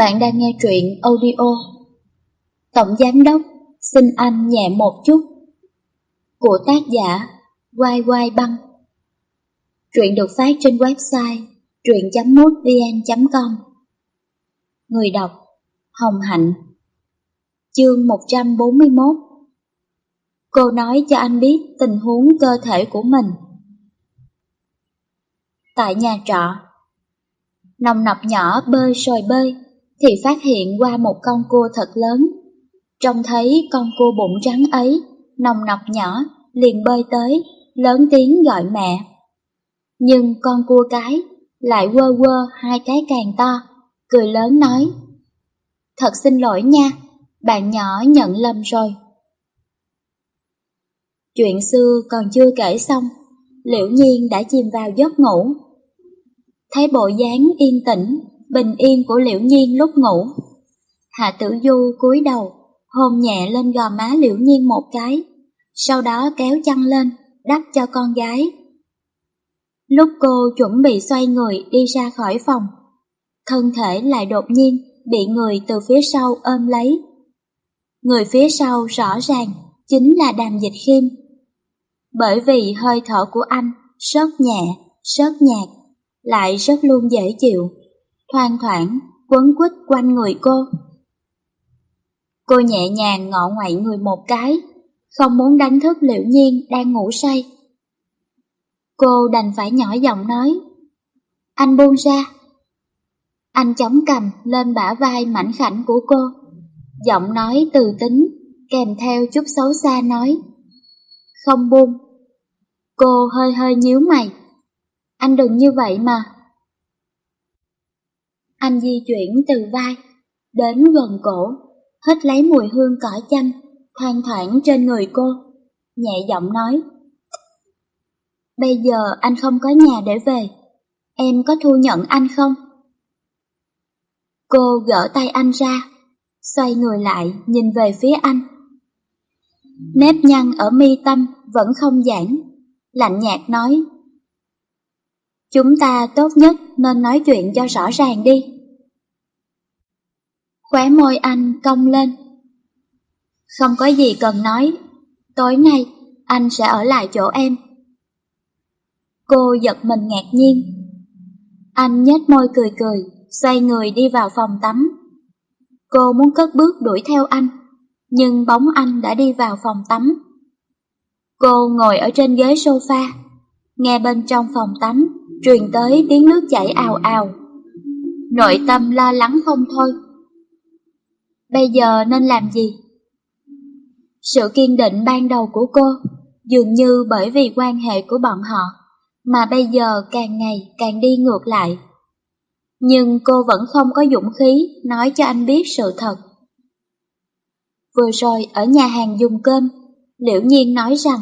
Bạn đang nghe truyện audio. Tổng Giám Đốc, xin anh nhẹ một chút. Của tác giả Quai Quai Băng. Truyện được phát trên website truyện.mútvn.com Người đọc, Hồng Hạnh. Chương 141 Cô nói cho anh biết tình huống cơ thể của mình. Tại nhà trọ Nồng nọc nhỏ bơi sồi bơi thì phát hiện qua một con cua thật lớn. Trông thấy con cua bụng trắng ấy, nồng nọc nhỏ, liền bơi tới, lớn tiếng gọi mẹ. Nhưng con cua cái lại quơ quơ hai cái càng to, cười lớn nói. Thật xin lỗi nha, bạn nhỏ nhận lầm rồi. Chuyện xưa còn chưa kể xong, liễu nhiên đã chìm vào giấc ngủ. Thấy bộ dáng yên tĩnh, bình yên của liễu nhiên lúc ngủ. Hạ tử du cúi đầu, hôn nhẹ lên gò má liễu nhiên một cái, sau đó kéo chăn lên, đắp cho con gái. Lúc cô chuẩn bị xoay người đi ra khỏi phòng, thân thể lại đột nhiên bị người từ phía sau ôm lấy. Người phía sau rõ ràng chính là đàm dịch khiêm. Bởi vì hơi thở của anh rất nhẹ, rất nhạt, lại rất luôn dễ chịu thoang thoảng, quấn quýt quanh người cô. Cô nhẹ nhàng ngọ ngoại người một cái, không muốn đánh thức liễu nhiên đang ngủ say. Cô đành phải nhỏ giọng nói, anh buông ra. Anh chống cầm lên bả vai mảnh khảnh của cô, giọng nói từ tính, kèm theo chút xấu xa nói, không buông. Cô hơi hơi nhíu mày, anh đừng như vậy mà. Anh di chuyển từ vai, đến gần cổ, hít lấy mùi hương cỏ chanh, thoang thoảng trên người cô, nhẹ giọng nói. Bây giờ anh không có nhà để về, em có thu nhận anh không? Cô gỡ tay anh ra, xoay người lại nhìn về phía anh. Nếp nhăn ở mi tâm vẫn không giãn, lạnh nhạt nói. Chúng ta tốt nhất nên nói chuyện cho rõ ràng đi. Khóe môi anh cong lên. Không có gì cần nói, tối nay anh sẽ ở lại chỗ em. Cô giật mình ngạc nhiên. Anh nhếch môi cười cười, xoay người đi vào phòng tắm. Cô muốn cất bước đuổi theo anh, nhưng bóng anh đã đi vào phòng tắm. Cô ngồi ở trên ghế sofa, nghe bên trong phòng tắm truyền tới tiếng nước chảy ào ào. Nội tâm lo lắng không thôi. Bây giờ nên làm gì? Sự kiên định ban đầu của cô dường như bởi vì quan hệ của bọn họ mà bây giờ càng ngày càng đi ngược lại. Nhưng cô vẫn không có dũng khí nói cho anh biết sự thật. Vừa rồi ở nhà hàng dùng cơm, Liễu Nhiên nói rằng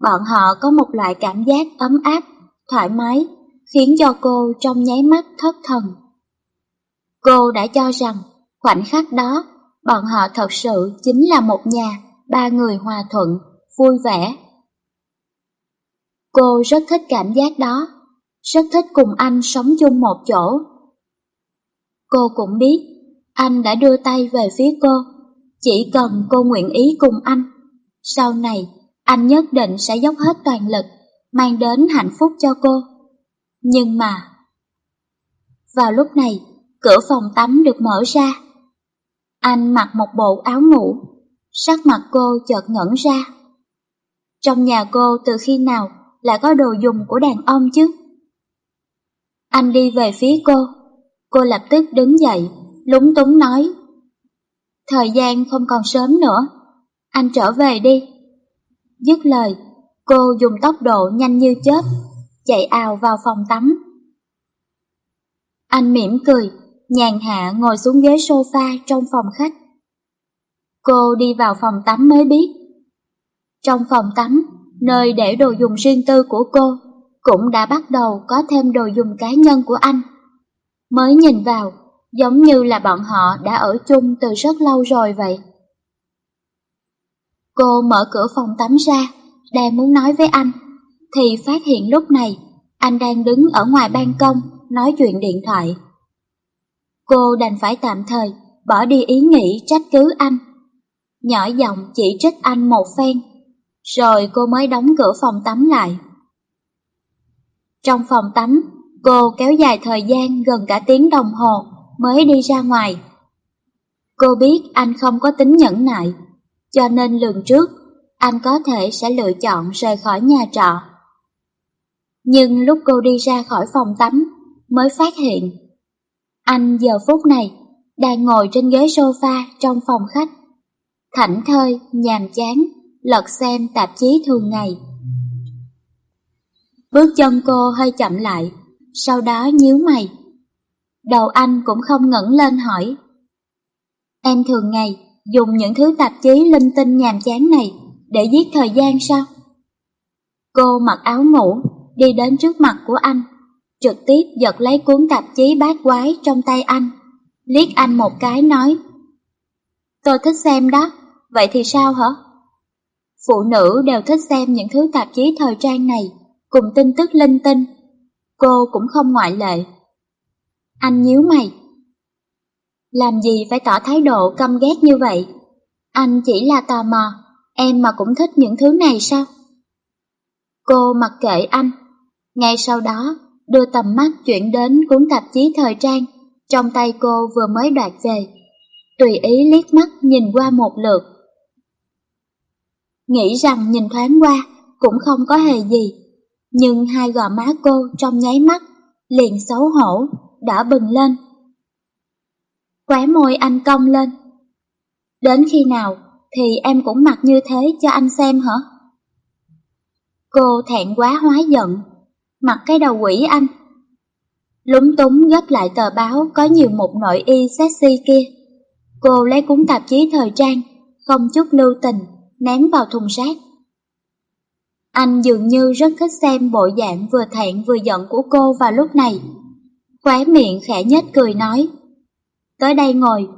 bọn họ có một loại cảm giác ấm áp, thoải mái khiến cho cô trong nháy mắt thất thần. Cô đã cho rằng khoảnh khắc đó bọn họ thật sự chính là một nhà, ba người hòa thuận, vui vẻ. Cô rất thích cảm giác đó, rất thích cùng anh sống chung một chỗ. Cô cũng biết, anh đã đưa tay về phía cô, chỉ cần cô nguyện ý cùng anh. Sau này, anh nhất định sẽ dốc hết toàn lực, mang đến hạnh phúc cho cô. Nhưng mà... Vào lúc này, cửa phòng tắm được mở ra. Anh mặc một bộ áo ngủ, sắc mặt cô chợt ngẩn ra. Trong nhà cô từ khi nào lại có đồ dùng của đàn ông chứ? Anh đi về phía cô, cô lập tức đứng dậy, lúng túng nói. Thời gian không còn sớm nữa, anh trở về đi. Dứt lời, cô dùng tốc độ nhanh như chớp, chạy ào vào phòng tắm. Anh mỉm cười, nhàn hạ ngồi xuống ghế sofa trong phòng khách. Cô đi vào phòng tắm mới biết. Trong phòng tắm, nơi để đồ dùng riêng tư của cô, cũng đã bắt đầu có thêm đồ dùng cá nhân của anh. Mới nhìn vào, giống như là bọn họ đã ở chung từ rất lâu rồi vậy. Cô mở cửa phòng tắm ra, đang muốn nói với anh, thì phát hiện lúc này anh đang đứng ở ngoài ban công nói chuyện điện thoại. Cô đành phải tạm thời bỏ đi ý nghĩ trách cứ anh. Nhỏ giọng chỉ trích anh một phen, rồi cô mới đóng cửa phòng tắm lại. Trong phòng tắm, cô kéo dài thời gian gần cả tiếng đồng hồ mới đi ra ngoài. Cô biết anh không có tính nhẫn nại, cho nên lường trước anh có thể sẽ lựa chọn rời khỏi nhà trọ. Nhưng lúc cô đi ra khỏi phòng tắm mới phát hiện anh giờ phút này đang ngồi trên ghế sofa trong phòng khách. Thảnh thơi, nhàm chán, lật xem tạp chí thường ngày. Bước chân cô hơi chậm lại, sau đó nhíu mày. Đầu anh cũng không ngẩng lên hỏi. Em thường ngày dùng những thứ tạp chí linh tinh nhàm chán này để giết thời gian sao? Cô mặc áo ngủ, đi đến trước mặt của anh, trực tiếp giật lấy cuốn tạp chí bát quái trong tay anh, liếc anh một cái nói. Tôi thích xem đó, vậy thì sao hả? Phụ nữ đều thích xem những thứ tạp chí thời trang này, cùng tin tức linh tinh. Cô cũng không ngoại lệ. Anh nhíu mày. Làm gì phải tỏ thái độ căm ghét như vậy? Anh chỉ là tò mò, em mà cũng thích những thứ này sao? Cô mặc kệ anh. Ngay sau đó, đưa tầm mắt chuyển đến cuốn tạp chí thời trang trong tay cô vừa mới đoạt về. Tùy ý liếc mắt nhìn qua một lượt. Nghĩ rằng nhìn thoáng qua cũng không có hề gì, nhưng hai gò má cô trong nháy mắt liền xấu hổ, đã bừng lên. Khóe môi anh cong lên. Đến khi nào thì em cũng mặc như thế cho anh xem hả? Cô thẹn quá hóa giận, mặc cái đầu quỷ anh. Lúng túng gấp lại tờ báo có nhiều một nội y sexy kia. Cô lấy cuốn tạp chí thời trang, không chút lưu tình, ném vào thùng rác. Anh dường như rất thích xem bộ dạng vừa thẹn vừa giận của cô vào lúc này. Khóe miệng khẽ nhếch cười nói. Tới đây ngồi.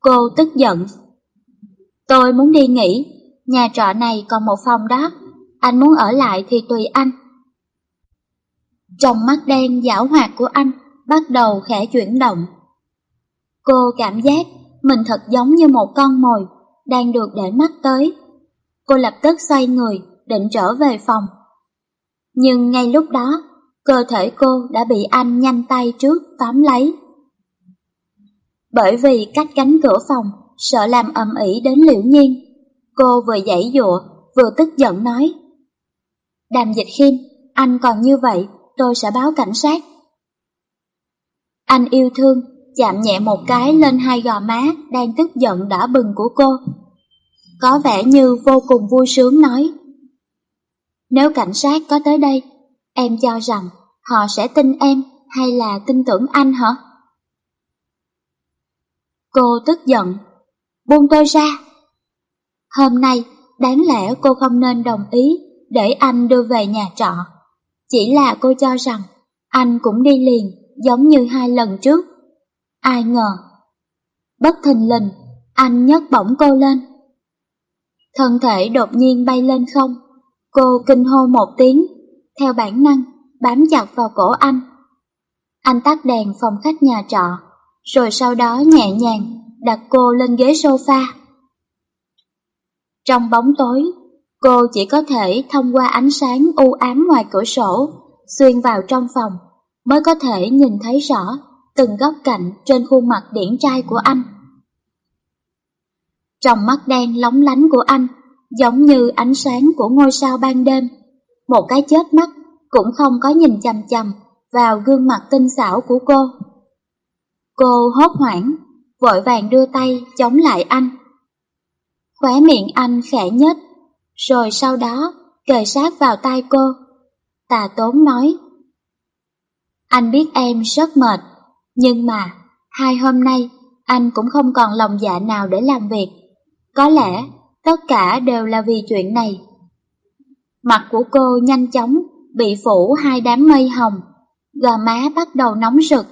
Cô tức giận. Tôi muốn đi nghỉ, nhà trọ này còn một phòng đó, anh muốn ở lại thì tùy anh. Trong mắt đen giảo hoạt của anh bắt đầu khẽ chuyển động. Cô cảm giác mình thật giống như một con mồi đang được để mắt tới. Cô lập tức xoay người, định trở về phòng. Nhưng ngay lúc đó, cơ thể cô đã bị anh nhanh tay trước tóm lấy. Bởi vì cách cánh cửa phòng, sợ làm ầm ĩ đến liễu nhiên, cô vừa giãy dụa, vừa tức giận nói. Đàm dịch khiêm, anh còn như vậy, tôi sẽ báo cảnh sát. Anh yêu thương, chạm nhẹ một cái lên hai gò má đang tức giận đỏ bừng của cô. Có vẻ như vô cùng vui sướng nói. Nếu cảnh sát có tới đây, em cho rằng họ sẽ tin em hay là tin tưởng anh hả? Cô tức giận. Buông tôi ra. Hôm nay, đáng lẽ cô không nên đồng ý để anh đưa về nhà trọ. Chỉ là cô cho rằng anh cũng đi liền giống như hai lần trước. Ai ngờ. Bất thình lình, anh nhấc bổng cô lên. Thân thể đột nhiên bay lên không. Cô kinh hô một tiếng, theo bản năng, bám chặt vào cổ anh. Anh tắt đèn phòng khách nhà trọ, rồi sau đó nhẹ nhàng đặt cô lên ghế sofa. Trong bóng tối, cô chỉ có thể thông qua ánh sáng u ám ngoài cửa sổ, xuyên vào trong phòng, mới có thể nhìn thấy rõ từng góc cạnh trên khuôn mặt điển trai của anh. Trong mắt đen lóng lánh của anh, giống như ánh sáng của ngôi sao ban đêm, một cái chớp mắt cũng không có nhìn chằm chằm vào gương mặt tinh xảo của cô. Cô hốt hoảng, vội vàng đưa tay chống lại anh. Khóe miệng anh khẽ nhất rồi sau đó kề sát vào tay cô. Tà tốn nói, Anh biết em rất mệt, nhưng mà hai hôm nay anh cũng không còn lòng dạ nào để làm việc. Có lẽ tất cả đều là vì chuyện này. Mặt của cô nhanh chóng bị phủ hai đám mây hồng, gò má bắt đầu nóng rực.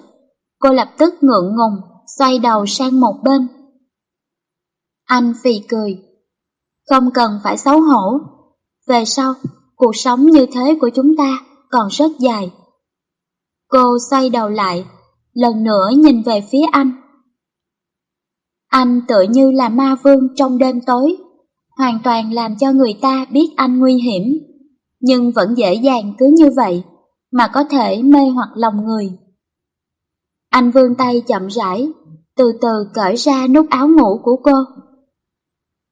Cô lập tức ngượng ngùng, xoay đầu sang một bên. Anh phì cười. Không cần phải xấu hổ. Về sau, cuộc sống như thế của chúng ta còn rất dài. Cô xoay đầu lại, lần nữa nhìn về phía anh. Anh tựa như là ma vương trong đêm tối, hoàn toàn làm cho người ta biết anh nguy hiểm, nhưng vẫn dễ dàng cứ như vậy mà có thể mê hoặc lòng người. Anh vươn tay chậm rãi, từ từ cởi ra nút áo ngủ của cô.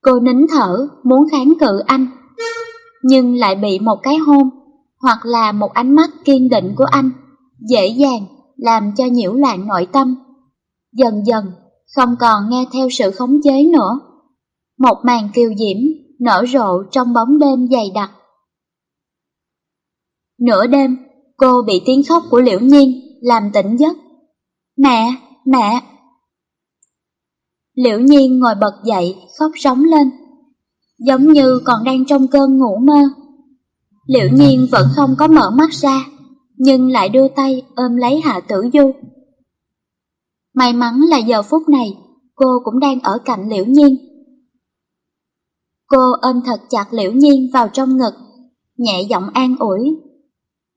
Cô nín thở, muốn kháng cự anh, nhưng lại bị một cái hôn, hoặc là một ánh mắt kiên định của anh, dễ dàng làm cho nhiễu loạn nội tâm. Dần dần, không còn nghe theo sự khống chế nữa. Một màn kiều diễm nở rộ trong bóng đêm dày đặc. Nửa đêm, cô bị tiếng khóc của Liễu Nhiên làm tỉnh giấc. Mẹ, mẹ! Liễu Nhiên ngồi bật dậy, khóc rống lên, giống như còn đang trong cơn ngủ mơ. Liễu Nhiên vẫn không có mở mắt ra, nhưng lại đưa tay ôm lấy Hạ Tử Du. May mắn là giờ phút này, cô cũng đang ở cạnh Liễu Nhiên. Cô ôm thật chặt Liễu Nhiên vào trong ngực, nhẹ giọng an ủi.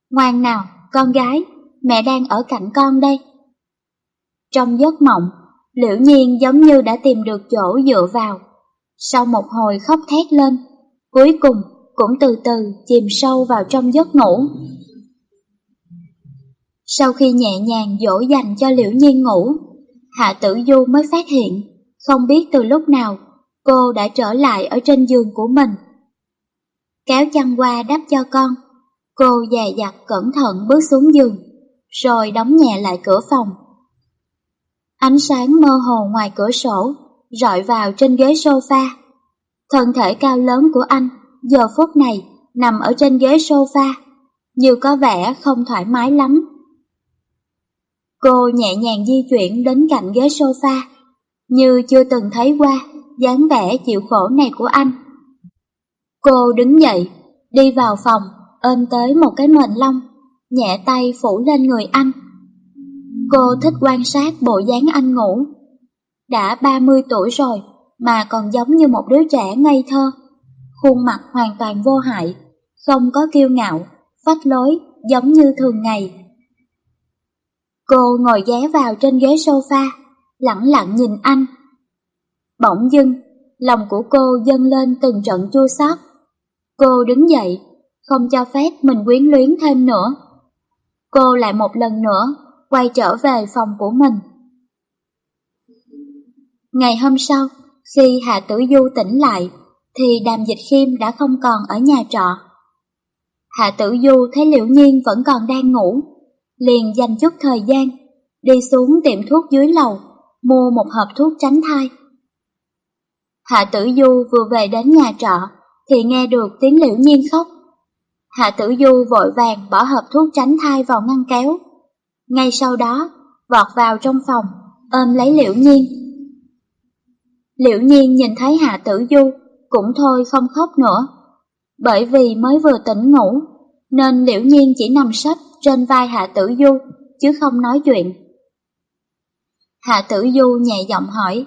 Ngoan nào, con gái, mẹ đang ở cạnh con đây. Trong giấc mộng, Liễu Nhiên giống như đã tìm được chỗ dựa vào. Sau một hồi khóc thét lên, cuối cùng cũng từ từ chìm sâu vào trong giấc ngủ. Sau khi nhẹ nhàng dỗ dành cho Liễu Nhiên ngủ, Hạ Tử Du mới phát hiện, không biết từ lúc nào, cô đã trở lại ở trên giường của mình. Kéo chăn qua đắp cho con, cô dè dặt cẩn thận bước xuống giường, rồi đóng nhẹ lại cửa phòng. Ánh sáng mơ hồ ngoài cửa sổ, rọi vào trên ghế sofa. Thân thể cao lớn của anh, giờ phút này, nằm ở trên ghế sofa, như có vẻ không thoải mái lắm. Cô nhẹ nhàng di chuyển đến cạnh ghế sofa, như chưa từng thấy qua dáng vẻ chịu khổ này của anh. Cô đứng dậy, đi vào phòng, ôm tới một cái mền lông, nhẹ tay phủ lên người anh. Cô thích quan sát bộ dáng anh ngủ. Đã 30 tuổi rồi mà còn giống như một đứa trẻ ngây thơ. Khuôn mặt hoàn toàn vô hại, không có kiêu ngạo, phách lối giống như thường ngày. Cô ngồi ghé vào trên ghế sofa, lặng lặng nhìn anh. Bỗng dưng, lòng của cô dâng lên từng trận chua xót. Cô đứng dậy, không cho phép mình quyến luyến thêm nữa. Cô lại một lần nữa quay trở về phòng của mình. Ngày hôm sau, khi Hạ Tử Du tỉnh lại, thì Đàm Dịch Khiêm đã không còn ở nhà trọ. Hạ Tử Du thấy Liễu Nhiên vẫn còn đang ngủ, liền dành chút thời gian, đi xuống tiệm thuốc dưới lầu, mua một hộp thuốc tránh thai. Hạ Tử Du vừa về đến nhà trọ, thì nghe được tiếng Liễu Nhiên khóc. Hạ Tử Du vội vàng bỏ hộp thuốc tránh thai vào ngăn kéo, ngay sau đó, vọt vào trong phòng, ôm lấy Liễu Nhiên. Liễu Nhiên nhìn thấy Hạ Tử Du, cũng thôi không khóc nữa. Bởi vì mới vừa tỉnh ngủ, nên Liễu Nhiên chỉ nằm sấp trên vai Hạ Tử Du, chứ không nói chuyện. Hạ Tử Du nhẹ giọng hỏi,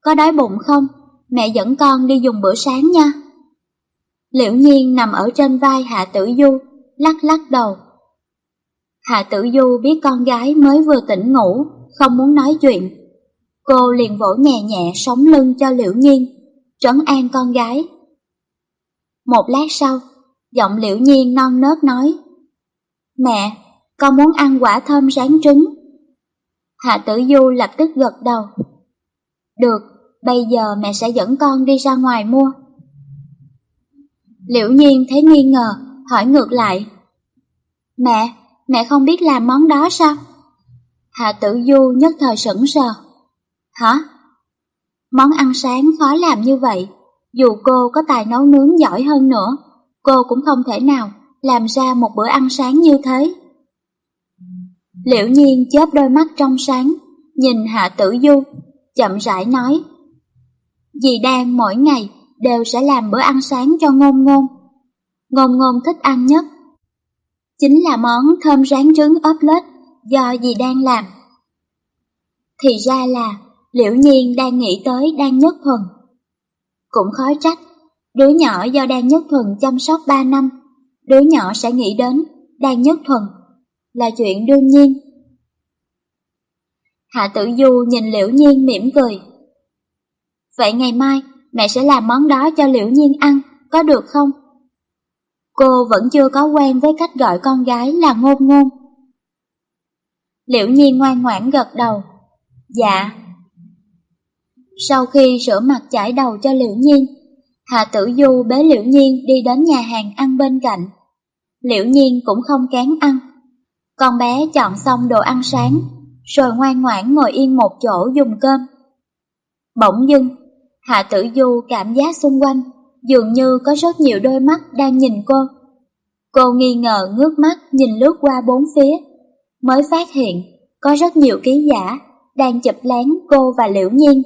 có đói bụng không? Mẹ dẫn con đi dùng bữa sáng nha. Liễu Nhiên nằm ở trên vai Hạ Tử Du, lắc lắc đầu, Hạ Tử Du biết con gái mới vừa tỉnh ngủ, không muốn nói chuyện. Cô liền vỗ nhẹ nhẹ sống lưng cho Liễu Nhiên, trấn an con gái. Một lát sau, giọng Liễu Nhiên non nớt nói, Mẹ, con muốn ăn quả thơm rán trứng. Hạ Tử Du lập tức gật đầu. Được, bây giờ mẹ sẽ dẫn con đi ra ngoài mua. Liễu Nhiên thấy nghi ngờ, hỏi ngược lại. Mẹ, mẹ không biết làm món đó sao? Hạ tử du nhất thời sững sờ. Hả? Món ăn sáng khó làm như vậy, dù cô có tài nấu nướng giỏi hơn nữa, cô cũng không thể nào làm ra một bữa ăn sáng như thế. Liễu nhiên chớp đôi mắt trong sáng, nhìn Hạ Tử Du, chậm rãi nói. Dì đang mỗi ngày đều sẽ làm bữa ăn sáng cho ngôn ngôn. Ngôn ngôn thích ăn nhất chính là món thơm rán trứng ốp lết do dì đang làm. Thì ra là liễu nhiên đang nghĩ tới Đan Nhất Thuần. Cũng khó trách, đứa nhỏ do Đan Nhất Thuần chăm sóc 3 năm, đứa nhỏ sẽ nghĩ đến Đan Nhất Thuần là chuyện đương nhiên. Hạ Tử Du nhìn Liễu Nhiên mỉm cười. Vậy ngày mai mẹ sẽ làm món đó cho Liễu Nhiên ăn, có được không? Cô vẫn chưa có quen với cách gọi con gái là ngôn ngôn. Liễu Nhiên ngoan ngoãn gật đầu. Dạ. Sau khi rửa mặt chải đầu cho Liễu Nhiên, Hạ Tử Du bế Liễu Nhiên đi đến nhà hàng ăn bên cạnh. Liễu Nhiên cũng không kén ăn. Con bé chọn xong đồ ăn sáng, rồi ngoan ngoãn ngồi yên một chỗ dùng cơm. Bỗng dưng, Hạ Tử Du cảm giác xung quanh dường như có rất nhiều đôi mắt đang nhìn cô. Cô nghi ngờ ngước mắt nhìn lướt qua bốn phía, mới phát hiện có rất nhiều ký giả đang chụp lén cô và Liễu Nhiên.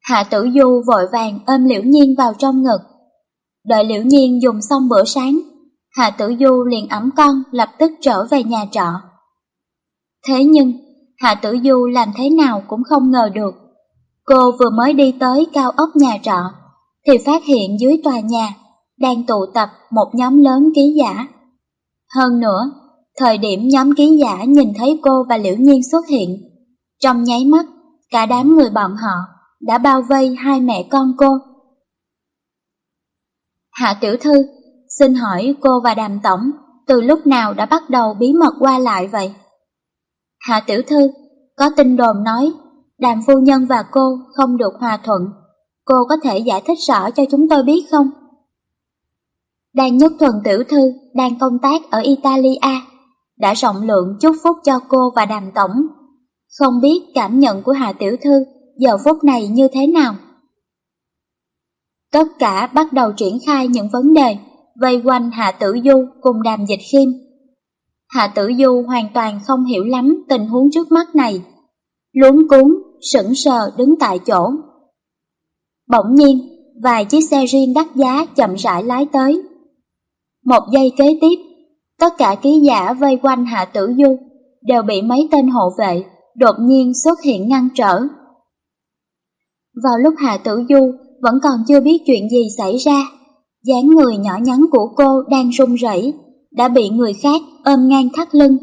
Hạ Tử Du vội vàng ôm Liễu Nhiên vào trong ngực. Đợi Liễu Nhiên dùng xong bữa sáng, Hạ Tử Du liền ẩm con lập tức trở về nhà trọ. Thế nhưng, Hạ Tử Du làm thế nào cũng không ngờ được. Cô vừa mới đi tới cao ốc nhà trọ, thì phát hiện dưới tòa nhà đang tụ tập một nhóm lớn ký giả. Hơn nữa, thời điểm nhóm ký giả nhìn thấy cô và Liễu Nhiên xuất hiện, trong nháy mắt, cả đám người bọn họ đã bao vây hai mẹ con cô. Hạ tiểu thư, xin hỏi cô và đàm tổng từ lúc nào đã bắt đầu bí mật qua lại vậy? Hạ tiểu thư, có tin đồn nói đàm phu nhân và cô không được hòa thuận. Cô có thể giải thích rõ cho chúng tôi biết không? đan Nhất Thuần tiểu thư đang công tác ở Italia, đã rộng lượng chúc phúc cho cô và đàm tổng. Không biết cảm nhận của hà tiểu thư giờ phút này như thế nào? Tất cả bắt đầu triển khai những vấn đề vây quanh Hạ Tử Du cùng Đàm Dịch Khiêm. Hạ Tử Du hoàn toàn không hiểu lắm tình huống trước mắt này. Luống cuốn, sững sờ đứng tại chỗ. Bỗng nhiên, vài chiếc xe riêng đắt giá chậm rãi lái tới. Một giây kế tiếp, tất cả ký giả vây quanh Hạ Tử Du đều bị mấy tên hộ vệ đột nhiên xuất hiện ngăn trở. Vào lúc Hạ Tử Du vẫn còn chưa biết chuyện gì xảy ra, dáng người nhỏ nhắn của cô đang run rẩy, đã bị người khác ôm ngang thắt lưng.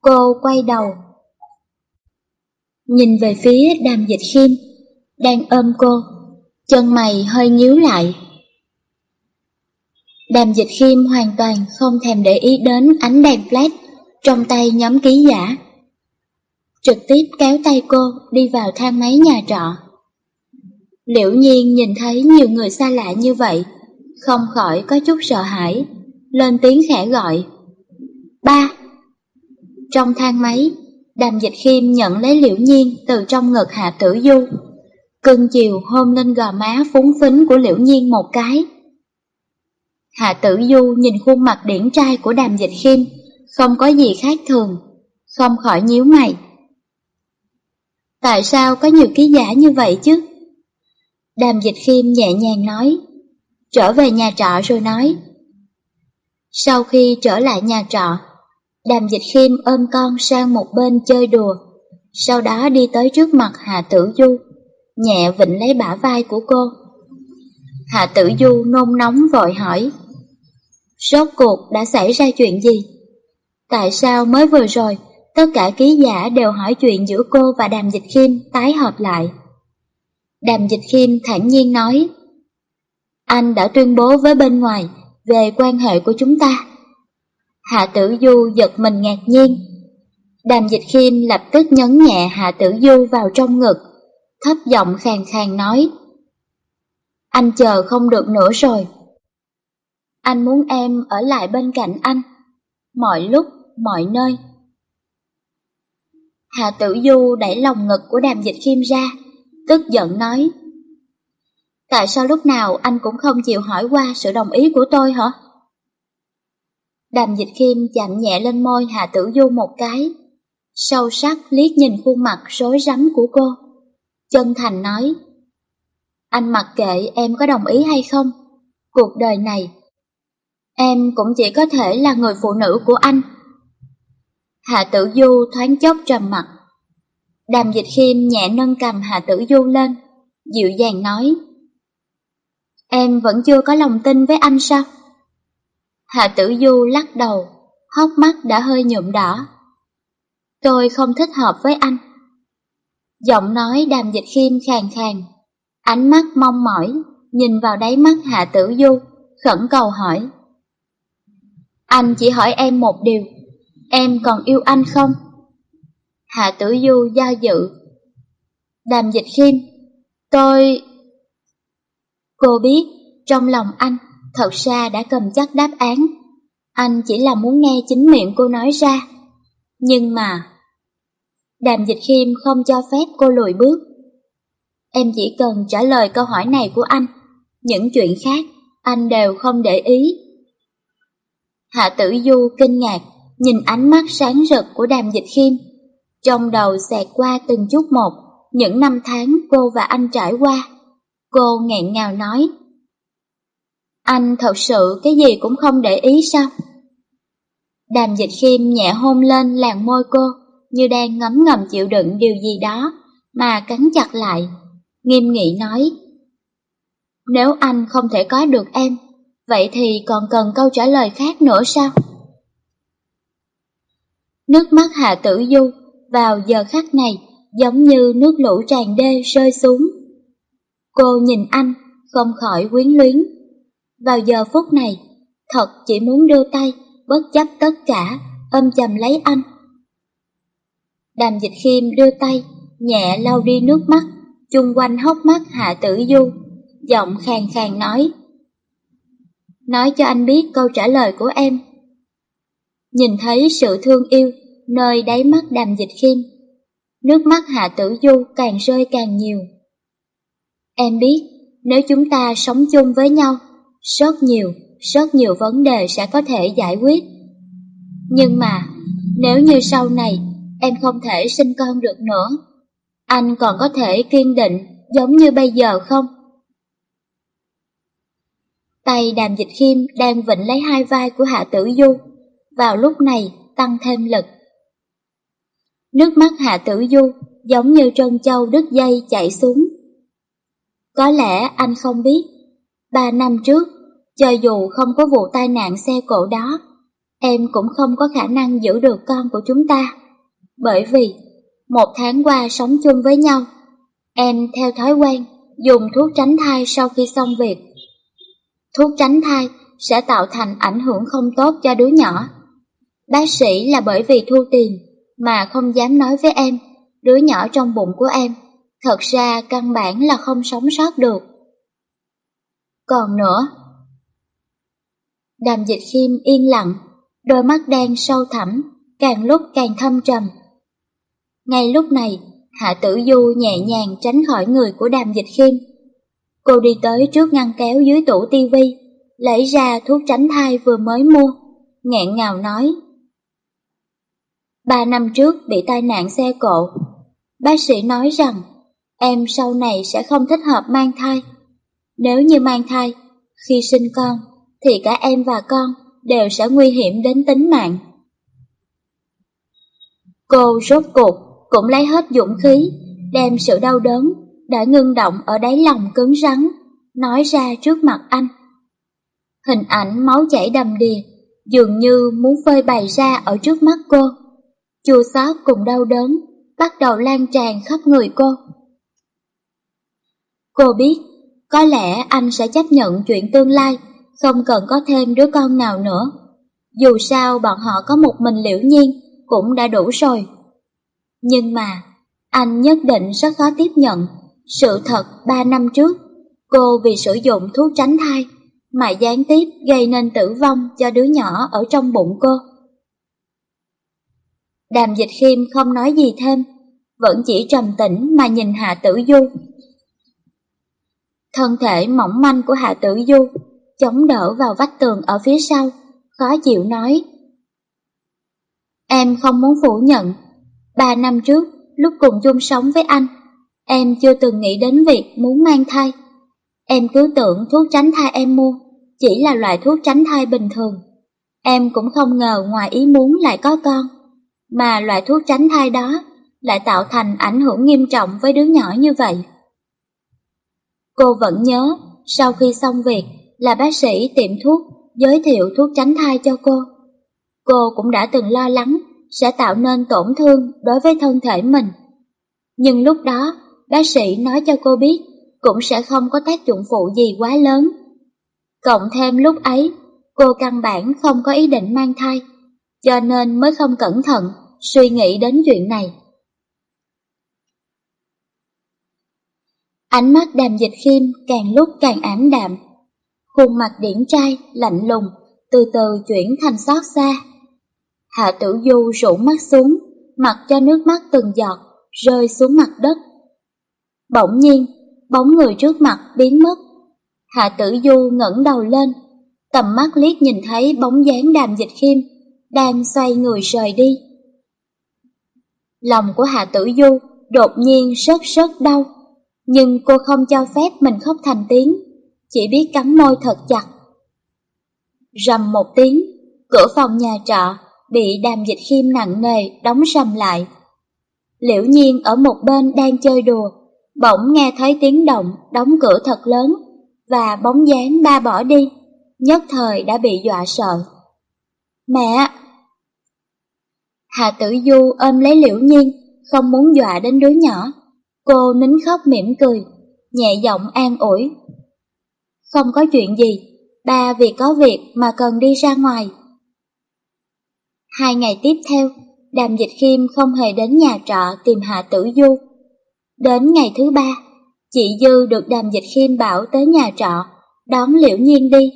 Cô quay đầu, nhìn về phía đàm dịch khiêm, đang ôm cô, chân mày hơi nhíu lại. Đàm dịch khiêm hoàn toàn không thèm để ý đến ánh đèn flash trong tay nhóm ký giả. Trực tiếp kéo tay cô đi vào thang máy nhà trọ. Liễu nhiên nhìn thấy nhiều người xa lạ như vậy, không khỏi có chút sợ hãi, lên tiếng khẽ gọi. Ba! Trong thang máy, đàm dịch khiêm nhận lấy liễu nhiên từ trong ngực hạ tử du. Cưng chiều hôn lên gò má phúng phính của liễu nhiên một cái. Hạ tử du nhìn khuôn mặt điển trai của đàm dịch khiêm, không có gì khác thường, không khỏi nhíu mày. Tại sao có nhiều ký giả như vậy chứ? Đàm dịch khiêm nhẹ nhàng nói, trở về nhà trọ rồi nói. Sau khi trở lại nhà trọ, đàm dịch khiêm ôm con sang một bên chơi đùa, sau đó đi tới trước mặt Hà Tử Du, nhẹ vịnh lấy bả vai của cô. Hà Tử Du nôn nóng vội hỏi, Rốt cuộc đã xảy ra chuyện gì? Tại sao mới vừa rồi, tất cả ký giả đều hỏi chuyện giữa cô và đàm dịch khiêm tái hợp lại? Đàm Dịch Khiêm thản nhiên nói, anh đã tuyên bố với bên ngoài về quan hệ của chúng ta. Hạ Tử Du giật mình ngạc nhiên. Đàm Dịch Khiêm lập tức nhấn nhẹ Hạ Tử Du vào trong ngực, thấp giọng khàn khàn nói, Anh chờ không được nữa rồi. Anh muốn em ở lại bên cạnh anh, mọi lúc, mọi nơi. Hà Tử Du đẩy lòng ngực của Đàm Dịch Khiêm ra, tức giận nói. Tại sao lúc nào anh cũng không chịu hỏi qua sự đồng ý của tôi hả? Đàm dịch khiêm chạm nhẹ lên môi Hà Tử Du một cái, sâu sắc liếc nhìn khuôn mặt rối rắm của cô. Chân thành nói, anh mặc kệ em có đồng ý hay không, cuộc đời này, em cũng chỉ có thể là người phụ nữ của anh. Hạ Tử Du thoáng chốc trầm mặt, Đàm dịch khiêm nhẹ nâng cầm Hạ Tử Du lên, dịu dàng nói. Em vẫn chưa có lòng tin với anh sao? Hạ Tử Du lắc đầu, hốc mắt đã hơi nhuộm đỏ. Tôi không thích hợp với anh. Giọng nói đàm dịch khiêm khàn khàn, ánh mắt mong mỏi, nhìn vào đáy mắt Hạ Tử Du, khẩn cầu hỏi. Anh chỉ hỏi em một điều, em còn yêu anh không? Hạ Tử Du do dự. Đàm dịch khiêm, tôi... Cô biết, trong lòng anh, thật ra đã cầm chắc đáp án. Anh chỉ là muốn nghe chính miệng cô nói ra. Nhưng mà... Đàm dịch khiêm không cho phép cô lùi bước. Em chỉ cần trả lời câu hỏi này của anh. Những chuyện khác, anh đều không để ý. Hạ tử du kinh ngạc, nhìn ánh mắt sáng rực của đàm dịch khiêm. Trong đầu xẹt qua từng chút một, những năm tháng cô và anh trải qua. Cô nghẹn ngào nói. Anh thật sự cái gì cũng không để ý sao? Đàm dịch khiêm nhẹ hôn lên làn môi cô, như đang ngấm ngầm chịu đựng điều gì đó, mà cắn chặt lại. Nghiêm nghị nói. Nếu anh không thể có được em, vậy thì còn cần câu trả lời khác nữa sao? Nước mắt Hạ Tử Du vào giờ khắc này giống như nước lũ tràn đê rơi xuống. Cô nhìn anh, không khỏi quyến luyến. Vào giờ phút này, thật chỉ muốn đưa tay, bất chấp tất cả, ôm chầm lấy anh. Đàm dịch khiêm đưa tay, nhẹ lau đi nước mắt, chung quanh hốc mắt Hạ Tử Du, giọng khàn khàn nói. Nói cho anh biết câu trả lời của em. Nhìn thấy sự thương yêu nơi đáy mắt đàm dịch khiêm, nước mắt Hạ Tử Du càng rơi càng nhiều. Em biết, nếu chúng ta sống chung với nhau, rất nhiều, rất nhiều vấn đề sẽ có thể giải quyết. Nhưng mà, nếu như sau này em không thể sinh con được nữa, anh còn có thể kiên định giống như bây giờ không? Tay đàm dịch khiêm đang vịnh lấy hai vai của Hạ Tử Du, vào lúc này tăng thêm lực. Nước mắt Hạ Tử Du giống như trân châu đứt dây chạy xuống. Có lẽ anh không biết, ba năm trước, cho dù không có vụ tai nạn xe cộ đó, em cũng không có khả năng giữ được con của chúng ta. Bởi vì, một tháng qua sống chung với nhau, em theo thói quen dùng thuốc tránh thai sau khi xong việc. Thuốc tránh thai sẽ tạo thành ảnh hưởng không tốt cho đứa nhỏ. Bác sĩ là bởi vì thu tiền mà không dám nói với em, đứa nhỏ trong bụng của em, thật ra căn bản là không sống sót được. Còn nữa, đàm dịch khiêm yên lặng, đôi mắt đen sâu thẳm, càng lúc càng thâm trầm. Ngay lúc này, Hạ Tử Du nhẹ nhàng tránh khỏi người của đàm dịch khiêm. Cô đi tới trước ngăn kéo dưới tủ tivi, lấy ra thuốc tránh thai vừa mới mua, nghẹn ngào nói. Ba năm trước bị tai nạn xe cộ, bác sĩ nói rằng em sau này sẽ không thích hợp mang thai. Nếu như mang thai, khi sinh con, thì cả em và con đều sẽ nguy hiểm đến tính mạng. Cô rốt cuộc cũng lấy hết dũng khí, đem sự đau đớn đã ngưng động ở đáy lòng cứng rắn, nói ra trước mặt anh. Hình ảnh máu chảy đầm đìa, dường như muốn phơi bày ra ở trước mắt cô. Chua xót cùng đau đớn, bắt đầu lan tràn khắp người cô. Cô biết, có lẽ anh sẽ chấp nhận chuyện tương lai, không cần có thêm đứa con nào nữa. Dù sao bọn họ có một mình liễu nhiên, cũng đã đủ rồi. Nhưng mà, anh nhất định rất khó tiếp nhận sự thật ba năm trước, cô vì sử dụng thuốc tránh thai mà gián tiếp gây nên tử vong cho đứa nhỏ ở trong bụng cô. Đàm dịch khiêm không nói gì thêm, vẫn chỉ trầm tĩnh mà nhìn Hạ Tử Du. Thân thể mỏng manh của Hạ Tử Du chống đỡ vào vách tường ở phía sau, khó chịu nói. Em không muốn phủ nhận, ba năm trước, lúc cùng chung sống với anh, em chưa từng nghĩ đến việc muốn mang thai. Em cứ tưởng thuốc tránh thai em mua chỉ là loại thuốc tránh thai bình thường. Em cũng không ngờ ngoài ý muốn lại có con, mà loại thuốc tránh thai đó lại tạo thành ảnh hưởng nghiêm trọng với đứa nhỏ như vậy. Cô vẫn nhớ, sau khi xong việc là bác sĩ tiệm thuốc giới thiệu thuốc tránh thai cho cô. Cô cũng đã từng lo lắng sẽ tạo nên tổn thương đối với thân thể mình. Nhưng lúc đó, bác sĩ nói cho cô biết cũng sẽ không có tác dụng phụ gì quá lớn. Cộng thêm lúc ấy, cô căn bản không có ý định mang thai, cho nên mới không cẩn thận suy nghĩ đến chuyện này. Ánh mắt đàm dịch khiêm càng lúc càng ảm đạm. Khuôn mặt điển trai, lạnh lùng, từ từ chuyển thành xót xa. Hạ tử du rủ mắt xuống, mặc cho nước mắt từng giọt, rơi xuống mặt đất. Bỗng nhiên, bóng người trước mặt biến mất. Hạ tử du ngẩng đầu lên, tầm mắt liếc nhìn thấy bóng dáng đàm dịch khiêm, đang xoay người rời đi. Lòng của Hạ tử du đột nhiên rất rất đau, nhưng cô không cho phép mình khóc thành tiếng, chỉ biết cắn môi thật chặt. Rầm một tiếng, cửa phòng nhà trọ bị đàm dịch khiêm nặng nề đóng sầm lại. Liễu nhiên ở một bên đang chơi đùa, bỗng nghe thấy tiếng động đóng cửa thật lớn và bóng dáng ba bỏ đi, nhất thời đã bị dọa sợ. Mẹ! Hà Tử Du ôm lấy Liễu Nhiên, không muốn dọa đến đứa nhỏ. Cô nín khóc mỉm cười, nhẹ giọng an ủi. Không có chuyện gì, ba vì có việc mà cần đi ra ngoài. Hai ngày tiếp theo, Đàm Dịch Khiêm không hề đến nhà trọ tìm Hạ Tử Du. Đến ngày thứ ba, chị Dư được Đàm Dịch Khiêm bảo tới nhà trọ, đón Liễu Nhiên đi.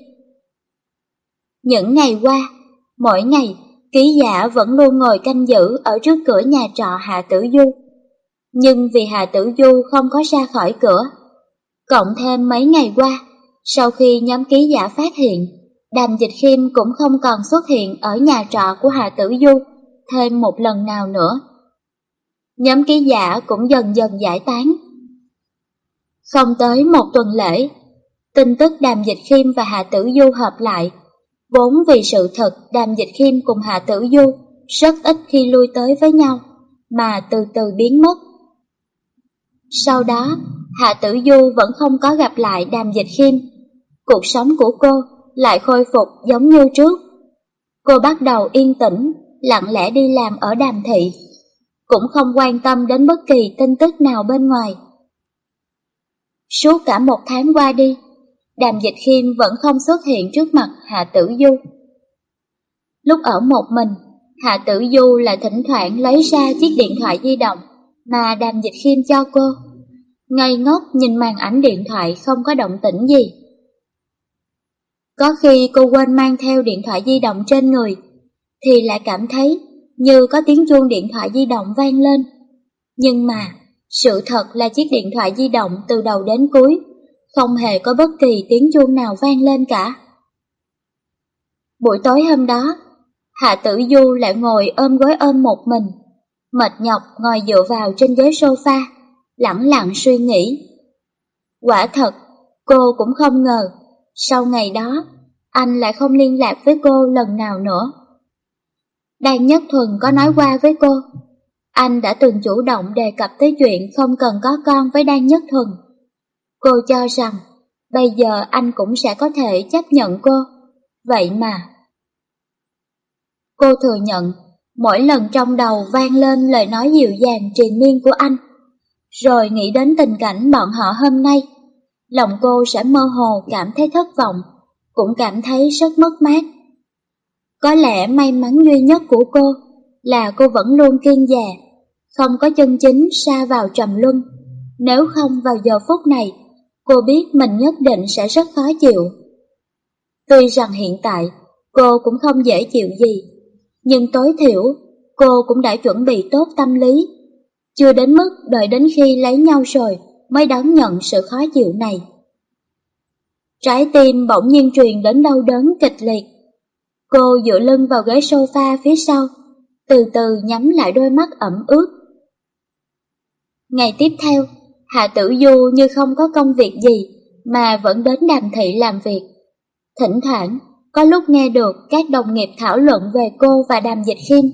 Những ngày qua, mỗi ngày, ký giả vẫn luôn ngồi canh giữ ở trước cửa nhà trọ Hạ Tử Du. Nhưng vì Hạ Tử Du không có ra khỏi cửa, cộng thêm mấy ngày qua, sau khi nhóm ký giả phát hiện, Đàm Dịch Khiêm cũng không còn xuất hiện ở nhà trọ của hà Tử Du thêm một lần nào nữa. Nhóm ký giả cũng dần dần giải tán. Không tới một tuần lễ, tin tức Đàm Dịch Khiêm và hà Tử Du hợp lại, vốn vì sự thật Đàm Dịch Khiêm cùng hà Tử Du rất ít khi lui tới với nhau, mà từ từ biến mất. Sau đó, Hạ Tử Du vẫn không có gặp lại Đàm Dịch Khiêm. Cuộc sống của cô lại khôi phục giống như trước. Cô bắt đầu yên tĩnh, lặng lẽ đi làm ở đàm thị, cũng không quan tâm đến bất kỳ tin tức nào bên ngoài. Suốt cả một tháng qua đi, đàm dịch khiêm vẫn không xuất hiện trước mặt Hạ Tử Du. Lúc ở một mình, Hạ Tử Du lại thỉnh thoảng lấy ra chiếc điện thoại di động mà đàm dịch khiêm cho cô. Ngây ngốc nhìn màn ảnh điện thoại không có động tĩnh gì. Có khi cô quên mang theo điện thoại di động trên người, thì lại cảm thấy như có tiếng chuông điện thoại di động vang lên. Nhưng mà, sự thật là chiếc điện thoại di động từ đầu đến cuối, không hề có bất kỳ tiếng chuông nào vang lên cả. Buổi tối hôm đó, Hạ Tử Du lại ngồi ôm gối ôm một mình, mệt nhọc ngồi dựa vào trên ghế sofa, lặng lặng suy nghĩ. Quả thật, cô cũng không ngờ, sau ngày đó, anh lại không liên lạc với cô lần nào nữa. Đan Nhất Thuần có nói qua với cô, anh đã từng chủ động đề cập tới chuyện không cần có con với Đan Nhất Thuần. Cô cho rằng, bây giờ anh cũng sẽ có thể chấp nhận cô, vậy mà. Cô thừa nhận, mỗi lần trong đầu vang lên lời nói dịu dàng triền miên của anh, rồi nghĩ đến tình cảnh bọn họ hôm nay, lòng cô sẽ mơ hồ cảm thấy thất vọng, cũng cảm thấy rất mất mát. Có lẽ may mắn duy nhất của cô là cô vẫn luôn kiên già, không có chân chính xa vào trầm luân. Nếu không vào giờ phút này, cô biết mình nhất định sẽ rất khó chịu. Tuy rằng hiện tại cô cũng không dễ chịu gì, nhưng tối thiểu cô cũng đã chuẩn bị tốt tâm lý. Chưa đến mức đợi đến khi lấy nhau rồi mới đón nhận sự khó chịu này. Trái tim bỗng nhiên truyền đến đau đớn kịch liệt. Cô dựa lưng vào ghế sofa phía sau, từ từ nhắm lại đôi mắt ẩm ướt. Ngày tiếp theo, Hạ Tử Du như không có công việc gì mà vẫn đến đàm thị làm việc. Thỉnh thoảng, có lúc nghe được các đồng nghiệp thảo luận về cô và đàm dịch khiêm.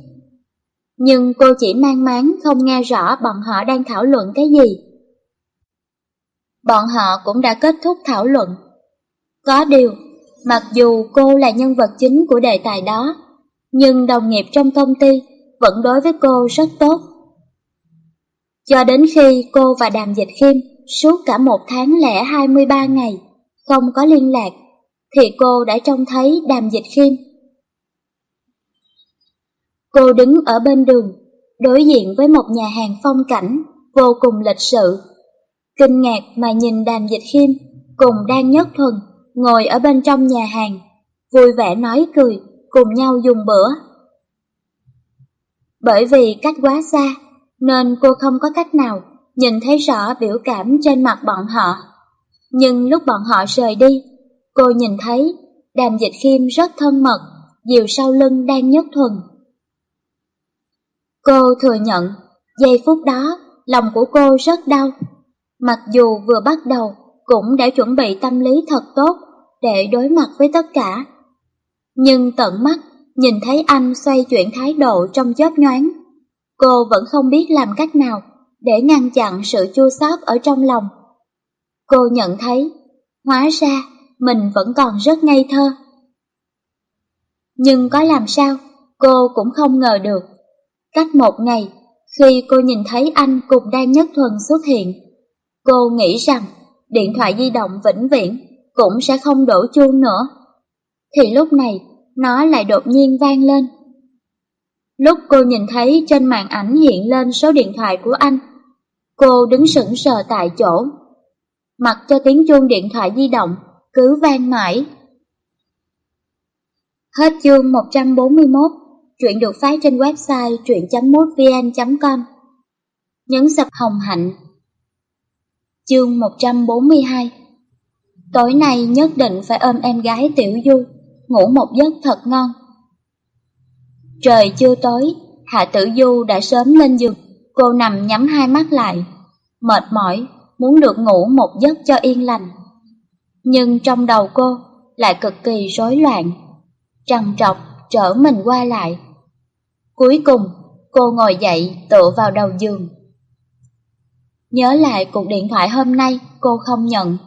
Nhưng cô chỉ mang máng không nghe rõ bọn họ đang thảo luận cái gì. Bọn họ cũng đã kết thúc thảo luận. Có điều, Mặc dù cô là nhân vật chính của đề tài đó, nhưng đồng nghiệp trong công ty vẫn đối với cô rất tốt. Cho đến khi cô và Đàm Dịch Khiêm suốt cả một tháng lẻ 23 ngày không có liên lạc, thì cô đã trông thấy Đàm Dịch Khiêm. Cô đứng ở bên đường, đối diện với một nhà hàng phong cảnh vô cùng lịch sự. Kinh ngạc mà nhìn Đàm Dịch Khiêm cùng đang nhất thuần ngồi ở bên trong nhà hàng, vui vẻ nói cười, cùng nhau dùng bữa. Bởi vì cách quá xa, nên cô không có cách nào nhìn thấy rõ biểu cảm trên mặt bọn họ. Nhưng lúc bọn họ rời đi, cô nhìn thấy đàm dịch khiêm rất thân mật, dìu sau lưng đang nhất thuần. Cô thừa nhận, giây phút đó, lòng của cô rất đau. Mặc dù vừa bắt đầu cũng đã chuẩn bị tâm lý thật tốt để đối mặt với tất cả. Nhưng tận mắt nhìn thấy anh xoay chuyển thái độ trong chớp nhoáng, cô vẫn không biết làm cách nào để ngăn chặn sự chua xót ở trong lòng. Cô nhận thấy, hóa ra mình vẫn còn rất ngây thơ. Nhưng có làm sao, cô cũng không ngờ được. Cách một ngày, khi cô nhìn thấy anh cùng Đan Nhất Thuần xuất hiện, cô nghĩ rằng điện thoại di động vĩnh viễn cũng sẽ không đổ chuông nữa. Thì lúc này, nó lại đột nhiên vang lên. Lúc cô nhìn thấy trên màn ảnh hiện lên số điện thoại của anh, cô đứng sững sờ tại chỗ, mặc cho tiếng chuông điện thoại di động cứ vang mãi. Hết chương 141, chuyện được phát trên website truyện.mútvn.com. Nhấn sập hồng hạnh. Chương 142 Tối nay nhất định phải ôm em gái Tiểu Du, ngủ một giấc thật ngon. Trời chưa tối, Hạ Tử Du đã sớm lên giường, cô nằm nhắm hai mắt lại, mệt mỏi, muốn được ngủ một giấc cho yên lành. Nhưng trong đầu cô lại cực kỳ rối loạn, trằn trọc trở mình qua lại. Cuối cùng, cô ngồi dậy tựa vào đầu giường. Nhớ lại cuộc điện thoại hôm nay cô không nhận,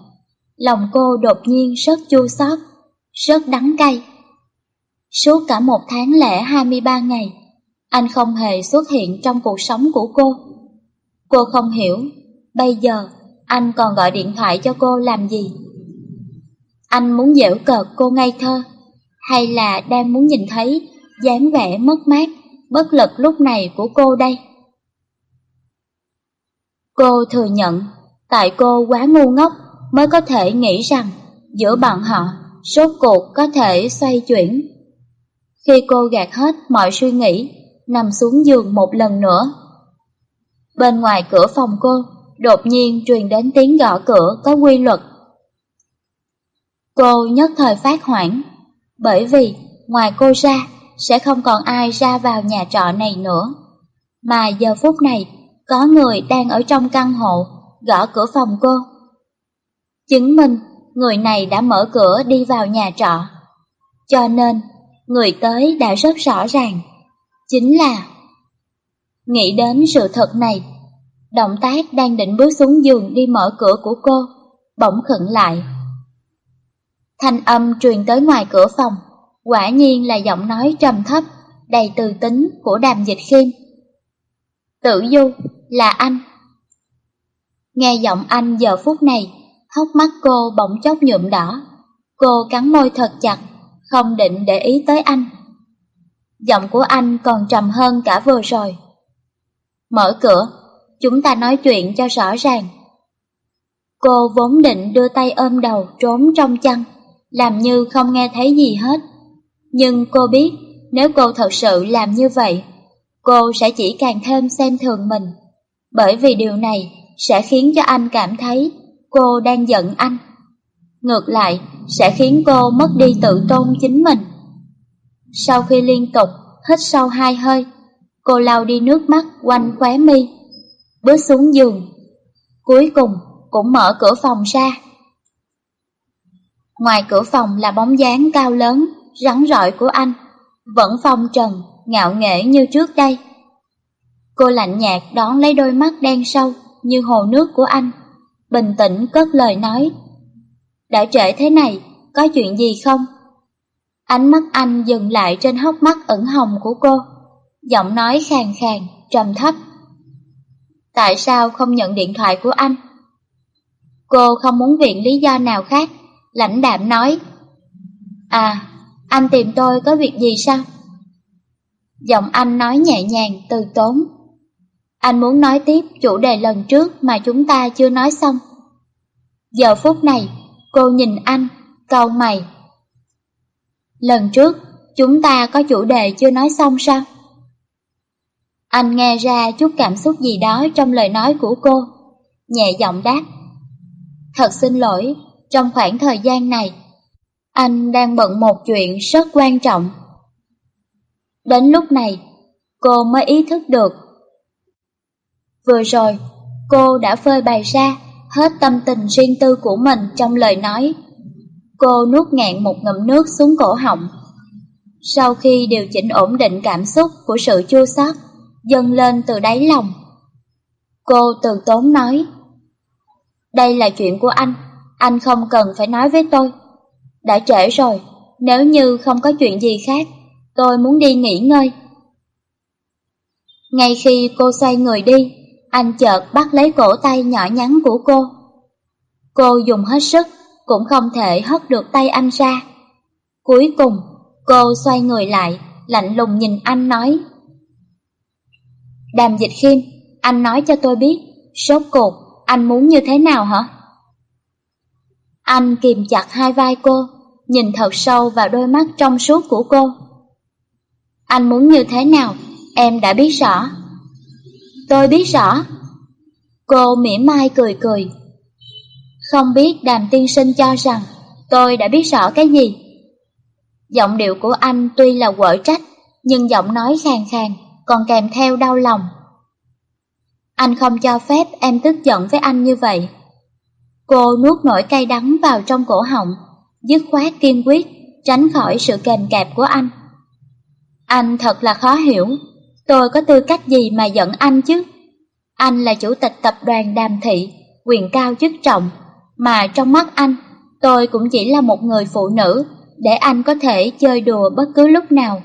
lòng cô đột nhiên rất chua xót, rất đắng cay. Suốt cả một tháng lẻ 23 ngày, anh không hề xuất hiện trong cuộc sống của cô. Cô không hiểu, bây giờ anh còn gọi điện thoại cho cô làm gì? Anh muốn giễu cợt cô ngây thơ, hay là đang muốn nhìn thấy dáng vẻ mất mát, bất lực lúc này của cô đây? Cô thừa nhận, tại cô quá ngu ngốc mới có thể nghĩ rằng giữa bọn họ số cuộc có thể xoay chuyển. Khi cô gạt hết mọi suy nghĩ, nằm xuống giường một lần nữa. Bên ngoài cửa phòng cô, đột nhiên truyền đến tiếng gõ cửa có quy luật. Cô nhất thời phát hoảng, bởi vì ngoài cô ra sẽ không còn ai ra vào nhà trọ này nữa. Mà giờ phút này, có người đang ở trong căn hộ, gõ cửa phòng cô. Chứng minh người này đã mở cửa đi vào nhà trọ. Cho nên, người tới đã rất rõ ràng. Chính là... Nghĩ đến sự thật này, động tác đang định bước xuống giường đi mở cửa của cô, bỗng khẩn lại. Thanh âm truyền tới ngoài cửa phòng, quả nhiên là giọng nói trầm thấp, đầy từ tính của đàm dịch khiêm. Tử Du, là anh. Nghe giọng anh giờ phút này, hốc mắt cô bỗng chốc nhuộm đỏ. Cô cắn môi thật chặt, không định để ý tới anh. Giọng của anh còn trầm hơn cả vừa rồi. Mở cửa, chúng ta nói chuyện cho rõ ràng. Cô vốn định đưa tay ôm đầu trốn trong chăn, làm như không nghe thấy gì hết. Nhưng cô biết, nếu cô thật sự làm như vậy, cô sẽ chỉ càng thêm xem thường mình. Bởi vì điều này sẽ khiến cho anh cảm thấy cô đang giận anh. Ngược lại, sẽ khiến cô mất đi tự tôn chính mình. Sau khi liên tục hít sâu hai hơi, cô lau đi nước mắt quanh khóe mi, bước xuống giường. Cuối cùng cũng mở cửa phòng ra. Ngoài cửa phòng là bóng dáng cao lớn, rắn rỏi của anh, vẫn phong trần, ngạo nghễ như trước đây. Cô lạnh nhạt đón lấy đôi mắt đen sâu như hồ nước của anh, bình tĩnh cất lời nói. Đã trễ thế này, có chuyện gì không? Ánh mắt anh dừng lại trên hốc mắt ửng hồng của cô. Giọng nói khàn khàn, trầm thấp. Tại sao không nhận điện thoại của anh? Cô không muốn viện lý do nào khác, lãnh đạm nói. À, anh tìm tôi có việc gì sao? Giọng anh nói nhẹ nhàng, từ tốn. Anh muốn nói tiếp chủ đề lần trước mà chúng ta chưa nói xong. Giờ phút này, cô nhìn anh, cau mày. Lần trước, chúng ta có chủ đề chưa nói xong sao? Anh nghe ra chút cảm xúc gì đó trong lời nói của cô, nhẹ giọng đáp. Thật xin lỗi, trong khoảng thời gian này, anh đang bận một chuyện rất quan trọng. Đến lúc này, cô mới ý thức được. Vừa rồi, cô đã phơi bày ra hết tâm tình riêng tư của mình trong lời nói. Cô nuốt ngạn một ngụm nước xuống cổ họng. Sau khi điều chỉnh ổn định cảm xúc của sự chua xót dâng lên từ đáy lòng. Cô từ tốn nói, đây là chuyện của anh, anh không cần phải nói với tôi. Đã trễ rồi, nếu như không có chuyện gì khác, tôi muốn đi nghỉ ngơi. Ngay khi cô xoay người đi, anh chợt bắt lấy cổ tay nhỏ nhắn của cô. Cô dùng hết sức, cũng không thể hất được tay anh ra. Cuối cùng, cô xoay người lại, lạnh lùng nhìn anh nói. Đàm dịch khiêm, anh nói cho tôi biết, sốt cuộc, anh muốn như thế nào hả? Anh kìm chặt hai vai cô, nhìn thật sâu vào đôi mắt trong suốt của cô. Anh muốn như thế nào, em đã biết rõ. Tôi biết rõ. Cô mỉa mai cười cười. Không biết đàm tiên sinh cho rằng tôi đã biết rõ cái gì. Giọng điệu của anh tuy là quở trách, nhưng giọng nói khàn khàn, còn kèm theo đau lòng. Anh không cho phép em tức giận với anh như vậy. Cô nuốt nỗi cay đắng vào trong cổ họng, dứt khoát kiên quyết, tránh khỏi sự kèm kẹp của anh. Anh thật là khó hiểu, tôi có tư cách gì mà giận anh chứ? Anh là chủ tịch tập đoàn Đàm Thị, quyền cao chức trọng, mà trong mắt anh, tôi cũng chỉ là một người phụ nữ, để anh có thể chơi đùa bất cứ lúc nào.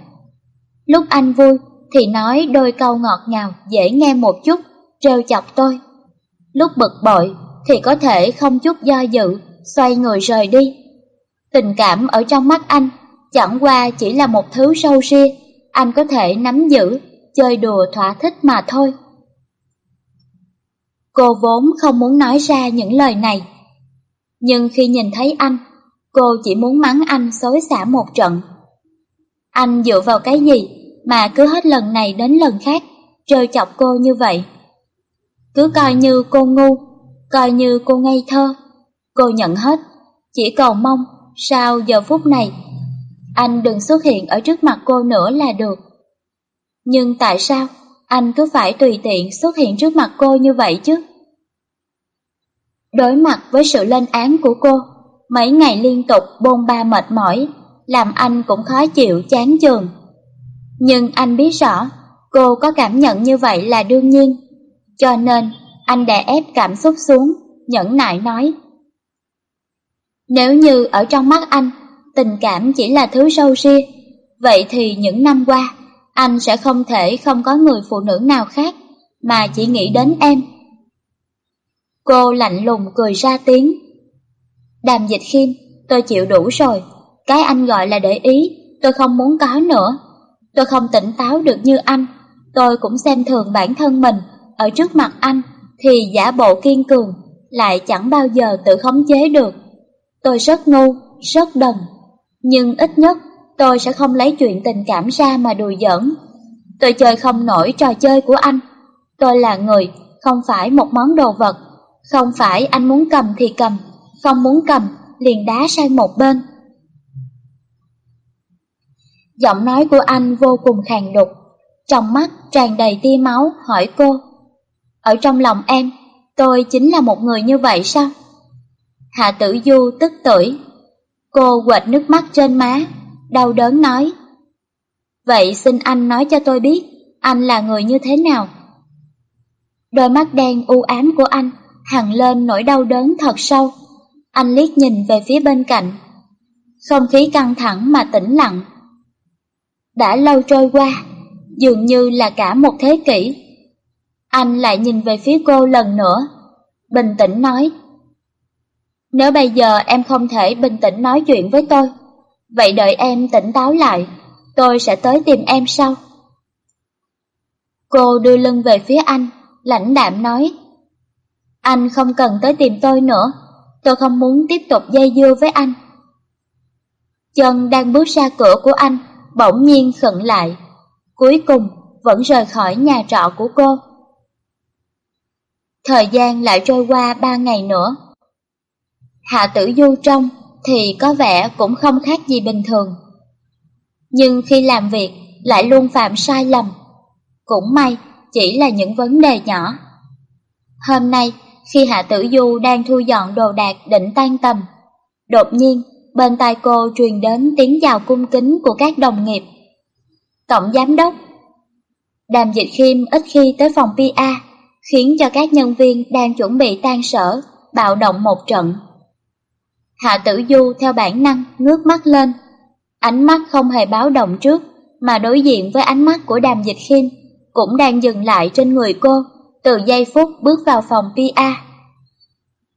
Lúc anh vui thì nói đôi câu ngọt ngào dễ nghe một chút, trêu chọc tôi. Lúc bực bội thì có thể không chút do dự, xoay người rời đi. Tình cảm ở trong mắt anh chẳng qua chỉ là một thứ sâu ria, anh có thể nắm giữ, chơi đùa thỏa thích mà thôi. Cô vốn không muốn nói ra những lời này. Nhưng khi nhìn thấy anh, cô chỉ muốn mắng anh xối xả một trận. Anh dựa vào cái gì mà cứ hết lần này đến lần khác trêu chọc cô như vậy? Cứ coi như cô ngu, coi như cô ngây thơ. Cô nhận hết, chỉ cầu mong sao giờ phút này anh đừng xuất hiện ở trước mặt cô nữa là được. Nhưng tại sao anh cứ phải tùy tiện xuất hiện trước mặt cô như vậy chứ? Đối mặt với sự lên án của cô, mấy ngày liên tục bôn ba mệt mỏi, làm anh cũng khó chịu chán chường. Nhưng anh biết rõ, cô có cảm nhận như vậy là đương nhiên. Cho nên, anh đè ép cảm xúc xuống, nhẫn nại nói. Nếu như ở trong mắt anh, tình cảm chỉ là thứ sâu ria, vậy thì những năm qua, anh sẽ không thể không có người phụ nữ nào khác, mà chỉ nghĩ đến em. Cô lạnh lùng cười ra tiếng. Đàm dịch khiêm, tôi chịu đủ rồi, cái anh gọi là để ý, tôi không muốn có nữa. Tôi không tỉnh táo được như anh, tôi cũng xem thường bản thân mình, ở trước mặt anh thì giả bộ kiên cường, lại chẳng bao giờ tự khống chế được. Tôi rất ngu, rất đần, nhưng ít nhất tôi sẽ không lấy chuyện tình cảm ra mà đùa giỡn. Tôi chơi không nổi trò chơi của anh. Tôi là người, không phải một món đồ vật. Không phải anh muốn cầm thì cầm, không muốn cầm liền đá sang một bên. Giọng nói của anh vô cùng khàn đục, trong mắt tràn đầy tia máu hỏi cô. Ở trong lòng em, tôi chính là một người như vậy sao? Hạ tử du tức tưởi. Cô quệt nước mắt trên má, đau đớn nói. Vậy xin anh nói cho tôi biết, anh là người như thế nào? Đôi mắt đen u ám của anh hằng lên nỗi đau đớn thật sâu. Anh liếc nhìn về phía bên cạnh. Không khí căng thẳng mà tĩnh lặng. Đã lâu trôi qua, dường như là cả một thế kỷ. Anh lại nhìn về phía cô lần nữa, bình tĩnh nói. Nếu bây giờ em không thể bình tĩnh nói chuyện với tôi, vậy đợi em tỉnh táo lại, tôi sẽ tới tìm em sau. Cô đưa lưng về phía anh, lãnh đạm nói. Anh không cần tới tìm tôi nữa, tôi không muốn tiếp tục dây dưa với anh. Chân đang bước ra cửa của anh, bỗng nhiên khựng lại. Cuối cùng, vẫn rời khỏi nhà trọ của cô. Thời gian lại trôi qua ba ngày nữa. Hạ tử du trong thì có vẻ cũng không khác gì bình thường. Nhưng khi làm việc lại luôn phạm sai lầm. Cũng may chỉ là những vấn đề nhỏ. Hôm nay, khi Hạ Tử Du đang thu dọn đồ đạc định tan tầm, đột nhiên bên tai cô truyền đến tiếng chào cung kính của các đồng nghiệp. Tổng Giám Đốc Đàm Dịch Khiêm ít khi tới phòng PA, khiến cho các nhân viên đang chuẩn bị tan sở, bạo động một trận. Hạ Tử Du theo bản năng ngước mắt lên, ánh mắt không hề báo động trước, mà đối diện với ánh mắt của Đàm Dịch Khiêm, cũng đang dừng lại trên người cô, từ giây phút bước vào phòng PA.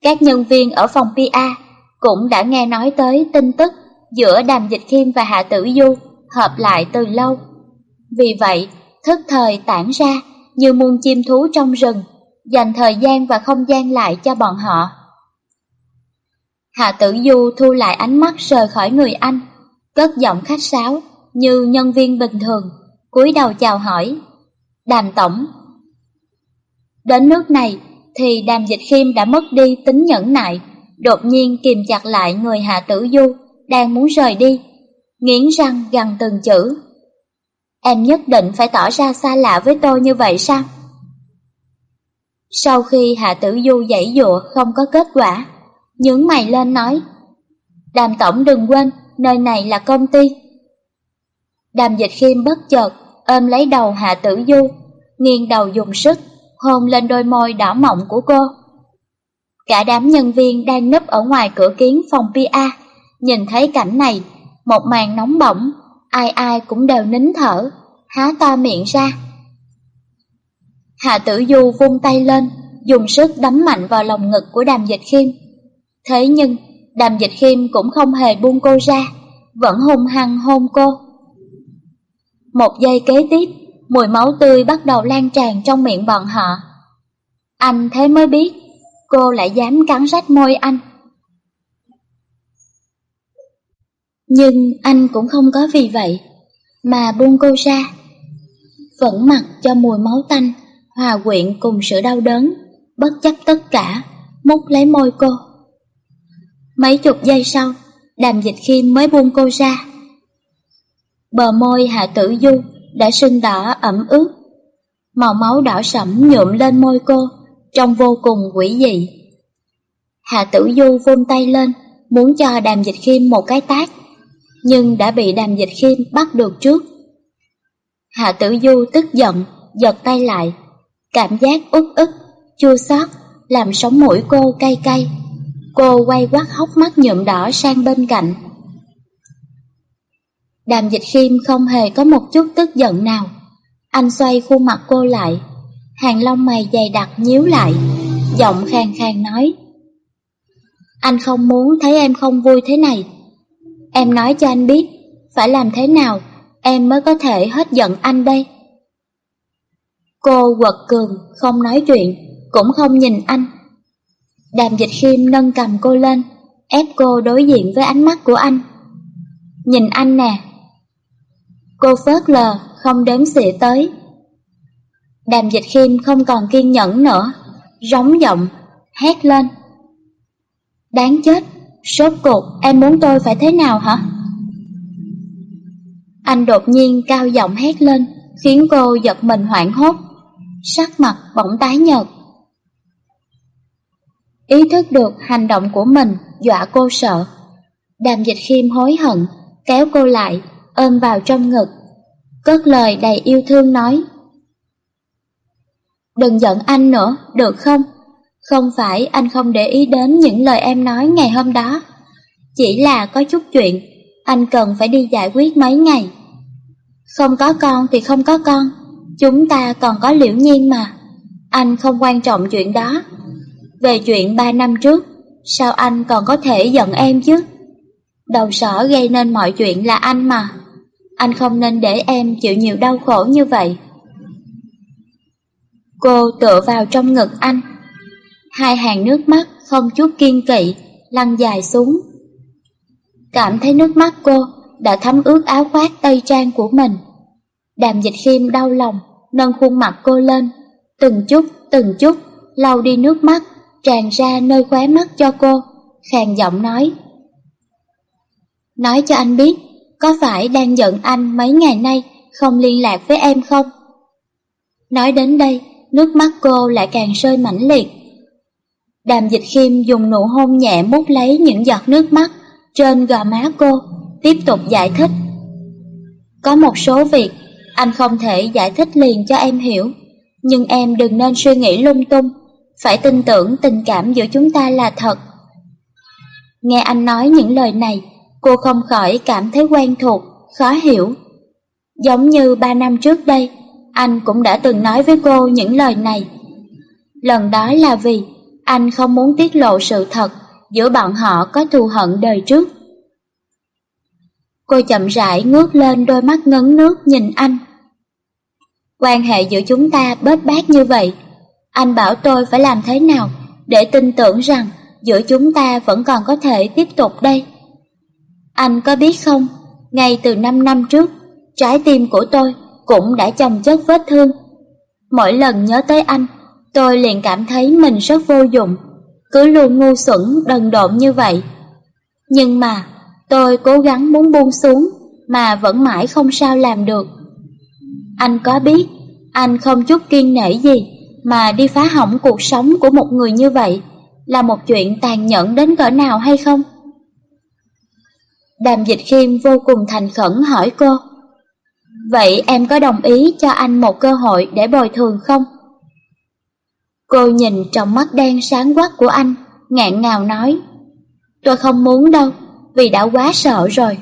Các nhân viên ở phòng PA cũng đã nghe nói tới tin tức giữa Đàm Dịch Khiêm và Hạ Tử Du hợp lại từ lâu. Vì vậy, thức thời tản ra như muôn chim thú trong rừng, dành thời gian và không gian lại cho bọn họ. Hạ Tử Du thu lại ánh mắt rời khỏi người anh, cất giọng khách sáo như nhân viên bình thường, cúi đầu chào hỏi. Đàm Tổng Đến nước này thì đàm dịch khiêm đã mất đi tính nhẫn nại, đột nhiên kìm chặt lại người Hạ Tử Du đang muốn rời đi, nghiến răng gằn từng chữ. Em nhất định phải tỏ ra xa lạ với tôi như vậy sao? Sau khi Hạ Tử Du dãy dụa không có kết quả, nhướng mày lên nói Đàm Tổng đừng quên, nơi này là công ty. Đàm dịch khiêm bất chợt, ôm lấy đầu Hạ Tử Du, nghiêng đầu dùng sức, hôn lên đôi môi đỏ mọng của cô. Cả đám nhân viên đang núp ở ngoài cửa kiến phòng PA, nhìn thấy cảnh này, một màn nóng bỏng, ai ai cũng đều nín thở, há to miệng ra. Hạ tử du vung tay lên, dùng sức đấm mạnh vào lòng ngực của đàm dịch khiêm. Thế nhưng, đàm dịch khiêm cũng không hề buông cô ra, vẫn hung hăng hôn cô. Một giây kế tiếp, mùi máu tươi bắt đầu lan tràn trong miệng bọn họ. Anh thế mới biết, cô lại dám cắn rách môi anh. Nhưng anh cũng không có vì vậy, mà buông cô ra. Vẫn mặc cho mùi máu tanh, hòa quyện cùng sự đau đớn, bất chấp tất cả, mút lấy môi cô. Mấy chục giây sau, đàm dịch khiêm mới buông cô ra. Bờ môi hạ tử du đã sưng đỏ ẩm ướt. Màu máu đỏ sẫm nhuộm lên môi cô, trông vô cùng quỷ dị. Hạ tử du vung tay lên, muốn cho đàm dịch khiêm một cái tác, nhưng đã bị đàm dịch khiêm bắt được trước. Hạ tử du tức giận, giật tay lại, cảm giác út ức, chua xót làm sống mũi cô cay cay. Cô quay quắt hốc mắt nhuộm đỏ sang bên cạnh. Đàm dịch khiêm không hề có một chút tức giận nào. Anh xoay khuôn mặt cô lại, hàng lông mày dày đặc nhíu lại, giọng khang khang nói. Anh không muốn thấy em không vui thế này. Em nói cho anh biết, phải làm thế nào em mới có thể hết giận anh đây. Cô quật cường, không nói chuyện, cũng không nhìn anh. Đàm dịch khiêm nâng cầm cô lên, ép cô đối diện với ánh mắt của anh. Nhìn anh nè, Cô phớt lờ, không đếm xỉa tới. Đàm dịch khiêm không còn kiên nhẫn nữa, rống giọng, hét lên. Đáng chết, sốt cuộc em muốn tôi phải thế nào hả? Anh đột nhiên cao giọng hét lên, khiến cô giật mình hoảng hốt, sắc mặt bỗng tái nhợt. Ý thức được hành động của mình dọa cô sợ. Đàm dịch khiêm hối hận, kéo cô lại, ôm vào trong ngực, cất lời đầy yêu thương nói. Đừng giận anh nữa, được không? Không phải anh không để ý đến những lời em nói ngày hôm đó. Chỉ là có chút chuyện, anh cần phải đi giải quyết mấy ngày. Không có con thì không có con, chúng ta còn có liễu nhiên mà. Anh không quan trọng chuyện đó. Về chuyện ba năm trước, sao anh còn có thể giận em chứ? Đầu sỏ gây nên mọi chuyện là anh mà. Anh không nên để em chịu nhiều đau khổ như vậy. Cô tựa vào trong ngực anh. Hai hàng nước mắt không chút kiên kỵ, lăn dài xuống. Cảm thấy nước mắt cô đã thấm ướt áo khoác tây trang của mình. Đàm dịch khiêm đau lòng, nâng khuôn mặt cô lên, từng chút, từng chút, lau đi nước mắt, tràn ra nơi khóe mắt cho cô, khàn giọng nói. Nói cho anh biết, có phải đang giận anh mấy ngày nay không liên lạc với em không? Nói đến đây, nước mắt cô lại càng rơi mãnh liệt. Đàm dịch khiêm dùng nụ hôn nhẹ mút lấy những giọt nước mắt trên gò má cô, tiếp tục giải thích. Có một số việc anh không thể giải thích liền cho em hiểu, nhưng em đừng nên suy nghĩ lung tung, phải tin tưởng tình cảm giữa chúng ta là thật. Nghe anh nói những lời này, cô không khỏi cảm thấy quen thuộc, khó hiểu. Giống như ba năm trước đây, anh cũng đã từng nói với cô những lời này. Lần đó là vì anh không muốn tiết lộ sự thật giữa bọn họ có thù hận đời trước. Cô chậm rãi ngước lên đôi mắt ngấn nước nhìn anh. Quan hệ giữa chúng ta bết bát như vậy, anh bảo tôi phải làm thế nào để tin tưởng rằng giữa chúng ta vẫn còn có thể tiếp tục đây. Anh có biết không, ngay từ 5 năm trước, trái tim của tôi cũng đã chồng chất vết thương. Mỗi lần nhớ tới anh, tôi liền cảm thấy mình rất vô dụng, cứ luôn ngu xuẩn đần độn như vậy. Nhưng mà, tôi cố gắng muốn buông xuống, mà vẫn mãi không sao làm được. Anh có biết, anh không chút kiên nể gì mà đi phá hỏng cuộc sống của một người như vậy là một chuyện tàn nhẫn đến cỡ nào hay không? Đàm dịch khiêm vô cùng thành khẩn hỏi cô. Vậy em có đồng ý cho anh một cơ hội để bồi thường không? Cô nhìn trong mắt đen sáng quắc của anh, ngạn ngào nói. Tôi không muốn đâu, vì đã quá sợ rồi.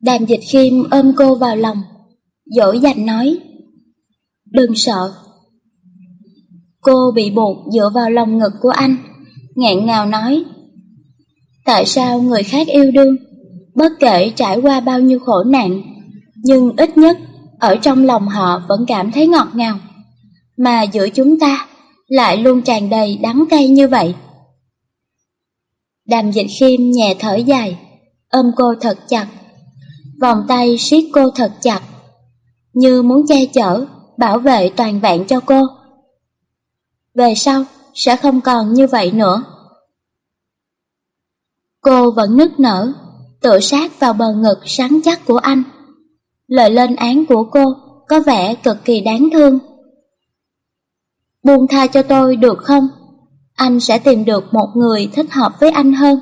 Đàm dịch khiêm ôm cô vào lòng, dỗ dành nói. Đừng sợ. Cô bị buộc dựa vào lòng ngực của anh, ngạn ngào nói. Tại sao người khác yêu đương, bất kể trải qua bao nhiêu khổ nạn, nhưng ít nhất ở trong lòng họ vẫn cảm thấy ngọt ngào, mà giữa chúng ta lại luôn tràn đầy đắng cay như vậy. Đàm dịch khiêm nhẹ thở dài, ôm cô thật chặt, vòng tay siết cô thật chặt, như muốn che chở, bảo vệ toàn vẹn cho cô. Về sau, sẽ không còn như vậy nữa. Cô vẫn nức nở, tựa sát vào bờ ngực sáng chắc của anh. Lời lên án của cô có vẻ cực kỳ đáng thương. Buông tha cho tôi được không? Anh sẽ tìm được một người thích hợp với anh hơn.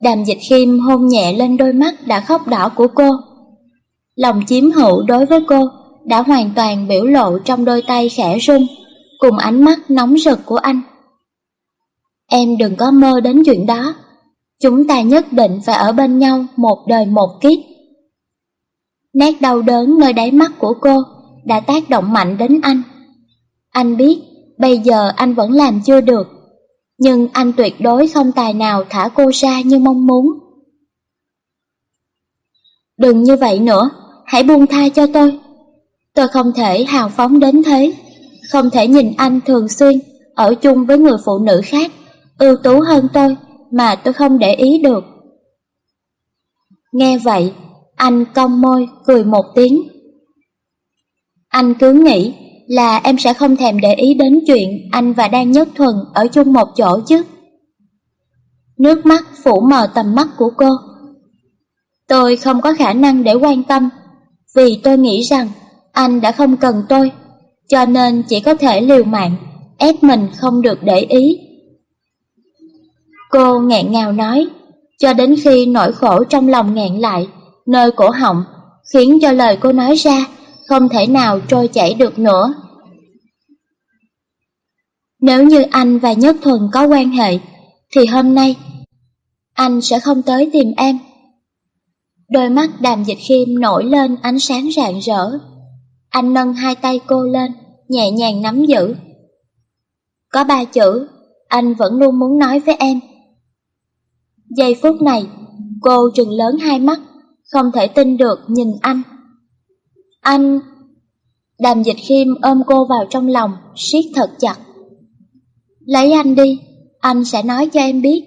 Đàm dịch khiêm hôn nhẹ lên đôi mắt đã khóc đỏ của cô. Lòng chiếm hữu đối với cô đã hoàn toàn biểu lộ trong đôi tay khẽ run, cùng ánh mắt nóng rực của anh. Em đừng có mơ đến chuyện đó. Chúng ta nhất định phải ở bên nhau một đời một kiếp. Nét đau đớn nơi đáy mắt của cô đã tác động mạnh đến anh. Anh biết bây giờ anh vẫn làm chưa được, nhưng anh tuyệt đối không tài nào thả cô ra như mong muốn. Đừng như vậy nữa, hãy buông tha cho tôi. Tôi không thể hào phóng đến thế, không thể nhìn anh thường xuyên ở chung với người phụ nữ khác ưu tú hơn tôi mà tôi không để ý được. Nghe vậy, anh cong môi cười một tiếng. Anh cứ nghĩ là em sẽ không thèm để ý đến chuyện anh và Đan Nhất Thuần ở chung một chỗ chứ. Nước mắt phủ mờ tầm mắt của cô. Tôi không có khả năng để quan tâm, vì tôi nghĩ rằng anh đã không cần tôi, cho nên chỉ có thể liều mạng, ép mình không được để ý. Cô nghẹn ngào nói, cho đến khi nỗi khổ trong lòng nghẹn lại, nơi cổ họng, khiến cho lời cô nói ra không thể nào trôi chảy được nữa. Nếu như anh và Nhất Thuần có quan hệ, thì hôm nay anh sẽ không tới tìm em. Đôi mắt đàm dịch khiêm nổi lên ánh sáng rạng rỡ. Anh nâng hai tay cô lên, nhẹ nhàng nắm giữ. Có ba chữ, anh vẫn luôn muốn nói với em. Giây phút này, cô trừng lớn hai mắt, không thể tin được nhìn anh. Anh... Đàm dịch khiêm ôm cô vào trong lòng, siết thật chặt. Lấy anh đi, anh sẽ nói cho em biết.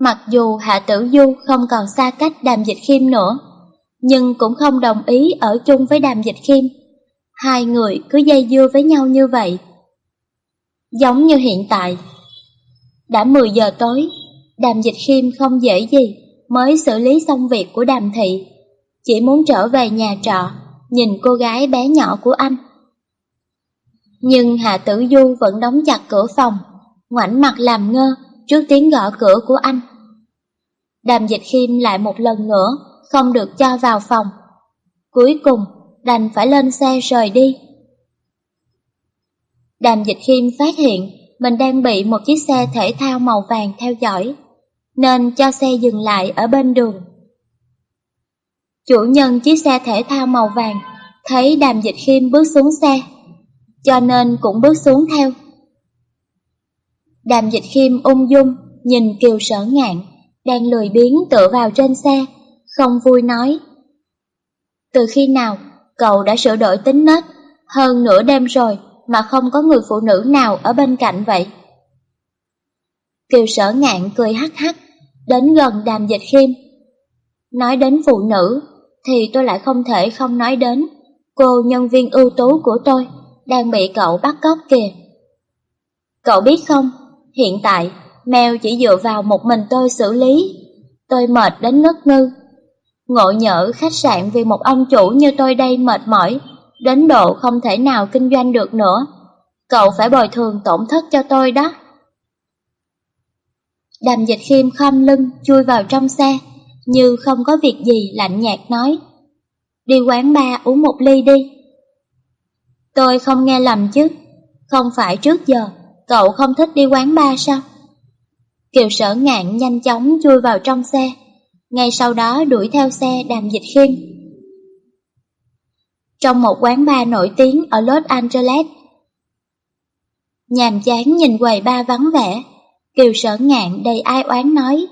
Mặc dù Hạ Tử Du không còn xa cách Đàm Dịch Khiêm nữa, nhưng cũng không đồng ý ở chung với Đàm Dịch Khiêm. Hai người cứ dây dưa với nhau như vậy. Giống như hiện tại. Đã 10 giờ tối, Đàm Dịch Khiêm không dễ gì mới xử lý xong việc của Đàm Thị. Chỉ muốn trở về nhà trọ, nhìn cô gái bé nhỏ của anh. Nhưng Hạ Tử Du vẫn đóng chặt cửa phòng, ngoảnh mặt làm ngơ trước tiếng gõ cửa của anh. Đàm dịch khiêm lại một lần nữa, không được cho vào phòng. Cuối cùng, đành phải lên xe rời đi. Đàm dịch khiêm phát hiện mình đang bị một chiếc xe thể thao màu vàng theo dõi, nên cho xe dừng lại ở bên đường. Chủ nhân chiếc xe thể thao màu vàng thấy đàm dịch khiêm bước xuống xe, cho nên cũng bước xuống theo. Đàm dịch khiêm ung dung, nhìn kiều sở ngạn, đang lười biếng tựa vào trên xe, không vui nói. Từ khi nào cậu đã sửa đổi tính nết, hơn nửa đêm rồi mà không có người phụ nữ nào ở bên cạnh vậy? Kiều sở ngạn cười hắc hắc, đến gần đàm dịch khiêm. Nói đến phụ nữ, thì tôi lại không thể không nói đến cô nhân viên ưu tú của tôi đang bị cậu bắt cóc kìa. Cậu biết không, hiện tại Mèo chỉ dựa vào một mình tôi xử lý. Tôi mệt đến ngất ngư. Ngộ nhỡ khách sạn vì một ông chủ như tôi đây mệt mỏi, đến độ không thể nào kinh doanh được nữa. Cậu phải bồi thường tổn thất cho tôi đó. Đàm dịch khiêm khom lưng chui vào trong xe, như không có việc gì lạnh nhạt nói. Đi quán bar uống một ly đi. Tôi không nghe lầm chứ, không phải trước giờ cậu không thích đi quán bar sao? Kiều sở ngạn nhanh chóng chui vào trong xe, ngay sau đó đuổi theo xe đàm dịch khiêm. Trong một quán bar nổi tiếng ở Los Angeles, nhàm chán nhìn quầy ba vắng vẻ, Kiều sở ngạn đầy ai oán nói.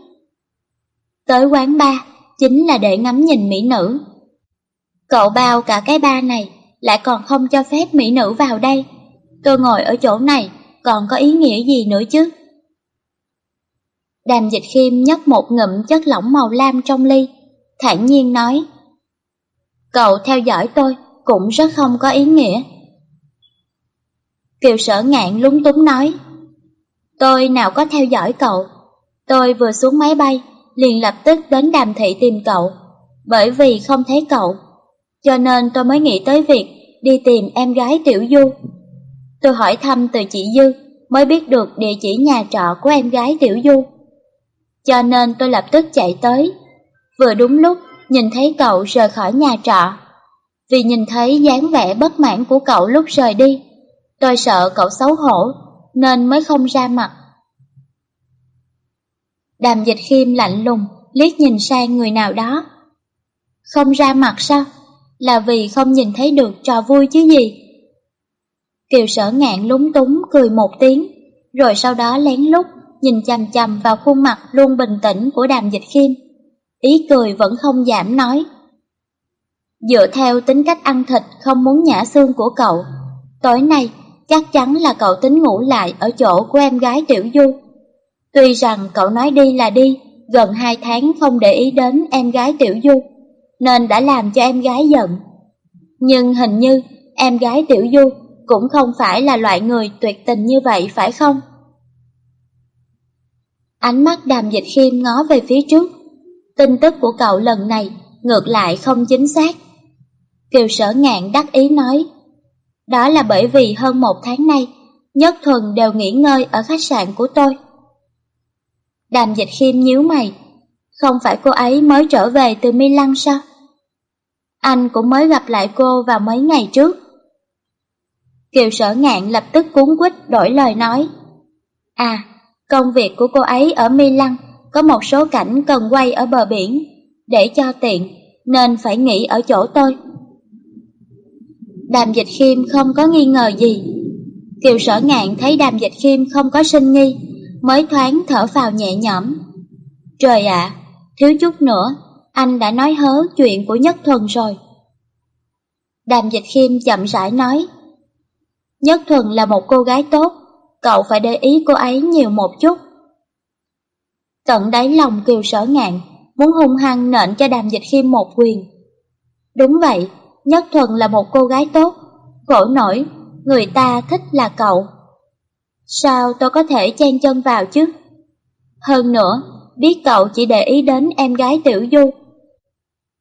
Tới quán bar chính là để ngắm nhìn mỹ nữ. Cậu bao cả cái ba này, lại còn không cho phép mỹ nữ vào đây. Tôi ngồi ở chỗ này, còn có ý nghĩa gì nữa chứ? Đàm dịch khiêm nhấp một ngụm chất lỏng màu lam trong ly, thản nhiên nói. Cậu theo dõi tôi cũng rất không có ý nghĩa. Kiều sở ngạn lúng túng nói. Tôi nào có theo dõi cậu. Tôi vừa xuống máy bay, liền lập tức đến đàm thị tìm cậu. Bởi vì không thấy cậu, cho nên tôi mới nghĩ tới việc đi tìm em gái Tiểu Du. Tôi hỏi thăm từ chị Dư, mới biết được địa chỉ nhà trọ của em gái Tiểu Du cho nên tôi lập tức chạy tới. Vừa đúng lúc nhìn thấy cậu rời khỏi nhà trọ. Vì nhìn thấy dáng vẻ bất mãn của cậu lúc rời đi, tôi sợ cậu xấu hổ, nên mới không ra mặt. Đàm dịch khiêm lạnh lùng, liếc nhìn sang người nào đó. Không ra mặt sao? Là vì không nhìn thấy được trò vui chứ gì? Kiều sở ngạn lúng túng cười một tiếng, rồi sau đó lén lút nhìn chằm chằm vào khuôn mặt luôn bình tĩnh của đàm dịch khiêm. Ý cười vẫn không giảm nói. Dựa theo tính cách ăn thịt không muốn nhả xương của cậu, tối nay chắc chắn là cậu tính ngủ lại ở chỗ của em gái Tiểu Du. Tuy rằng cậu nói đi là đi, gần hai tháng không để ý đến em gái Tiểu Du, nên đã làm cho em gái giận. Nhưng hình như em gái Tiểu Du cũng không phải là loại người tuyệt tình như vậy phải không? Ánh mắt đàm dịch khiêm ngó về phía trước. Tin tức của cậu lần này ngược lại không chính xác. Kiều sở ngạn đắc ý nói. Đó là bởi vì hơn một tháng nay, Nhất Thuần đều nghỉ ngơi ở khách sạn của tôi. Đàm dịch khiêm nhíu mày. Không phải cô ấy mới trở về từ Milan sao? Anh cũng mới gặp lại cô vào mấy ngày trước. Kiều sở ngạn lập tức cuốn quýt đổi lời nói. À, Công việc của cô ấy ở Milan có một số cảnh cần quay ở bờ biển. để cho tiện, nên phải nghỉ ở chỗ tôi. Đàm dịch khiêm không có nghi ngờ gì. Kiều sở ngạn thấy đàm dịch khiêm không có sinh nghi, mới thoáng thở vào nhẹ nhõm. Trời ạ, thiếu chút nữa, anh đã nói hớ chuyện của Nhất Thuần rồi. Đàm dịch khiêm chậm rãi nói, Nhất Thuần là một cô gái tốt, cậu phải để ý cô ấy nhiều một chút. Tận đáy lòng kiều sở ngạn, muốn hung hăng nện cho đàm dịch khiêm một quyền. Đúng vậy, Nhất Thuần là một cô gái tốt, khổ nổi, người ta thích là cậu. Sao tôi có thể chen chân vào chứ? Hơn nữa, biết cậu chỉ để ý đến em gái Tiểu Du.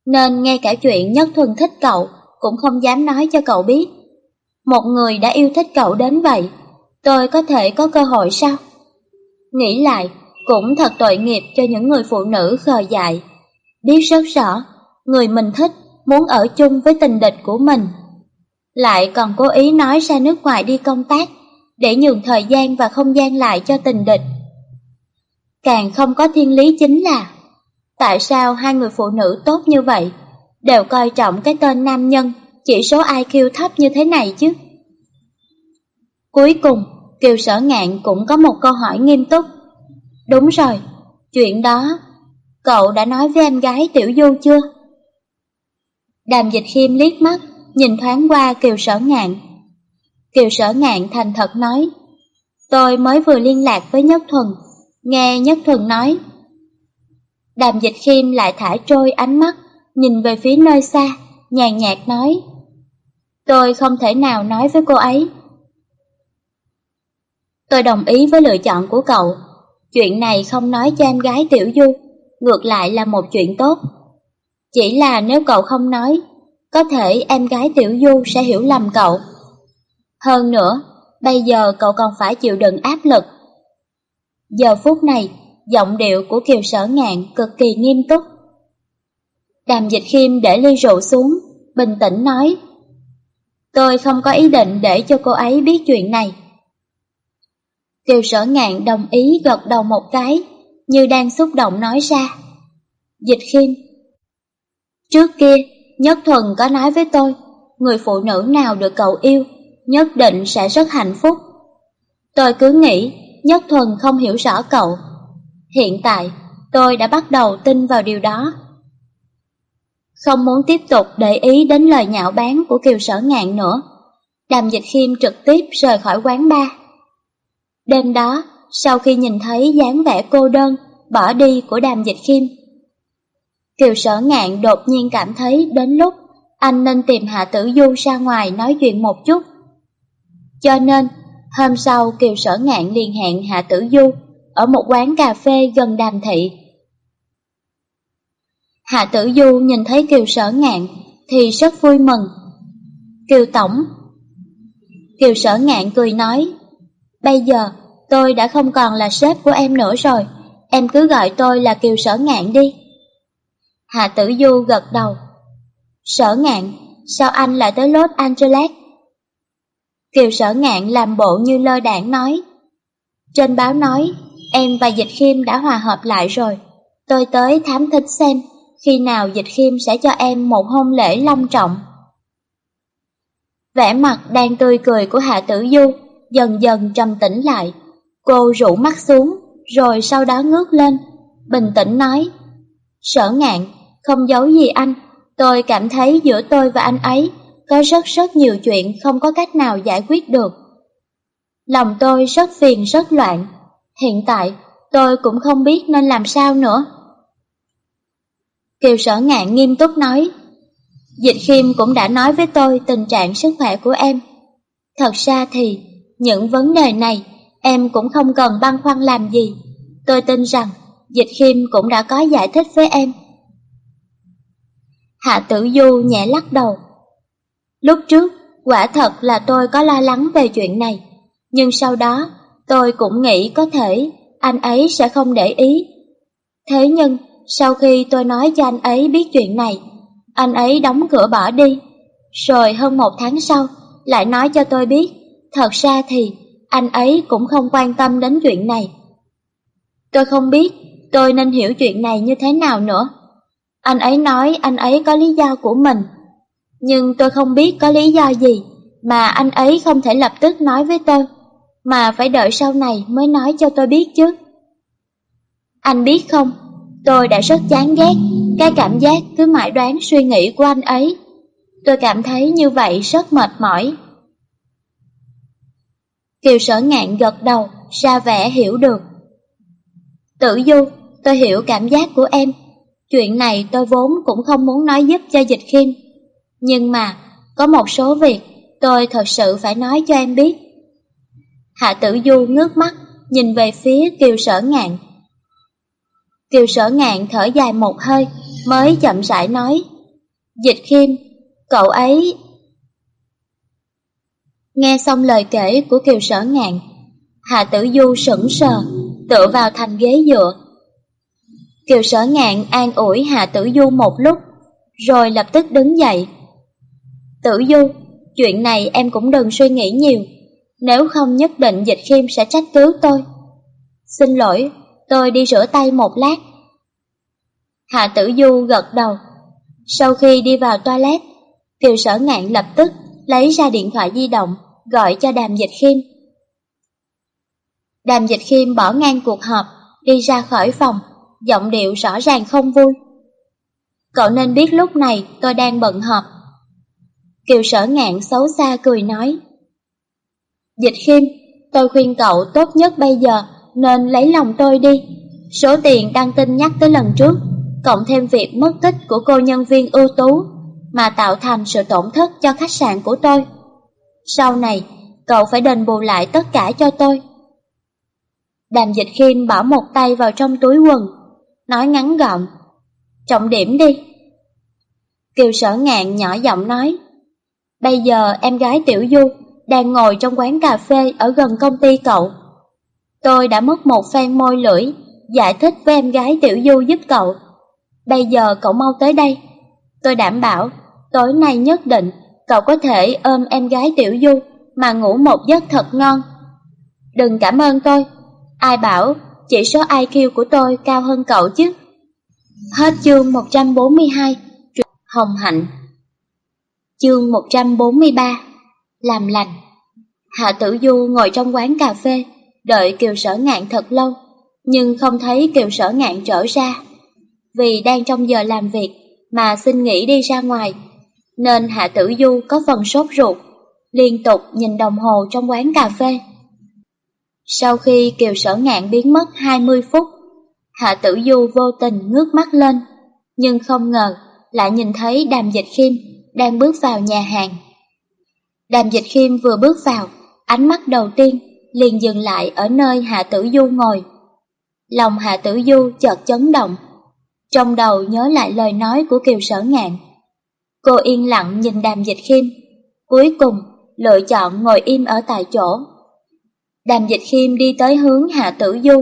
Nên ngay cả chuyện Nhất Thuần thích cậu cũng không dám nói cho cậu biết. Một người đã yêu thích cậu đến vậy, tôi có thể có cơ hội sao? Nghĩ lại, cũng thật tội nghiệp cho những người phụ nữ khờ dại. Biết rất rõ, người mình thích muốn ở chung với tình địch của mình. Lại còn cố ý nói ra nước ngoài đi công tác để nhường thời gian và không gian lại cho tình địch. Càng không có thiên lý chính là tại sao hai người phụ nữ tốt như vậy đều coi trọng cái tên nam nhân chỉ số IQ thấp như thế này chứ? Cuối cùng, Kiều Sở Ngạn cũng có một câu hỏi nghiêm túc. Đúng rồi, chuyện đó, cậu đã nói với em gái Tiểu Du chưa? Đàm dịch khiêm liếc mắt, nhìn thoáng qua Kiều Sở Ngạn. Kiều Sở Ngạn thành thật nói, tôi mới vừa liên lạc với Nhất Thuần, nghe Nhất Thuần nói. Đàm dịch khiêm lại thả trôi ánh mắt, nhìn về phía nơi xa, nhàn nhạt nói, tôi không thể nào nói với cô ấy. Tôi đồng ý với lựa chọn của cậu, chuyện này không nói cho em gái Tiểu Du, ngược lại là một chuyện tốt. Chỉ là nếu cậu không nói, có thể em gái Tiểu Du sẽ hiểu lầm cậu. Hơn nữa, bây giờ cậu còn phải chịu đựng áp lực. Giờ phút này, giọng điệu của Kiều Sở Ngạn cực kỳ nghiêm túc. Đàm Dịch Khiêm để ly rượu xuống, bình tĩnh nói. Tôi không có ý định để cho cô ấy biết chuyện này. Kiều Sở Ngạn đồng ý gật đầu một cái, như đang xúc động nói ra. Dịch Khiêm Trước kia, Nhất Thuần có nói với tôi, người phụ nữ nào được cậu yêu, nhất định sẽ rất hạnh phúc. Tôi cứ nghĩ Nhất Thuần không hiểu rõ cậu. Hiện tại, tôi đã bắt đầu tin vào điều đó. Không muốn tiếp tục để ý đến lời nhạo báng của Kiều Sở Ngạn nữa, Đàm Dịch Khiêm trực tiếp rời khỏi quán bar. Đêm đó, sau khi nhìn thấy dáng vẻ cô đơn, bỏ đi của Đàm Dịch Khiêm, Kiều sở ngạn đột nhiên cảm thấy đến lúc anh nên tìm Hạ Tử Du ra ngoài nói chuyện một chút. Cho nên, hôm sau Kiều sở ngạn liền hẹn Hạ Tử Du ở một quán cà phê gần đàm thị. Hạ Tử Du nhìn thấy Kiều sở ngạn thì rất vui mừng. Kiều Tổng Kiều sở ngạn cười nói Bây giờ tôi đã không còn là sếp của em nữa rồi Em cứ gọi tôi là Kiều sở ngạn đi Hạ Tử Du gật đầu. Sở ngạn, sao anh lại tới Los Angeles? Kiều sở ngạn làm bộ như lơ đảng nói. Trên báo nói, em và Dịch Khiêm đã hòa hợp lại rồi. Tôi tới thám thính xem khi nào Dịch Khiêm sẽ cho em một hôn lễ long trọng. Vẻ mặt đang tươi cười của Hạ Tử Du dần dần trầm tĩnh lại. Cô rủ mắt xuống, rồi sau đó ngước lên, bình tĩnh nói. Sở ngạn, không giấu gì anh, tôi cảm thấy giữa tôi và anh ấy có rất rất nhiều chuyện không có cách nào giải quyết được. Lòng tôi rất phiền rất loạn, hiện tại tôi cũng không biết nên làm sao nữa. Kiều sở ngạn nghiêm túc nói, Dịch Khiêm cũng đã nói với tôi tình trạng sức khỏe của em. Thật ra thì, những vấn đề này em cũng không cần băn khoăn làm gì. Tôi tin rằng Dịch Khiêm cũng đã có giải thích với em. Hạ tử du nhẹ lắc đầu. Lúc trước, quả thật là tôi có lo lắng về chuyện này, nhưng sau đó tôi cũng nghĩ có thể anh ấy sẽ không để ý. Thế nhưng, sau khi tôi nói cho anh ấy biết chuyện này, anh ấy đóng cửa bỏ đi. Rồi hơn một tháng sau, lại nói cho tôi biết, thật ra thì anh ấy cũng không quan tâm đến chuyện này. Tôi không biết tôi nên hiểu chuyện này như thế nào nữa. Anh ấy nói anh ấy có lý do của mình, nhưng tôi không biết có lý do gì mà anh ấy không thể lập tức nói với tôi, mà phải đợi sau này mới nói cho tôi biết chứ. Anh biết không, tôi đã rất chán ghét cái cảm giác cứ mãi đoán suy nghĩ của anh ấy. Tôi cảm thấy như vậy rất mệt mỏi. Kiều sở ngạn gật đầu, ra vẻ hiểu được. Tử Du, tôi hiểu cảm giác của em. Chuyện này tôi vốn cũng không muốn nói giúp cho dịch khiêm. Nhưng mà, có một số việc tôi thật sự phải nói cho em biết. Hạ tử du ngước mắt, nhìn về phía kiều sở ngạn. Kiều sở ngạn thở dài một hơi, mới chậm rãi nói. Dịch khiêm, cậu ấy... Nghe xong lời kể của kiều sở ngạn, Hạ tử du sững sờ, tựa vào thành ghế dựa. Kiều sở ngạn an ủi Hạ tử du một lúc, rồi lập tức đứng dậy. Tử du, chuyện này em cũng đừng suy nghĩ nhiều, nếu không nhất định dịch khiêm sẽ trách cứ tôi. Xin lỗi, tôi đi rửa tay một lát. Hạ tử du gật đầu. Sau khi đi vào toilet, Kiều sở ngạn lập tức lấy ra điện thoại di động, gọi cho đàm dịch khiêm. Đàm dịch khiêm bỏ ngang cuộc họp, đi ra khỏi phòng, giọng điệu rõ ràng không vui. Cậu nên biết lúc này tôi đang bận họp. Kiều sở ngạn xấu xa cười nói. Dịch khiêm, tôi khuyên cậu tốt nhất bây giờ nên lấy lòng tôi đi. Số tiền đăng tin nhắc tới lần trước, cộng thêm việc mất tích của cô nhân viên ưu tú mà tạo thành sự tổn thất cho khách sạn của tôi. Sau này, cậu phải đền bù lại tất cả cho tôi. Đàm dịch khiêm bỏ một tay vào trong túi quần, nói ngắn gọn. Trọng điểm đi. Kiều sở ngạn nhỏ giọng nói. Bây giờ em gái Tiểu Du đang ngồi trong quán cà phê ở gần công ty cậu. Tôi đã mất một phen môi lưỡi, giải thích với em gái Tiểu Du giúp cậu. Bây giờ cậu mau tới đây. Tôi đảm bảo, tối nay nhất định cậu có thể ôm em gái Tiểu Du mà ngủ một giấc thật ngon. Đừng cảm ơn tôi, ai bảo chỉ số IQ của tôi cao hơn cậu chứ. Hết chương 142, Hồng Hạnh Chương 143 Làm lành Hạ Tử Du ngồi trong quán cà phê, đợi Kiều Sở Ngạn thật lâu, nhưng không thấy Kiều Sở Ngạn trở ra. Vì đang trong giờ làm việc mà xin nghỉ đi ra ngoài, nên Hạ Tử Du có phần sốt ruột, liên tục nhìn đồng hồ trong quán cà phê. Sau khi Kiều Sở Ngạn biến mất 20 phút, Hạ Tử Du vô tình ngước mắt lên, nhưng không ngờ lại nhìn thấy Đàm Dịch Khiêm đang bước vào nhà hàng. Đàm Dịch Khiêm vừa bước vào, ánh mắt đầu tiên liền dừng lại ở nơi Hạ Tử Du ngồi. Lòng Hạ Tử Du chợt chấn động, trong đầu nhớ lại lời nói của Kiều Sở Ngạn. Cô yên lặng nhìn Đàm Dịch Khiêm, cuối cùng lựa chọn ngồi im ở tại chỗ. Đàm Dịch Khiêm đi tới hướng Hạ Tử Du,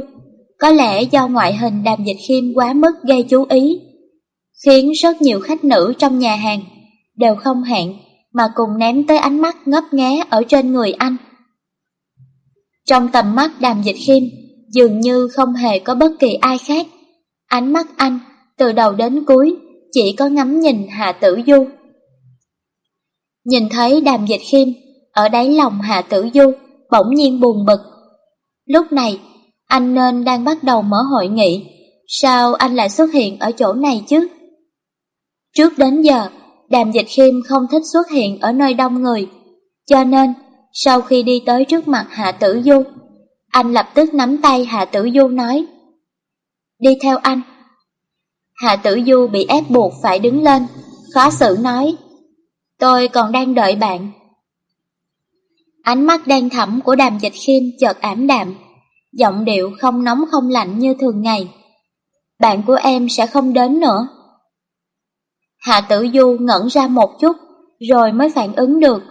có lẽ do ngoại hình Đàm Dịch Khiêm quá mức gây chú ý, khiến rất nhiều khách nữ trong nhà hàng đều không hẹn mà cùng ném tới ánh mắt ngấp nghé ở trên người anh. Trong tầm mắt đàm dịch khiêm, dường như không hề có bất kỳ ai khác. Ánh mắt anh, từ đầu đến cuối, chỉ có ngắm nhìn Hạ Tử Du. Nhìn thấy đàm dịch khiêm, ở đáy lòng Hạ Tử Du, bỗng nhiên buồn bực. Lúc này, anh nên đang bắt đầu mở hội nghị, sao anh lại xuất hiện ở chỗ này chứ? Trước đến giờ, Đàm Dịch Khiêm không thích xuất hiện ở nơi đông người, cho nên sau khi đi tới trước mặt Hạ Tử Du, anh lập tức nắm tay Hạ Tử Du nói Đi theo anh. Hạ Tử Du bị ép buộc phải đứng lên, khó xử nói Tôi còn đang đợi bạn. Ánh mắt đen thẳm của đàm dịch khiêm chợt ảm đạm, giọng điệu không nóng không lạnh như thường ngày. Bạn của em sẽ không đến nữa. Hạ tử du ngẩn ra một chút, rồi mới phản ứng được.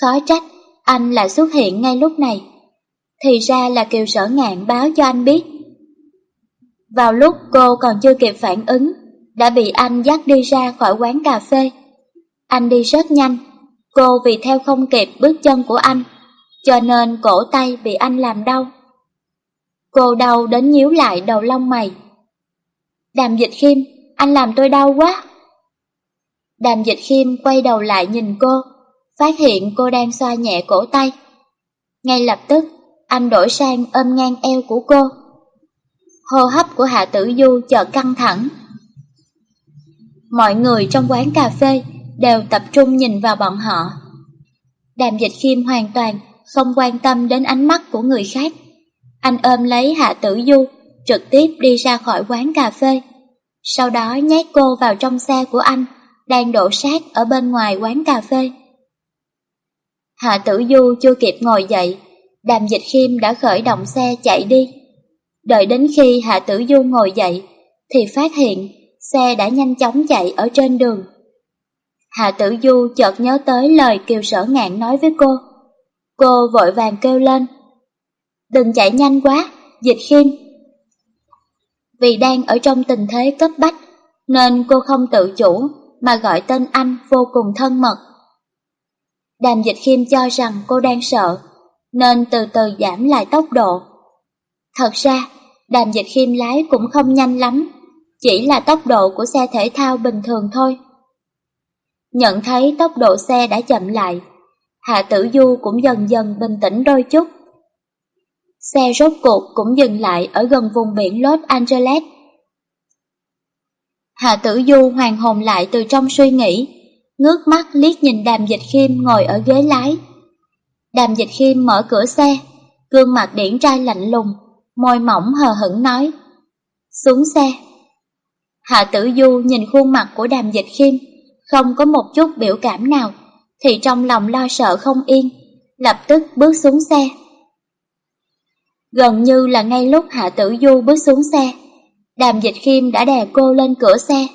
Khó trách, anh lại xuất hiện ngay lúc này. Thì ra là kiều sở ngạn báo cho anh biết. Vào lúc cô còn chưa kịp phản ứng, đã bị anh dắt đi ra khỏi quán cà phê. Anh đi rất nhanh, cô vì theo không kịp bước chân của anh, cho nên cổ tay bị anh làm đau. Cô đau đến nhíu lại đầu lông mày. Đàm dịch khiêm, anh làm tôi đau quá. Đàm dịch khiêm quay đầu lại nhìn cô, phát hiện cô đang xoa nhẹ cổ tay. Ngay lập tức, anh đổi sang ôm ngang eo của cô. Hô hấp của Hạ Tử Du chợt căng thẳng. Mọi người trong quán cà phê đều tập trung nhìn vào bọn họ. Đàm dịch khiêm hoàn toàn không quan tâm đến ánh mắt của người khác. Anh ôm lấy Hạ Tử Du, trực tiếp đi ra khỏi quán cà phê. Sau đó nhét cô vào trong xe của anh, đang đổ sát ở bên ngoài quán cà phê. Hạ Tử Du chưa kịp ngồi dậy, Đàm Dịch Khiêm đã khởi động xe chạy đi. Đợi đến khi Hạ Tử Du ngồi dậy, thì phát hiện xe đã nhanh chóng chạy ở trên đường. Hạ Tử Du chợt nhớ tới lời Kiều Sở Ngạn nói với cô. Cô vội vàng kêu lên. Đừng chạy nhanh quá, Dịch Khiêm. Vì đang ở trong tình thế cấp bách, nên cô không tự chủ mà gọi tên anh vô cùng thân mật. Đàm Dịch Khiêm cho rằng cô đang sợ, nên từ từ giảm lại tốc độ. Thật ra, đàm dịch khiêm lái cũng không nhanh lắm, chỉ là tốc độ của xe thể thao bình thường thôi. Nhận thấy tốc độ xe đã chậm lại, Hạ Tử Du cũng dần dần bình tĩnh đôi chút. Xe rốt cuộc cũng dừng lại ở gần vùng biển Los Angeles. Hạ Tử Du hoàn hồn lại từ trong suy nghĩ, ngước mắt liếc nhìn đàm dịch khiêm ngồi ở ghế lái. Đàm dịch khiêm mở cửa xe, gương mặt điển trai lạnh lùng, môi mỏng hờ hững nói. Xuống xe. Hạ tử du nhìn khuôn mặt của đàm dịch khiêm, không có một chút biểu cảm nào, thì trong lòng lo sợ không yên, lập tức bước xuống xe. Gần như là ngay lúc Hạ Tử Du bước xuống xe, Đàm Dịch Khiêm đã đè cô lên cửa xe.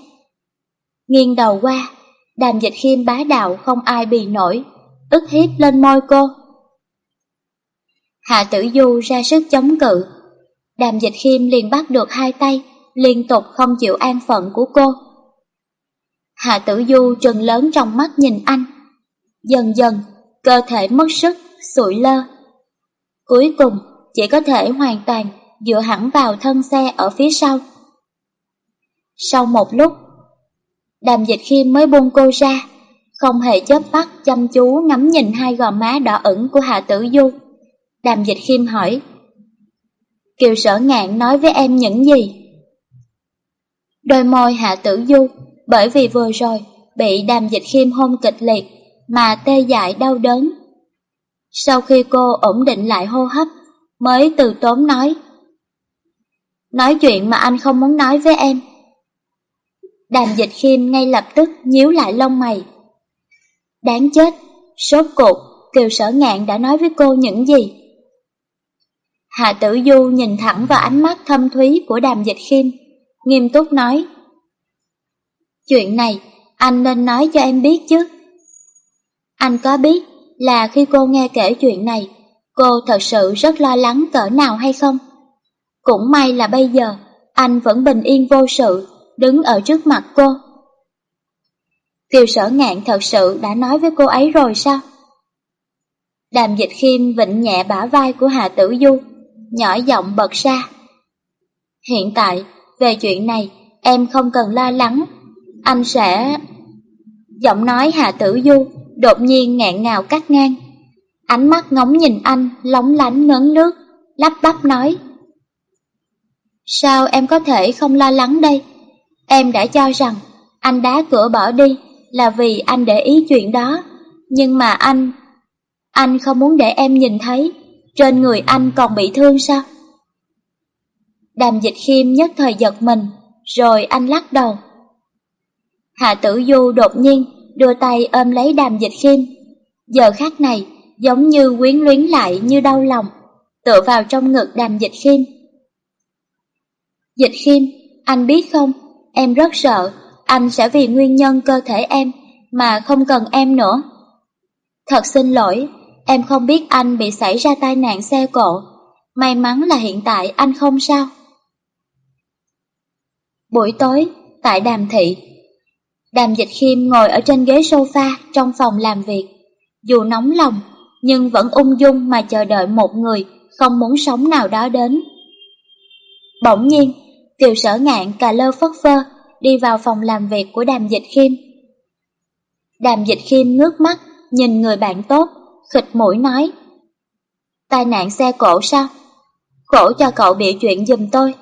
Nghiêng đầu qua, Đàm Dịch Khiêm bá đạo không ai bì nổi, ức hiếp lên môi cô. Hạ Tử Du ra sức chống cự. Đàm Dịch Khiêm liền bắt được hai tay, liên tục không chịu an phận của cô. Hạ Tử Du trừng lớn trong mắt nhìn anh. Dần dần, cơ thể mất sức, sụi lơ. Cuối cùng, chỉ có thể hoàn toàn dựa hẳn vào thân xe ở phía sau. Sau một lúc, đàm dịch khiêm mới buông cô ra, không hề chớp mắt chăm chú ngắm nhìn hai gò má đỏ ửng của Hạ Tử Du. Đàm dịch khiêm hỏi. Kiều sở ngạn nói với em những gì? Đôi môi hạ tử du, bởi vì vừa rồi bị đàm dịch khiêm hôn kịch liệt mà tê dại đau đớn. Sau khi cô ổn định lại hô hấp, mới từ tốn nói. Nói chuyện mà anh không muốn nói với em. Đàm dịch khiêm ngay lập tức nhíu lại lông mày. Đáng chết, sốt cuộc, Kiều sở ngạn đã nói với cô những gì? Hạ tử du nhìn thẳng vào ánh mắt thâm thúy của đàm dịch khiêm, nghiêm túc nói. Chuyện này, anh nên nói cho em biết chứ. Anh có biết là khi cô nghe kể chuyện này, cô thật sự rất lo lắng cỡ nào hay không? Cũng may là bây giờ, anh vẫn bình yên vô sự, đứng ở trước mặt cô. Kiều sở ngạn thật sự đã nói với cô ấy rồi sao? Đàm dịch khiêm vịnh nhẹ bả vai của Hạ Tử Du, nhỏ giọng bật ra. Hiện tại, về chuyện này, em không cần lo lắng, anh sẽ... Giọng nói hà Tử Du đột nhiên ngẹn ngào cắt ngang. Ánh mắt ngóng nhìn anh, lóng lánh ngấn nước, lắp bắp nói. Sao em có thể không lo lắng đây? Em đã cho rằng anh đá cửa bỏ đi là vì anh để ý chuyện đó. Nhưng mà anh... Anh không muốn để em nhìn thấy trên người anh còn bị thương sao? Đàm dịch khiêm nhất thời giật mình, rồi anh lắc đầu. Hạ tử du đột nhiên đưa tay ôm lấy đàm dịch khiêm. Giờ khắc này giống như quyến luyến lại như đau lòng, tựa vào trong ngực đàm dịch khiêm. Dịch khiêm, anh biết không, em rất sợ, anh sẽ vì nguyên nhân cơ thể em mà không cần em nữa. Thật xin lỗi, Em không biết anh bị xảy ra tai nạn xe cộ, may mắn là hiện tại anh không sao. Buổi tối, tại đàm thị, đàm dịch khiêm ngồi ở trên ghế sofa trong phòng làm việc. Dù nóng lòng, nhưng vẫn ung dung mà chờ đợi một người không muốn sống nào đó đến. Bỗng nhiên, kiều sở ngạn cà lơ phất phơ, đi vào phòng làm việc của đàm dịch khiêm. Đàm dịch khiêm ngước mắt, nhìn người bạn tốt, khịt mũi nói. Tai nạn xe cổ sao? Khổ cho cậu bị chuyện giùm tôi.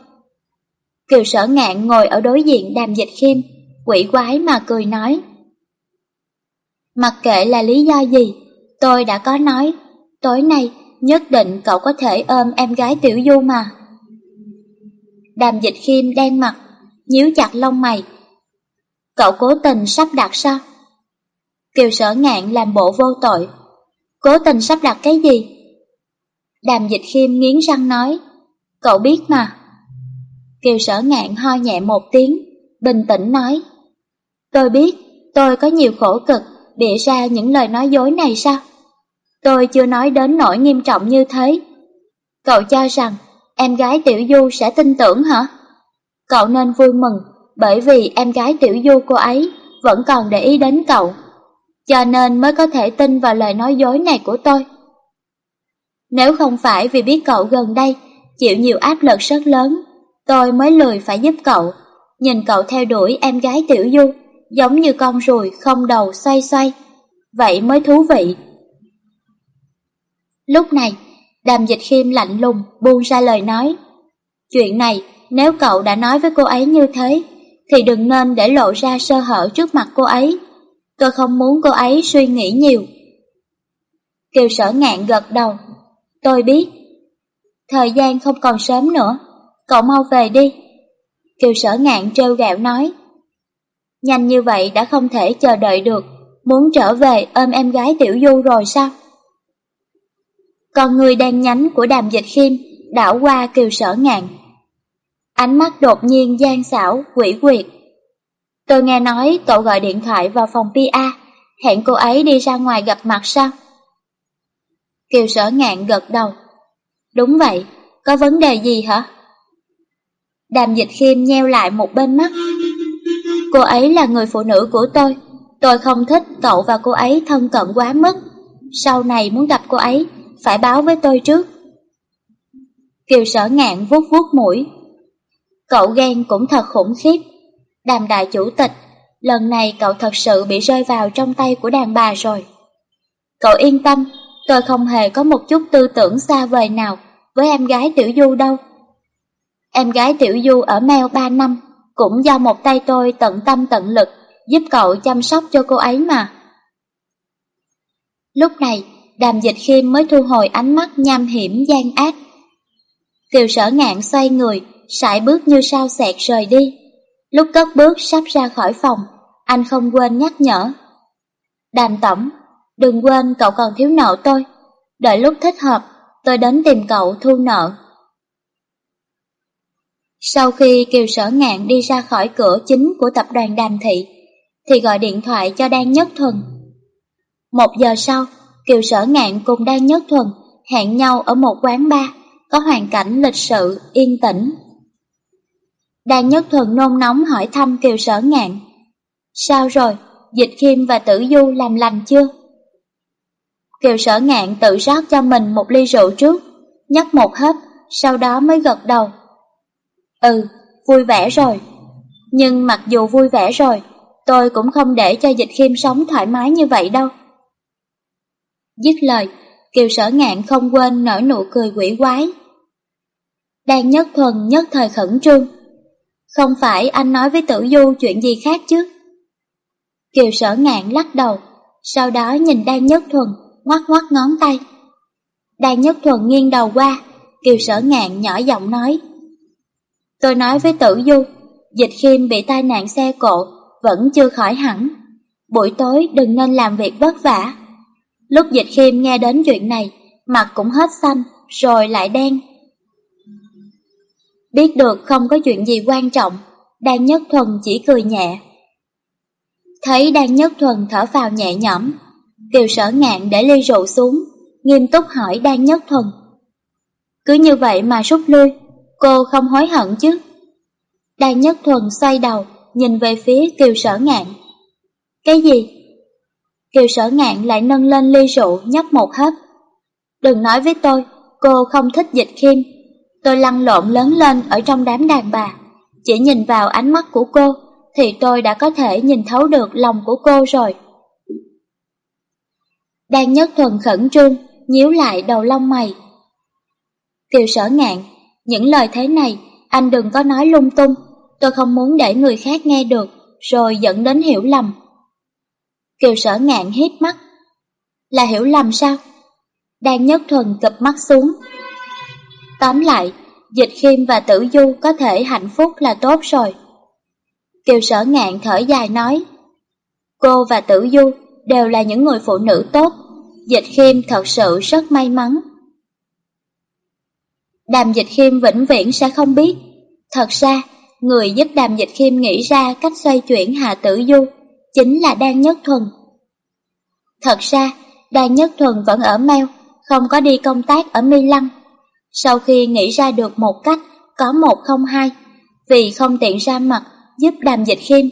Kiều sở ngạn ngồi ở đối diện đàm dịch khiêm, quỷ quái mà cười nói. Mặc kệ là lý do gì, tôi đã có nói, tối nay nhất định cậu có thể ôm em gái tiểu du mà. Đàm dịch khiêm đen mặt, nhíu chặt lông mày. Cậu cố tình sắp đặt sao? Kiều sở ngạn làm bộ vô tội. Cố tình sắp đặt cái gì? Đàm dịch khiêm nghiến răng nói, cậu biết mà. Kiều sở ngạn ho nhẹ một tiếng, bình tĩnh nói, tôi biết, tôi có nhiều khổ cực, bịa ra những lời nói dối này sao? Tôi chưa nói đến nỗi nghiêm trọng như thế. Cậu cho rằng em gái Tiểu Du sẽ tin tưởng hả? Cậu nên vui mừng bởi vì em gái Tiểu Du cô ấy vẫn còn để ý đến cậu. Cho nên mới có thể tin vào lời nói dối này của tôi. Nếu không phải vì biết cậu gần đây chịu nhiều áp lực rất lớn, tôi mới lười phải giúp cậu. Nhìn cậu theo đuổi em gái Tiểu Du, giống như con ruồi không đầu xoay xoay. Vậy mới thú vị. Lúc này, đàm dịch khiêm lạnh lùng buông ra lời nói. Chuyện này, nếu cậu đã nói với cô ấy như thế, thì đừng nên để lộ ra sơ hở trước mặt cô ấy. Tôi không muốn cô ấy suy nghĩ nhiều. Kiều sở ngạn gật đầu. Tôi biết. Thời gian không còn sớm nữa, cậu mau về đi. Kiều sở ngạn trêu gạo nói. Nhanh như vậy đã không thể chờ đợi được, muốn trở về ôm em gái Tiểu Du rồi sao? Còn người đang nhánh của đàm dịch khiêm đảo qua kiều sở ngạn. Ánh mắt đột nhiên gian xảo, quỷ quyệt. Tôi nghe nói cậu gọi điện thoại vào phòng PA, hẹn cô ấy đi ra ngoài gặp mặt sao? Kiều sở ngạn gật đầu. Đúng vậy, có vấn đề gì hả? Đàm dịch khiêm nheo lại một bên mắt. Cô ấy là người phụ nữ của tôi, tôi không thích cậu và cô ấy thân cận quá mức. Sau này muốn gặp cô ấy, phải báo với tôi trước. Kiều sở ngạn vuốt vuốt mũi. Cậu ghen cũng thật khủng khiếp. Đàm đại chủ tịch, lần này cậu thật sự bị rơi vào trong tay của đàn bà rồi. Cậu yên tâm, tôi không hề có một chút tư tưởng xa vời nào với em gái Tiểu Du đâu. Em gái Tiểu Du ở Mèo 3 năm, cũng do một tay tôi tận tâm tận lực giúp cậu chăm sóc cho cô ấy mà. Lúc này, đàm dịch khiêm mới thu hồi ánh mắt nham hiểm gian ác. Kiều sở ngạn xoay người, sải bước như sao xẹt rời đi. Lúc cất bước sắp ra khỏi phòng, anh không quên nhắc nhở. Đàm tổng, đừng quên cậu còn thiếu nợ tôi. Đợi lúc thích hợp, tôi đến tìm cậu thu nợ. Sau khi Kiều Sở Ngạn đi ra khỏi cửa chính của tập đoàn Đàm Thị, thì gọi điện thoại cho Đan Nhất Thuần. Một giờ sau, Kiều Sở Ngạn cùng Đan Nhất Thuần hẹn nhau ở một quán bar có hoàn cảnh lịch sự, yên tĩnh. Đan Nhất Thuần nôn nóng hỏi thăm Kiều Sở Ngạn. Sao rồi, Dịch Khiêm và Tử Du làm lành chưa? Kiều Sở Ngạn tự rót cho mình một ly rượu trước, nhấp một hớp, sau đó mới gật đầu. Ừ, vui vẻ rồi. Nhưng mặc dù vui vẻ rồi, tôi cũng không để cho Dịch Khiêm sống thoải mái như vậy đâu. Dứt lời, Kiều sở ngạn không quên nở nụ cười quỷ quái. Đang nhất thuần nhất thời khẩn trương. Không phải anh nói với tử du chuyện gì khác chứ? Kiều sở ngạn lắc đầu, sau đó nhìn Đan Nhất Thuần, ngoắt ngoắt ngón tay. Đan Nhất Thuần nghiêng đầu qua, Kiều sở ngạn nhỏ giọng nói. Tôi nói với tử du, dịch khiêm bị tai nạn xe cộ, vẫn chưa khỏi hẳn. Buổi tối đừng nên làm việc vất vả. Lúc dịch khiêm nghe đến chuyện này, mặt cũng hết xanh, rồi lại đen. Biết được không có chuyện gì quan trọng, Đan Nhất Thuần chỉ cười nhẹ. Thấy Đan Nhất Thuần thở vào nhẹ nhõm, Kiều sở ngạn để ly rượu xuống, nghiêm túc hỏi Đan Nhất Thuần. Cứ như vậy mà rút lui, cô không hối hận chứ? Đan Nhất Thuần xoay đầu, nhìn về phía Kiều sở ngạn. Cái gì? Kiều sở ngạn lại nâng lên ly rượu nhấp một hớp. Đừng nói với tôi, cô không thích dịch khiêm. Tôi lăn lộn lớn lên ở trong đám đàn bà. Chỉ nhìn vào ánh mắt của cô, thì tôi đã có thể nhìn thấu được lòng của cô rồi. Đang nhất thuần khẩn trương, nhíu lại đầu lông mày. Kiều sở ngạn, những lời thế này, anh đừng có nói lung tung, tôi không muốn để người khác nghe được, rồi dẫn đến hiểu lầm. Kiều sở ngạn hít mắt. Là hiểu lầm sao? Đang nhất thuần cụp mắt xuống. Tóm lại, Dịch Khiêm và Tử Du có thể hạnh phúc là tốt rồi. Kiều sở ngạn thở dài nói, cô và Tử Du đều là những người phụ nữ tốt, Dịch Khiêm thật sự rất may mắn. Đàm Dịch Khiêm vĩnh viễn sẽ không biết, thật ra người giúp Đàm Dịch Khiêm nghĩ ra cách xoay chuyển Hà Tử Du chính là Đan Nhất Thuần. Thật ra, Đan Nhất Thuần vẫn ở Mel, không có đi công tác ở Milan. Sau khi nghĩ ra được một cách có một không hai, vì không tiện ra mặt giúp đàm dịch khiêm,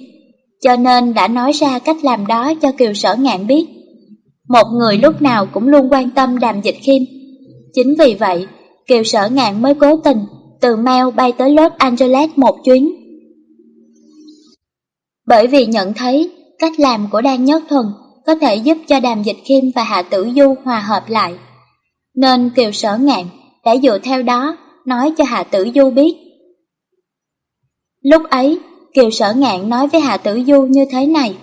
cho nên đã nói ra cách làm đó cho Kiều Sở Ngạn biết. Một người lúc nào cũng luôn quan tâm đàm dịch khiêm. Chính vì vậy, Kiều Sở Ngạn mới cố tình từ Mel bay tới Los Angeles một chuyến. Bởi vì nhận thấy cách làm của Đan Nhất Thuần có thể giúp cho Đàm Dịch Khiêm và Hạ Tử Du hòa hợp lại. Nên Kiều Sở Ngạn đã dựa theo đó nói cho Hạ Tử Du biết. Lúc ấy, Kiều Sở Ngạn nói với Hạ Tử Du như thế này.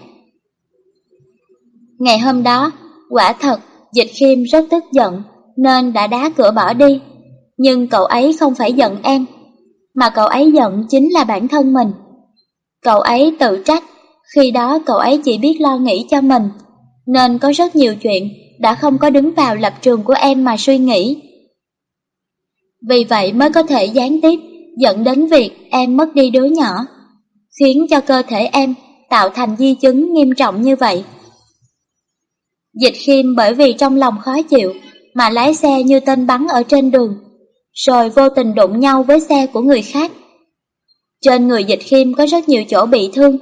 Ngày hôm đó, quả thật, Dịch Khiêm rất tức giận nên đã đá cửa bỏ đi. Nhưng cậu ấy không phải giận em, mà cậu ấy giận chính là bản thân mình. Cậu ấy tự trách, khi đó cậu ấy chỉ biết lo nghĩ cho mình, nên có rất nhiều chuyện đã không có đứng vào lập trường của em mà suy nghĩ. Vì vậy mới có thể gián tiếp dẫn đến việc em mất đi đứa nhỏ, khiến cho cơ thể em tạo thành di chứng nghiêm trọng như vậy. Dịch khiêm bởi vì trong lòng khó chịu mà lái xe như tên bắn ở trên đường, rồi vô tình đụng nhau với xe của người khác. Trên người dịch khiêm có rất nhiều chỗ bị thương,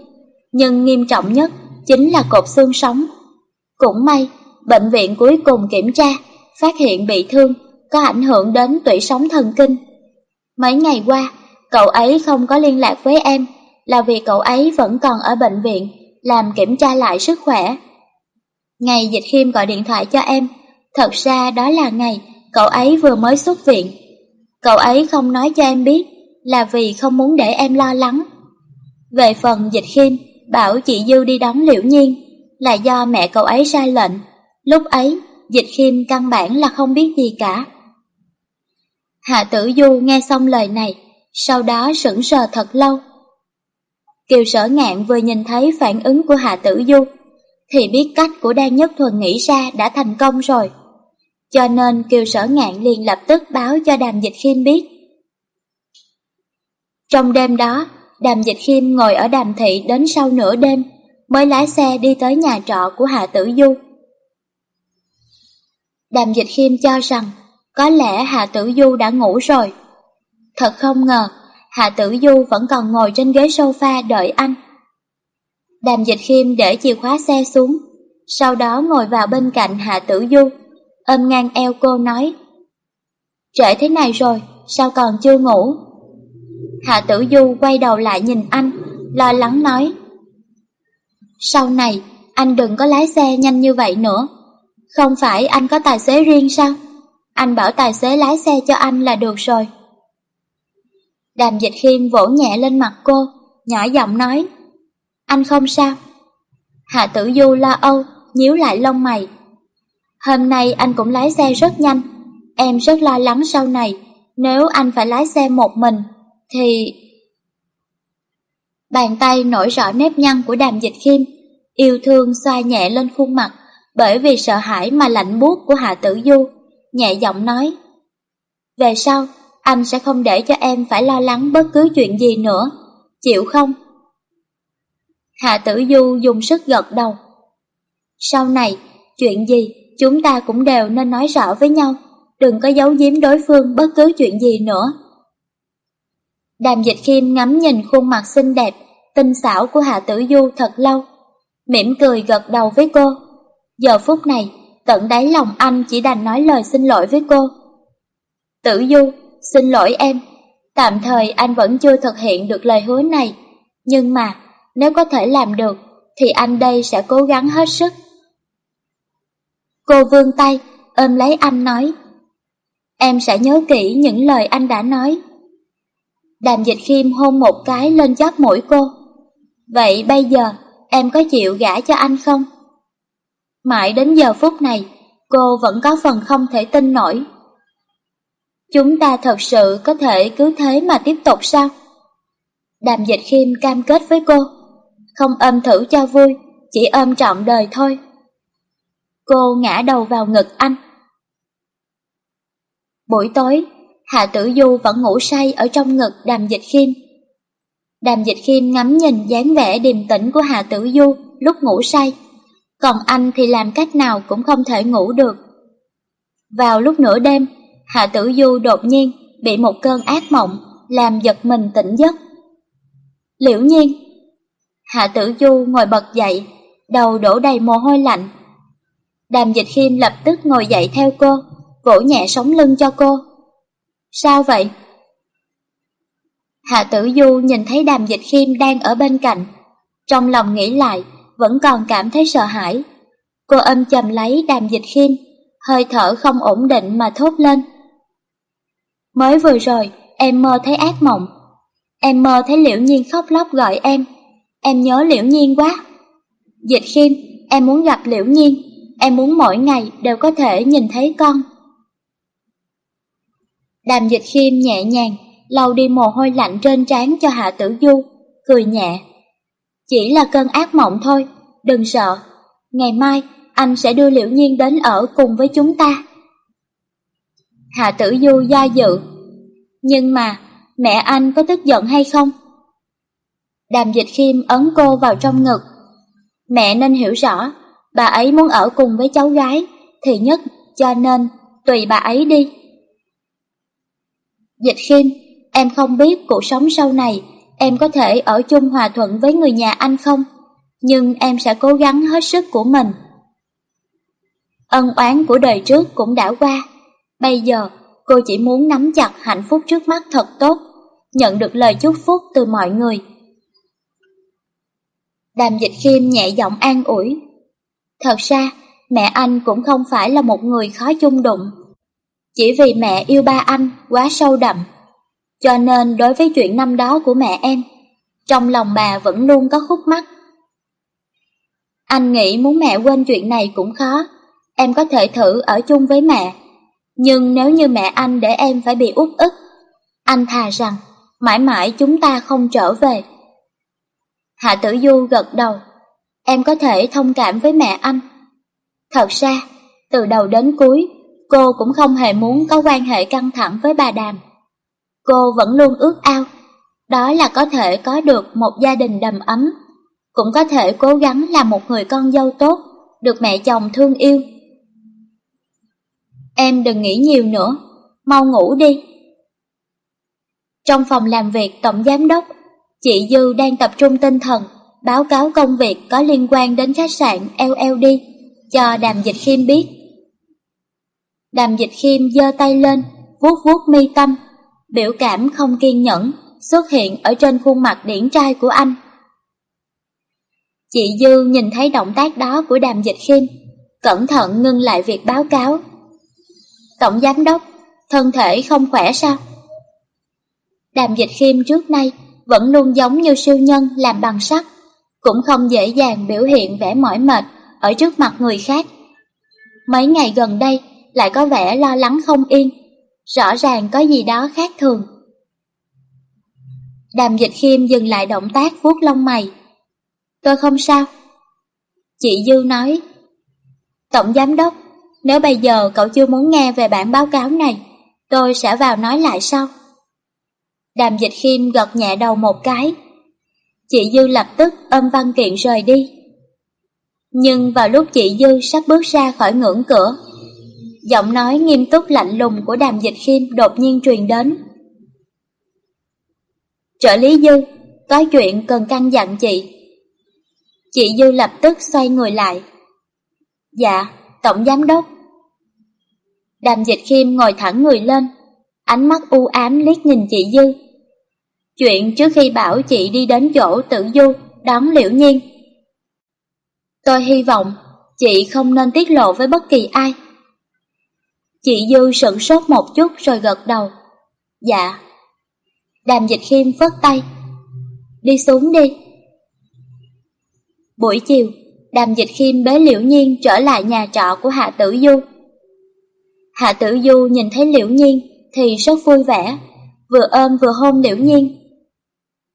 nhưng nghiêm trọng nhất chính là cột xương sống. Cũng may, bệnh viện cuối cùng kiểm tra, phát hiện bị thương có ảnh hưởng đến tủy sống thần kinh. Mấy ngày qua, cậu ấy không có liên lạc với em là vì cậu ấy vẫn còn ở bệnh viện làm kiểm tra lại sức khỏe. Ngày Dịch Khiêm gọi điện thoại cho em, thật ra đó là ngày cậu ấy vừa mới xuất viện. Cậu ấy không nói cho em biết là vì không muốn để em lo lắng. Về phần Dịch Khiêm, bảo chị Dư đi đón Liễu Nhiên là do mẹ cậu ấy ra lệnh. Lúc ấy, Dịch Khiêm căn bản là không biết gì cả. Hạ Tử Du nghe xong lời này, sau đó sững sờ thật lâu. Kiều sở ngạn vừa nhìn thấy phản ứng của Hạ Tử Du, thì biết cách của Đan Nhất Thuần nghĩ ra đã thành công rồi. Cho nên Kiều sở ngạn liền lập tức báo cho Đàm Dịch Khiêm biết. Trong đêm đó, Đàm Dịch Khiêm ngồi ở Đàm Thị đến sau nửa đêm, mới lái xe đi tới nhà trọ của Hạ Tử Du. Đàm Dịch Khiêm cho rằng có lẽ Hạ Tử Du đã ngủ rồi. Thật không ngờ, Hạ Tử Du vẫn còn ngồi trên ghế sofa đợi anh. Đàm dịch khiêm để chìa khóa xe xuống, sau đó ngồi vào bên cạnh Hạ Tử Du, ôm ngang eo cô nói. Trễ thế này rồi, sao còn chưa ngủ? Hạ Tử Du quay đầu lại nhìn anh, lo lắng nói. Sau này, anh đừng có lái xe nhanh như vậy nữa. Không phải anh có tài xế riêng sao? Anh bảo tài xế lái xe cho anh là được rồi. Đàm dịch khiêm vỗ nhẹ lên mặt cô, nhỏ giọng nói. Anh không sao. Hạ tử du lo âu, nhíu lại lông mày. Hôm nay anh cũng lái xe rất nhanh. Em rất lo lắng sau này, nếu anh phải lái xe một mình, thì... Bàn tay nổi rõ nếp nhăn của đàm dịch khiêm, yêu thương xoa nhẹ lên khuôn mặt, bởi vì sợ hãi mà lạnh buốt của Hạ Tử Du nhẹ giọng nói. Về sau, anh sẽ không để cho em phải lo lắng bất cứ chuyện gì nữa, chịu không? Hạ Tử Du dùng sức gật đầu. Sau này, chuyện gì chúng ta cũng đều nên nói rõ với nhau, đừng có giấu giếm đối phương bất cứ chuyện gì nữa. Đàm dịch khiêm ngắm nhìn khuôn mặt xinh đẹp, tinh xảo của Hạ Tử Du thật lâu, mỉm cười gật đầu với cô. Giờ phút này, tận đáy lòng anh chỉ đành nói lời xin lỗi với cô. Tử Du, xin lỗi em, tạm thời anh vẫn chưa thực hiện được lời hứa này, nhưng mà nếu có thể làm được, thì anh đây sẽ cố gắng hết sức. Cô vươn tay, ôm lấy anh nói. Em sẽ nhớ kỹ những lời anh đã nói. Đàm dịch khiêm hôn một cái lên chóp mũi cô. Vậy bây giờ, em có chịu gả cho anh không? Mãi đến giờ phút này, cô vẫn có phần không thể tin nổi. Chúng ta thật sự có thể cứ thế mà tiếp tục sao? Đàm dịch khiêm cam kết với cô, không ôm thử cho vui, chỉ ôm trọn đời thôi. Cô ngã đầu vào ngực anh. Buổi tối, Hạ Tử Du vẫn ngủ say ở trong ngực Đàm Dịch Khiêm. Đàm Dịch Khiêm ngắm nhìn dáng vẻ điềm tĩnh của Hạ Tử Du lúc ngủ say, còn anh thì làm cách nào cũng không thể ngủ được. Vào lúc nửa đêm, Hạ Tử Du đột nhiên bị một cơn ác mộng làm giật mình tỉnh giấc. Liễu nhiên Hạ Tử Du ngồi bật dậy, đầu đổ đầy mồ hôi lạnh. Đàm Dịch Khiêm lập tức ngồi dậy theo cô, vỗ nhẹ sống lưng cho cô. Sao vậy? Hạ Tử Du nhìn thấy Đàm Dịch Khiêm đang ở bên cạnh, trong lòng nghĩ lại, vẫn còn cảm thấy sợ hãi. Cô âm chầm lấy Đàm Dịch Khiêm, hơi thở không ổn định mà thốt lên. Mới vừa rồi, em mơ thấy ác mộng. Em mơ thấy Liễu Nhiên khóc lóc gọi em. Em nhớ Liễu Nhiên quá. Dịch Khiêm, em muốn gặp Liễu Nhiên. Em muốn mỗi ngày đều có thể nhìn thấy con. Đàm Dịch Khiêm nhẹ nhàng, lau đi mồ hôi lạnh trên trán cho Hạ Tử Du, cười nhẹ. Chỉ là cơn ác mộng thôi, đừng sợ. Ngày mai, anh sẽ đưa Liễu Nhiên đến ở cùng với chúng ta. Hạ Tử Du do dự. Nhưng mà, mẹ anh có tức giận hay không? Đàm dịch khiêm ấn cô vào trong ngực. Mẹ nên hiểu rõ, bà ấy muốn ở cùng với cháu gái, thì nhất cho nên tùy bà ấy đi. Dịch khiêm, em không biết cuộc sống sau này em có thể ở chung hòa thuận với người nhà anh không? Nhưng em sẽ cố gắng hết sức của mình. Ân oán của đời trước cũng đã qua. Bây giờ, cô chỉ muốn nắm chặt hạnh phúc trước mắt thật tốt, nhận được lời chúc phúc từ mọi người. Đàm dịch khiêm nhẹ giọng an ủi. Thật ra, mẹ anh cũng không phải là một người khó chung đụng. Chỉ vì mẹ yêu ba anh quá sâu đậm, cho nên đối với chuyện năm đó của mẹ em, trong lòng bà vẫn luôn có khúc mắc. Anh nghĩ muốn mẹ quên chuyện này cũng khó, em có thể thử ở chung với mẹ. Nhưng nếu như mẹ anh để em phải bị út ức, anh thà rằng mãi mãi chúng ta không trở về. Hạ Tử Du gật đầu, em có thể thông cảm với mẹ anh. Thật ra, từ đầu đến cuối, cô cũng không hề muốn có quan hệ căng thẳng với bà Đàm. Cô vẫn luôn ước ao, đó là có thể có được một gia đình đầm ấm, cũng có thể cố gắng làm một người con dâu tốt, được mẹ chồng thương yêu. Em đừng nghĩ nhiều nữa, mau ngủ đi. Trong phòng làm việc tổng giám đốc, chị Dư đang tập trung tinh thần, báo cáo công việc có liên quan đến khách sạn LLD cho Đàm Dịch Khiêm biết. Đàm Dịch Khiêm giơ tay lên, vuốt vuốt mi tâm, biểu cảm không kiên nhẫn xuất hiện ở trên khuôn mặt điển trai của anh. Chị Dư nhìn thấy động tác đó của Đàm Dịch Khiêm, cẩn thận ngưng lại việc báo cáo. Tổng giám đốc, thân thể không khỏe sao? Đàm Dịch Khiêm trước nay vẫn luôn giống như siêu nhân làm bằng sắt, cũng không dễ dàng biểu hiện vẻ mỏi mệt ở trước mặt người khác. Mấy ngày gần đây lại có vẻ lo lắng không yên, rõ ràng có gì đó khác thường. Đàm dịch khiêm dừng lại động tác vuốt lông mày. Tôi không sao. Chị Dư nói, Tổng Giám Đốc, nếu bây giờ cậu chưa muốn nghe về bản báo cáo này, tôi sẽ vào nói lại sau. Đàm dịch khiêm gật nhẹ đầu một cái. Chị Dư lập tức ôm văn kiện rời đi. Nhưng vào lúc chị Dư sắp bước ra khỏi ngưỡng cửa, giọng nói nghiêm túc lạnh lùng của đàm dịch khiêm đột nhiên truyền đến. Trợ lý Dư, có chuyện cần căn dặn chị. Chị Dư lập tức xoay người lại. Dạ, Tổng Giám Đốc. Đàm dịch khiêm ngồi thẳng người lên, ánh mắt u ám liếc nhìn chị Dư. Chuyện trước khi bảo chị đi đến chỗ tự du đón Liễu Nhiên. Tôi hy vọng chị không nên tiết lộ với bất kỳ ai. Chị Dư sửng sốt một chút rồi gật đầu. Dạ. Đàm dịch khiêm phất tay. Đi xuống đi. Buổi chiều, đàm dịch khiêm bế Liễu Nhiên trở lại nhà trọ của Hạ Tử Du. Hạ Tử Du nhìn thấy Liễu Nhiên thì rất vui vẻ, vừa ôm vừa hôn Liễu Nhiên.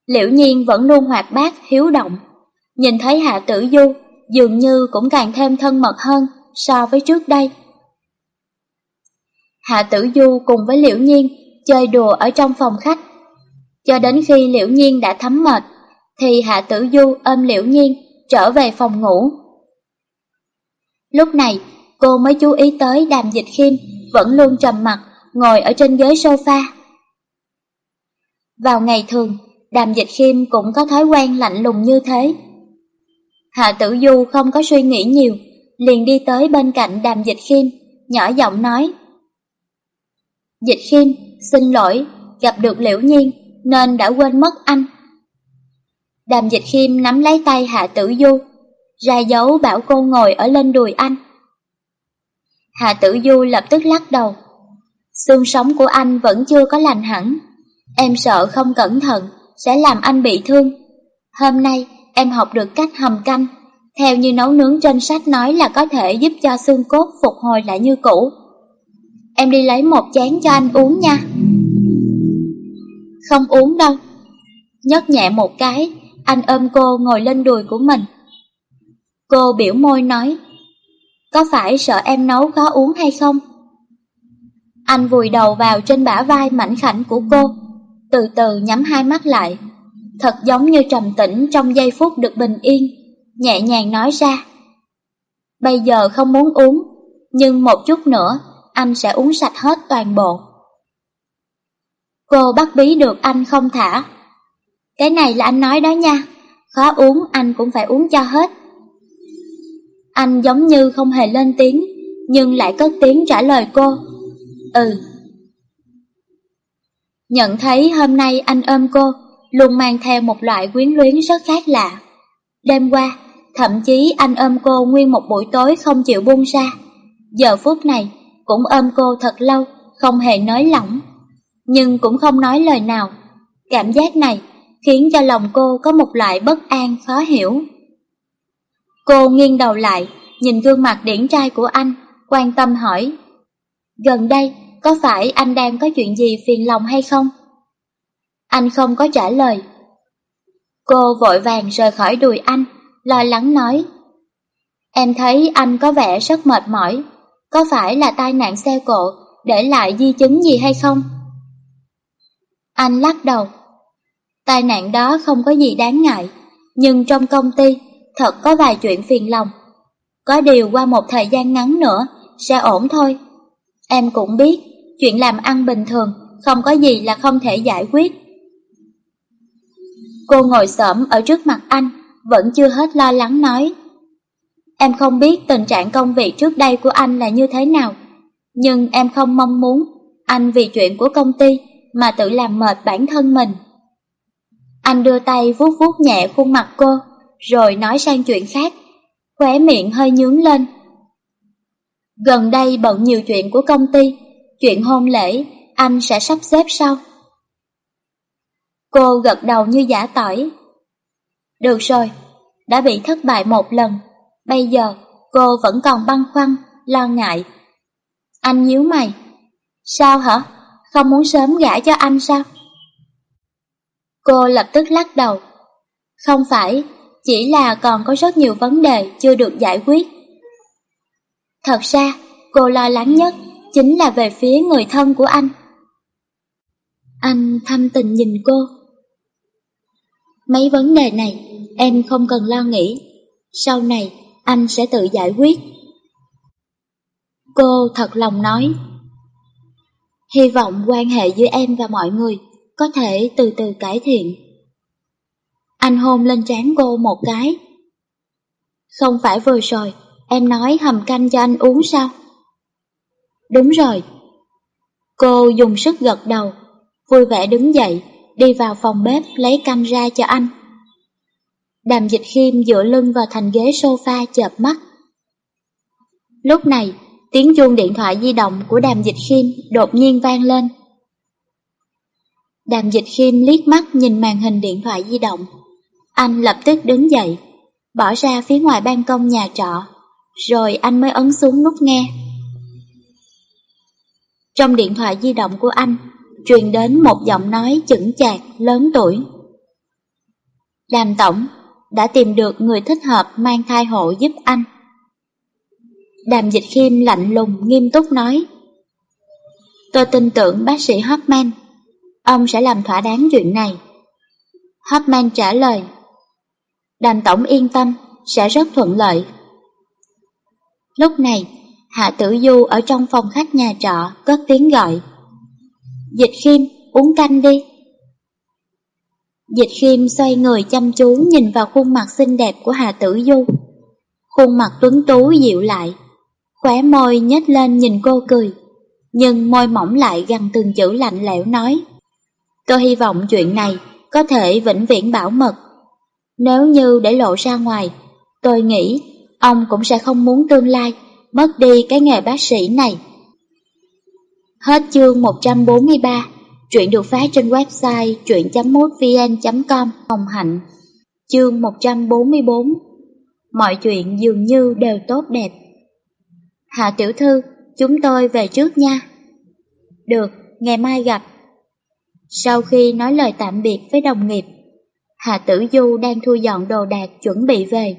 Liễu Nhiên vẫn luôn hoạt bát, hiếu động. Nhìn thấy Hạ Tử Du dường như cũng càng thêm thân mật hơn so với trước đây. Hạ Tử Du cùng với Liễu Nhiên chơi đùa ở trong phòng khách. Cho đến khi Liễu Nhiên đã thấm mệt, thì Hạ Tử Du ôm Liễu Nhiên trở về phòng ngủ. Lúc này, cô mới chú ý tới đàm dịch khiêm vẫn luôn trầm mặt ngồi ở trên ghế sofa. Vào ngày thường, đàm dịch khiêm cũng có thói quen lạnh lùng như thế. Hạ tử du không có suy nghĩ nhiều, liền đi tới bên cạnh đàm dịch khiêm, nhỏ giọng nói. Dịch khiêm, xin lỗi, gặp được liễu nhiên, nên đã quên mất anh. Đàm dịch khiêm nắm lấy tay hạ tử du, ra dấu bảo cô ngồi ở lên đùi anh. Hạ tử du lập tức lắc đầu. Xương sống của anh vẫn chưa có lành hẳn. Em sợ không cẩn thận sẽ làm anh bị thương. Hôm nay em học được cách hầm canh. Theo như nấu nướng trên sách nói là có thể giúp cho xương cốt phục hồi lại như cũ. Em đi lấy một chén cho anh uống nha. Không uống đâu. Nhấc nhẹ một cái, anh ôm cô ngồi lên đùi của mình. Cô biểu môi nói, có phải sợ em nấu khó uống hay không? Anh vùi đầu vào trên bả vai mảnh khảnh của cô, từ từ nhắm hai mắt lại, thật giống như trầm tĩnh trong giây phút được bình yên, nhẹ nhàng nói ra. Bây giờ không muốn uống, nhưng một chút nữa anh sẽ uống sạch hết toàn bộ. Cô bắt bí được anh không thả. Cái này là anh nói đó nha, khó uống anh cũng phải uống cho hết. Anh giống như không hề lên tiếng, nhưng lại cất tiếng trả lời cô. Ừ. Nhận thấy hôm nay anh ôm cô, luôn mang theo một loại quyến luyến rất khác lạ. Đêm qua, thậm chí anh ôm cô nguyên một buổi tối không chịu buông ra. Giờ phút này, cũng ôm cô thật lâu, không hề nói lỏng. Nhưng cũng không nói lời nào. Cảm giác này khiến cho lòng cô có một loại bất an khó hiểu. Cô nghiêng đầu lại, nhìn gương mặt điển trai của anh, quan tâm hỏi. Gần đây, có phải anh đang có chuyện gì phiền lòng hay không? Anh không có trả lời. Cô vội vàng rời khỏi đùi anh, lo lắng nói. Em thấy anh có vẻ rất mệt mỏi, có phải là tai nạn xe cộ để lại di chứng gì hay không? Anh lắc đầu. Tai nạn đó không có gì đáng ngại, nhưng trong công ty thật có vài chuyện phiền lòng. Có điều qua một thời gian ngắn nữa sẽ ổn thôi. Em cũng biết, chuyện làm ăn bình thường không có gì là không thể giải quyết. Cô ngồi xổm ở trước mặt anh, vẫn chưa hết lo lắng nói. Em không biết tình trạng công việc trước đây của anh là như thế nào, nhưng em không mong muốn anh vì chuyện của công ty mà tự làm mệt bản thân mình. Anh đưa tay vuốt vuốt nhẹ khuôn mặt cô, rồi nói sang chuyện khác, khóe miệng hơi nhướng lên. Gần đây bận nhiều chuyện của công ty, chuyện hôn lễ, anh sẽ sắp xếp sau. Cô gật đầu như giả tỏi. Được rồi, đã bị thất bại một lần, bây giờ cô vẫn còn băn khoăn, lo ngại. Anh nhíu mày. Sao hả? Không muốn sớm gả cho anh sao? Cô lập tức lắc đầu. Không phải, chỉ là còn có rất nhiều vấn đề chưa được giải quyết. Thật ra, cô lo lắng nhất chính là về phía người thân của anh. Anh thâm tình nhìn cô. Mấy vấn đề này em không cần lo nghĩ, sau này anh sẽ tự giải quyết. Cô thật lòng nói. Hy vọng quan hệ giữa em và mọi người có thể từ từ cải thiện. Anh hôn lên trán cô một cái. Không phải vừa rồi, em nói hầm canh cho anh uống sao? Đúng rồi. Cô dùng sức gật đầu, vui vẻ đứng dậy, đi vào phòng bếp lấy canh ra cho anh. Đàm dịch khiêm dựa lưng vào thành ghế sofa chợp mắt. Lúc này, tiếng chuông điện thoại di động của đàm dịch khiêm đột nhiên vang lên. Đàm dịch khiêm liếc mắt nhìn màn hình điện thoại di động. Anh lập tức đứng dậy, bỏ ra phía ngoài ban công nhà trọ, rồi anh mới ấn xuống nút nghe. Trong điện thoại di động của anh, truyền đến một giọng nói chững chạc, lớn tuổi. Đàm Tổng đã tìm được người thích hợp mang thai hộ giúp anh. Đàm Dịch Khiêm lạnh lùng, nghiêm túc nói, Tôi tin tưởng bác sĩ Hoffman. Ông sẽ làm thỏa đáng chuyện này. Hoffman trả lời, Đàm Tổng yên tâm, Sẽ rất thuận lợi. Lúc này, Hạ Tử Du ở trong phòng khách nhà trọ Cất tiếng gọi, Dịch Khiêm, uống canh đi. Dịch Khiêm xoay người chăm chú nhìn vào khuôn mặt xinh đẹp của Hà Tử Du. Khuôn mặt tuấn tú dịu lại, khóe môi nhếch lên nhìn cô cười, nhưng môi mỏng lại gần từng chữ lạnh lẽo nói. Tôi hy vọng chuyện này có thể vĩnh viễn bảo mật. Nếu như để lộ ra ngoài, tôi nghĩ ông cũng sẽ không muốn tương lai mất đi cái nghề bác sĩ này. Hết chương 143 Truyện được phát trên website truyện.mútvn.com Hồng Hạnh Chương 144 Mọi chuyện dường như đều tốt đẹp. Hạ tiểu thư, chúng tôi về trước nha. Được, ngày mai gặp. Sau khi nói lời tạm biệt với đồng nghiệp Hạ tử du đang thu dọn đồ đạc chuẩn bị về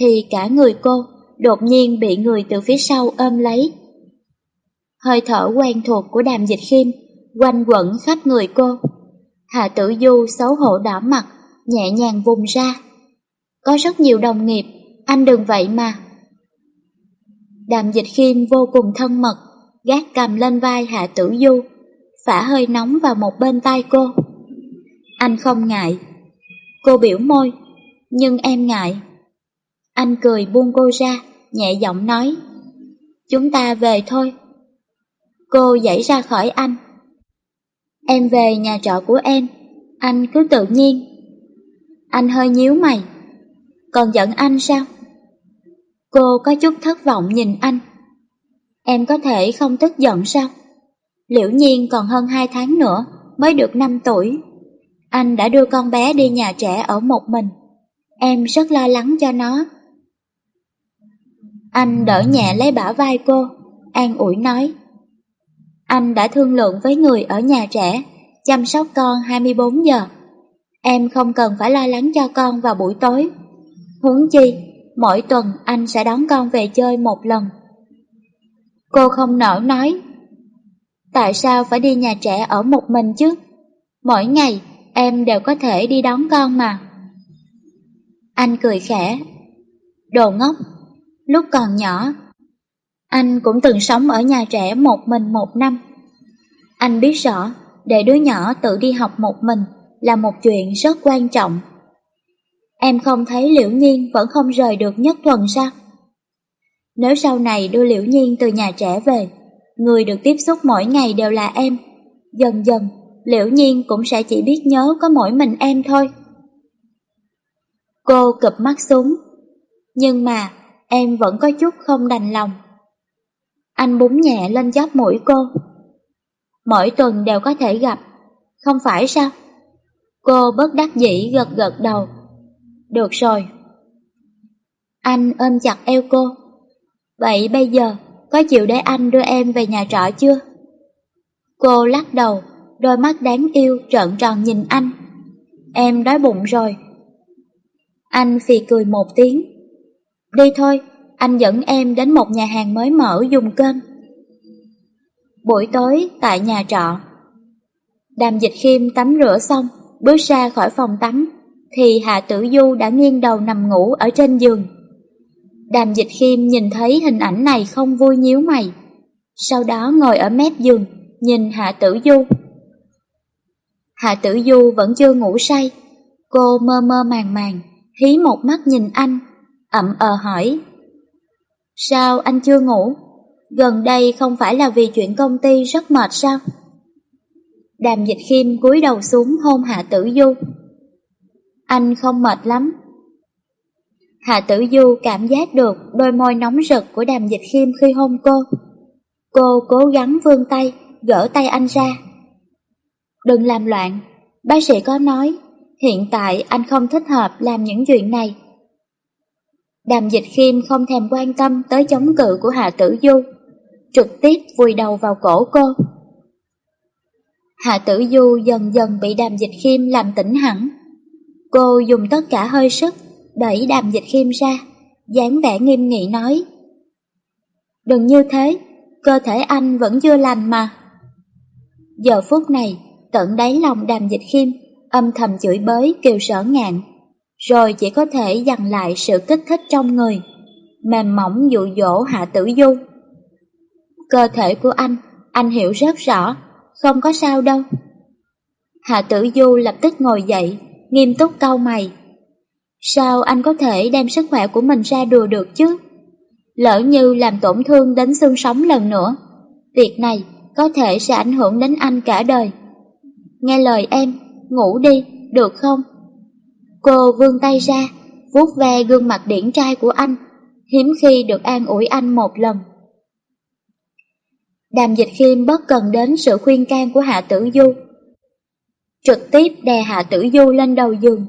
Thì cả người cô đột nhiên bị người từ phía sau ôm lấy. Hơi thở quen thuộc của đàm dịch khiêm quanh quẩn khắp người cô. Hạ tử du xấu hổ đỏ mặt, nhẹ nhàng vùng ra. Có rất nhiều đồng nghiệp, anh đừng vậy mà. Đàm dịch khiêm vô cùng thân mật, gác cầm lên vai hạ tử du, phả hơi nóng vào một bên tay cô. Anh không ngại. Cô biểu môi, nhưng em ngại. Anh cười buông cô ra, nhẹ giọng nói. Chúng ta về thôi. Cô dãy ra khỏi anh, Em về nhà trọ của em, anh cứ tự nhiên. Anh hơi nhíu mày. Còn giận anh sao? Cô có chút thất vọng nhìn anh. Em có thể không tức giận sao? Liễu nhiên còn hơn hai tháng nữa, mới được 5 tuổi. Anh đã đưa con bé đi nhà trẻ ở một mình. Em rất lo lắng cho nó. Anh đỡ nhẹ lấy bả vai cô, an ủi nói. Anh đã thương lượng với người ở nhà trẻ, chăm sóc con 24 giờ. Em không cần phải lo lắng cho con vào buổi tối. Huống chi, mỗi tuần anh sẽ đón con về chơi một lần. Cô không nở nói. Tại sao phải đi nhà trẻ ở một mình chứ? Mỗi ngày em đều có thể đi đón con mà. Anh cười khẽ. Đồ ngốc, lúc còn nhỏ anh cũng từng sống ở nhà trẻ một mình một năm. Anh biết rõ, để đứa nhỏ tự đi học một mình là một chuyện rất quan trọng. Em không thấy Liễu Nhiên vẫn không rời được Nhất Thuần sao? Nếu sau này đưa Liễu Nhiên từ nhà trẻ về, người được tiếp xúc mỗi ngày đều là em. Dần dần, Liễu Nhiên cũng sẽ chỉ biết nhớ có mỗi mình em thôi. Cô cụp mắt xuống, nhưng mà em vẫn có chút không đành lòng. Anh búng nhẹ lên chóp mũi cô. Mỗi tuần đều có thể gặp, không phải sao? Cô bất đắc dĩ gật gật đầu. Được rồi. Anh ôm chặt eo cô. Vậy bây giờ, có chịu để anh đưa em về nhà trọ chưa? Cô lắc đầu, đôi mắt đáng yêu trợn tròn nhìn anh. Em đói bụng rồi. Anh phì cười một tiếng. Đi thôi, anh dẫn em đến một nhà hàng mới mở dùng cơm. Buổi tối tại nhà trọ, Đàm Dịch Khiêm tắm rửa xong, bước ra khỏi phòng tắm, thì Hạ Tử Du đã nghiêng đầu nằm ngủ ở trên giường. Đàm Dịch Khiêm nhìn thấy hình ảnh này không vui nhíu mày, sau đó ngồi ở mép giường, nhìn Hạ Tử Du. Hạ Tử Du vẫn chưa ngủ say, cô mơ mơ màng màng, hí một mắt nhìn anh, ậm ờ hỏi. Sao anh chưa ngủ? Gần đây không phải là vì chuyện công ty rất mệt sao? Đàm dịch khiêm cúi đầu xuống hôn hạ tử du. Anh không mệt lắm, Hạ Tử Du cảm giác được đôi môi nóng rực của đàm dịch khiêm khi hôn cô. Cô cố gắng vươn tay, gỡ tay anh ra. Đừng làm loạn, bác sĩ có nói, hiện tại anh không thích hợp làm những chuyện này. Đàm dịch khiêm không thèm quan tâm tới chống cự của Hạ Tử Du, trực tiếp vùi đầu vào cổ cô. Hạ Tử Du dần dần bị đàm dịch khiêm làm tỉnh hẳn. Cô dùng tất cả hơi sức đẩy đàm dịch khiêm ra, dáng vẻ nghiêm nghị nói. Đừng như thế, cơ thể anh vẫn chưa lành mà. Giờ phút này, tận đáy lòng đàm dịch khiêm, âm thầm chửi bới kêu sở ngạn, rồi chỉ có thể dằn lại sự kích thích trong người, mềm mỏng dụ dỗ hạ tử du. Cơ thể của anh, anh hiểu rất rõ, không có sao đâu. Hạ tử du lập tức ngồi dậy, nghiêm túc cau mày. Sao anh có thể đem sức khỏe của mình ra đùa được chứ? Lỡ như làm tổn thương đến xương sống lần nữa, việc này có thể sẽ ảnh hưởng đến anh cả đời. Nghe lời em, ngủ đi, được không? Cô vươn tay ra, vuốt ve gương mặt điển trai của anh, hiếm khi được an ủi anh một lần. Đàm dịch khiêm bất cần đến sự khuyên can của Hạ Tử Du. Trực tiếp đè Hạ Tử Du lên đầu giường.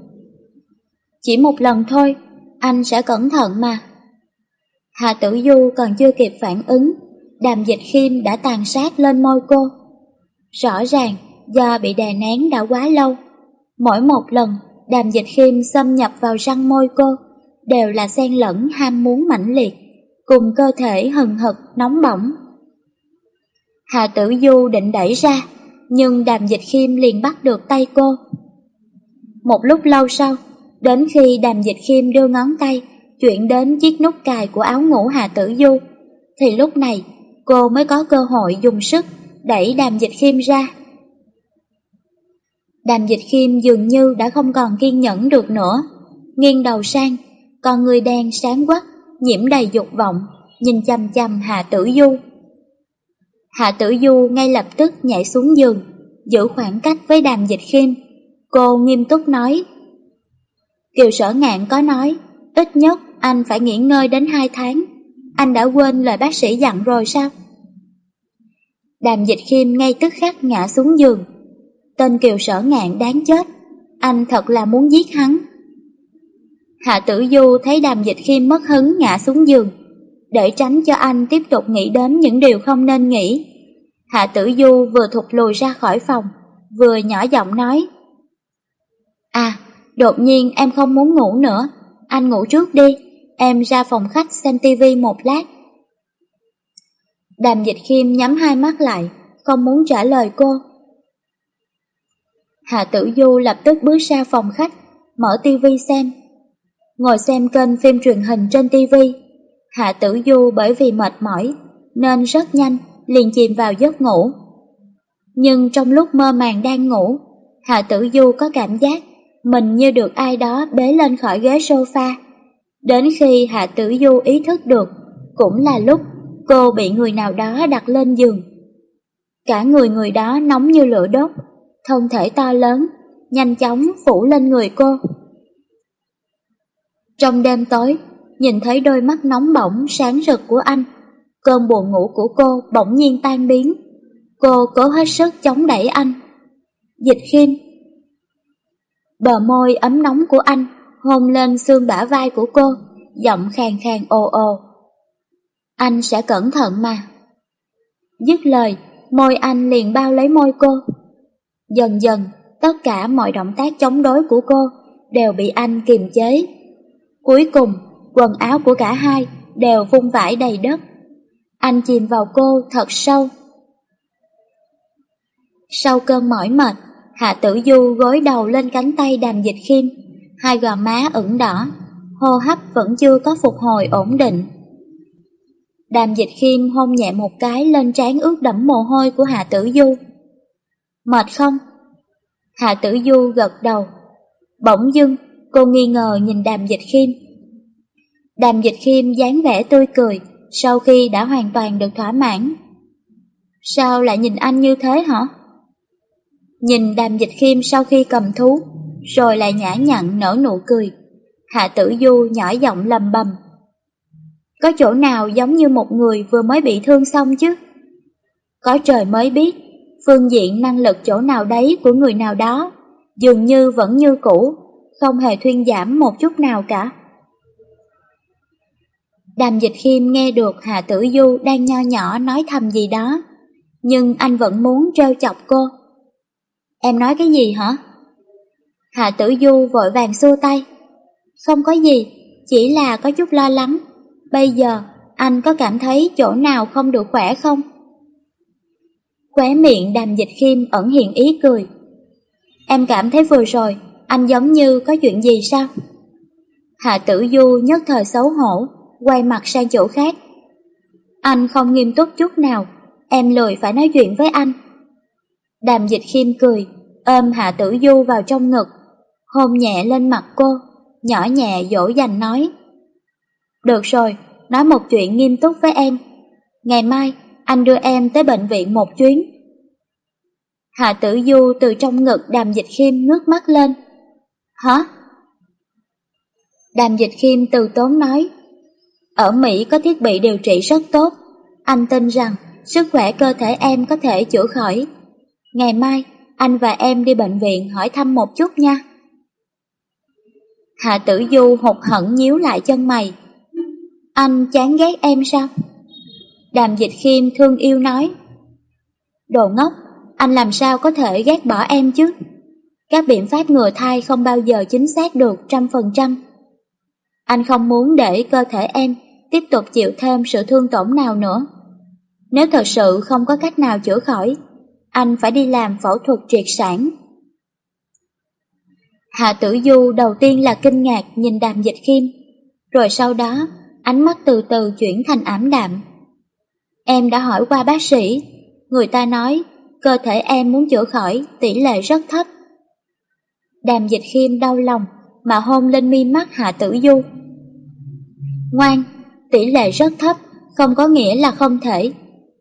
Chỉ một lần thôi, anh sẽ cẩn thận mà. Hạ Tử Du còn chưa kịp phản ứng, đàm dịch khiêm đã tàn sát lên môi cô. Rõ ràng, do bị đè nén đã quá lâu. Mỗi một lần, đàm dịch khiêm xâm nhập vào răng môi cô, đều là xen lẫn ham muốn mãnh liệt, cùng cơ thể hừng hực, nóng bỏng. Hạ tử du định đẩy ra, nhưng đàm dịch khiêm liền bắt được tay cô. Một lúc lâu sau, đến khi đàm dịch khiêm đưa ngón tay chuyển đến chiếc nút cài của áo ngủ Hạ tử du, thì lúc này cô mới có cơ hội dùng sức đẩy đàm dịch khiêm ra. Đàm dịch khiêm dường như đã không còn kiên nhẫn được nữa, nghiêng đầu sang, còn người đen sáng quắc, nhiễm đầy dục vọng, nhìn chăm chăm Hạ Tử Du. Hạ Tử Du ngay lập tức nhảy xuống giường, giữ khoảng cách với đàm dịch khiêm. Cô nghiêm túc nói, Kiều sở ngạn có nói, ít nhất anh phải nghỉ ngơi đến 2 tháng. Anh đã quên lời bác sĩ dặn rồi sao? Đàm dịch khiêm ngay tức khắc ngã xuống giường, Tên kiều sở ngạn đáng chết, anh thật là muốn giết hắn. Hạ tử du thấy đàm dịch khiêm mất hứng ngã xuống giường, để tránh cho anh tiếp tục nghĩ đến những điều không nên nghĩ. Hạ tử du vừa thụt lùi ra khỏi phòng, vừa nhỏ giọng nói. À, đột nhiên em không muốn ngủ nữa, anh ngủ trước đi, em ra phòng khách xem tivi một lát. Đàm dịch khiêm nhắm hai mắt lại, không muốn trả lời cô. Hạ Tử Du lập tức bước ra phòng khách, mở tivi xem. Ngồi xem kênh phim truyền hình trên tivi, Hạ Tử Du bởi vì mệt mỏi nên rất nhanh liền chìm vào giấc ngủ. Nhưng trong lúc mơ màng đang ngủ, Hạ Tử Du có cảm giác mình như được ai đó bế lên khỏi ghế sofa. Đến khi Hạ Tử Du ý thức được, cũng là lúc cô bị người nào đó đặt lên giường. Cả người người đó nóng như lửa đốt, thân thể to lớn, nhanh chóng phủ lên người cô. Trong đêm tối, nhìn thấy đôi mắt nóng bỏng sáng rực của anh, cơn buồn ngủ của cô bỗng nhiên tan biến. Cô cố hết sức chống đẩy anh. Dịch khiêm. Bờ môi ấm nóng của anh hôn lên xương bả vai của cô, giọng khàn khàn ồ ồ. Anh sẽ cẩn thận mà. Dứt lời, môi anh liền bao lấy môi cô, Dần dần, tất cả mọi động tác chống đối của cô đều bị anh kiềm chế. Cuối cùng, quần áo của cả hai đều vung vãi đầy đất. Anh chìm vào cô thật sâu. Sau cơn mỏi mệt, Hạ Tử Du gối đầu lên cánh tay đàm dịch khiêm, hai gò má ửng đỏ, hô hấp vẫn chưa có phục hồi ổn định. Đàm dịch khiêm hôn nhẹ một cái lên trán ướt đẫm mồ hôi của Hạ Tử Du. Mệt không? Hạ tử du gật đầu. Bỗng dưng, cô nghi ngờ nhìn đàm dịch khiêm. Đàm dịch khiêm dáng vẻ tươi cười sau khi đã hoàn toàn được thỏa mãn. Sao lại nhìn anh như thế hả? Nhìn đàm dịch khiêm sau khi cầm thú, rồi lại nhã nhặn nở nụ cười. Hạ Tử Du nhỏ giọng lầm bầm. Có chỗ nào giống như một người vừa mới bị thương xong chứ? Có trời mới biết, phương diện năng lực chỗ nào đấy của người nào đó, dường như vẫn như cũ, không hề thuyên giảm một chút nào cả. Đàm dịch khiêm nghe được Hà Tử Du đang nho nhỏ nói thầm gì đó, nhưng anh vẫn muốn trêu chọc cô. Em nói cái gì hả? Hạ Tử Du vội vàng xua tay. Không có gì, chỉ là có chút lo lắng. Bây giờ, anh có cảm thấy chỗ nào không được khỏe không? Khóe miệng đàm dịch khiêm ẩn hiện ý cười. Em cảm thấy vừa rồi, anh giống như có chuyện gì sao? Hạ tử du nhất thời xấu hổ, quay mặt sang chỗ khác. Anh không nghiêm túc chút nào, em lười phải nói chuyện với anh. Đàm dịch khiêm cười, ôm Hạ tử du vào trong ngực, hôn nhẹ lên mặt cô, nhỏ nhẹ dỗ dành nói. Được rồi, nói một chuyện nghiêm túc với em. Ngày mai, anh đưa em tới bệnh viện một chuyến. Hạ tử du từ trong ngực đàm dịch khiêm ngước mắt lên. Hả? Đàm dịch khiêm từ tốn nói. Ở Mỹ có thiết bị điều trị rất tốt. Anh tin rằng sức khỏe cơ thể em có thể chữa khỏi. Ngày mai, anh và em đi bệnh viện hỏi thăm một chút nha. Hạ tử du hụt hẫng nhíu lại chân mày. Anh chán ghét em sao? Đàm dịch khiêm thương yêu nói. Đồ ngốc, anh làm sao có thể ghét bỏ em chứ? Các biện pháp ngừa thai không bao giờ chính xác được trăm phần trăm. Anh không muốn để cơ thể em tiếp tục chịu thêm sự thương tổn nào nữa. Nếu thật sự không có cách nào chữa khỏi, anh phải đi làm phẫu thuật triệt sản. Hạ tử du đầu tiên là kinh ngạc nhìn đàm dịch khiêm, rồi sau đó ánh mắt từ từ chuyển thành ảm đạm. Em đã hỏi qua bác sĩ, người ta nói cơ thể em muốn chữa khỏi tỷ lệ rất thấp. Đàm dịch khiêm đau lòng mà hôn lên mi mắt Hạ Tử Du. Ngoan, tỷ lệ rất thấp không có nghĩa là không thể.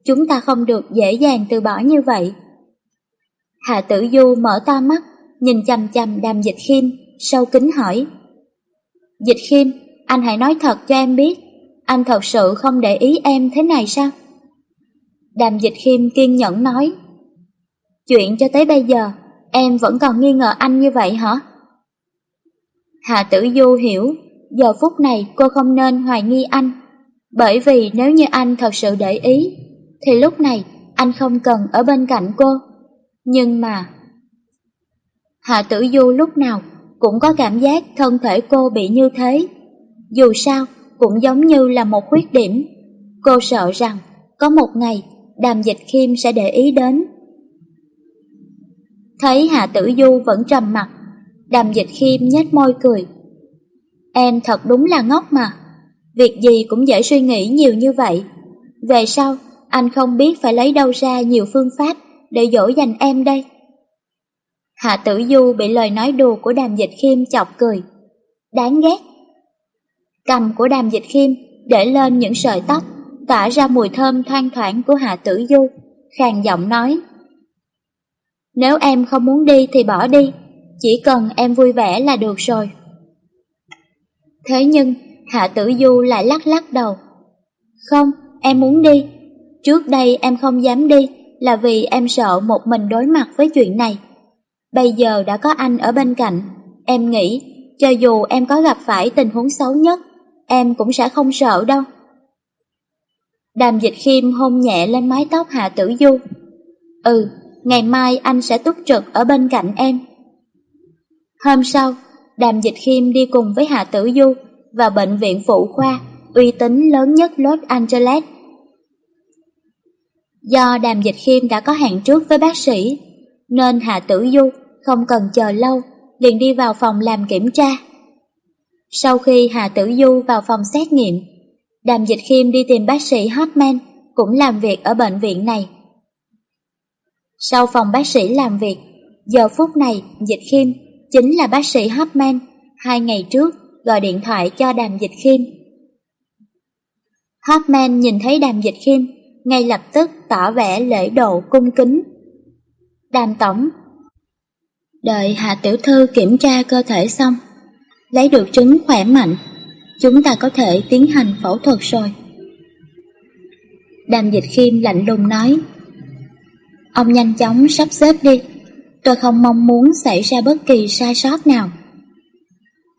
Chúng ta không được dễ dàng từ bỏ như vậy. Hạ Tử Du mở to mắt, nhìn chầm chầm đàm dịch khiêm, sâu kính hỏi. Dịch khiêm, anh hãy nói thật cho em biết, anh thật sự không để ý em thế này sao? Đàm dịch khiêm kiên nhẫn nói. Chuyện cho tới bây giờ, em vẫn còn nghi ngờ anh như vậy hả? Hạ tử du hiểu, giờ phút này cô không nên hoài nghi anh, bởi vì nếu như anh thật sự để ý, thì lúc này anh không cần ở bên cạnh cô. Nhưng mà... Hạ tử du lúc nào cũng có cảm giác thân thể cô bị như thế. Dù sao, cũng giống như là một khuyết điểm. Cô sợ rằng có một ngày đàm dịch khiêm sẽ để ý đến. Thấy Hạ Tử Du vẫn trầm mặt, đàm dịch khiêm nhếch môi cười. Em thật đúng là ngốc mà, việc gì cũng dễ suy nghĩ nhiều như vậy. Về sau, anh không biết phải lấy đâu ra nhiều phương pháp để dỗ dành em đây. Hạ Tử Du bị lời nói đùa của đàm dịch khiêm chọc cười. Đáng ghét. Cầm của đàm dịch khiêm để lên những sợi tóc, tỏa ra mùi thơm thoang thoảng của Hạ Tử Du, khàn giọng nói. Nếu em không muốn đi thì bỏ đi, chỉ cần em vui vẻ là được rồi. Thế nhưng, Hạ Tử Du lại lắc lắc đầu. Không, em muốn đi. Trước đây em không dám đi là vì em sợ một mình đối mặt với chuyện này. Bây giờ đã có anh ở bên cạnh, em nghĩ cho dù em có gặp phải tình huống xấu nhất, em cũng sẽ không sợ đâu. Đàm dịch khiêm hôn nhẹ lên mái tóc Hạ Tử Du. Ừ, ngày mai anh sẽ túc trực ở bên cạnh em. Hôm sau, Đàm Dịch Khiêm đi cùng với Hạ Tử Du vào bệnh viện phụ khoa uy tín lớn nhất Los Angeles. Do Đàm Dịch Khiêm đã có hẹn trước với bác sĩ, nên Hạ Tử Du không cần chờ lâu, liền đi vào phòng làm kiểm tra. Sau khi Hạ Tử Du vào phòng xét nghiệm, Đàm Dịch Khiêm đi tìm bác sĩ Hartman cũng làm việc ở bệnh viện này. Sau phòng bác sĩ làm việc, giờ phút này Dịch Khiêm chính là bác sĩ Hartman hai ngày trước gọi điện thoại cho Đàm Dịch Khiêm. Hartman nhìn thấy Đàm Dịch Khiêm, ngay lập tức tỏ vẻ lễ độ cung kính. Đàm Tổng Đợi Hạ Tiểu Thư kiểm tra cơ thể xong, lấy được trứng khỏe mạnh, chúng ta có thể tiến hành phẫu thuật rồi. Đàm dịch khiêm lạnh lùng nói, ông nhanh chóng sắp xếp đi, tôi không mong muốn xảy ra bất kỳ sai sót nào.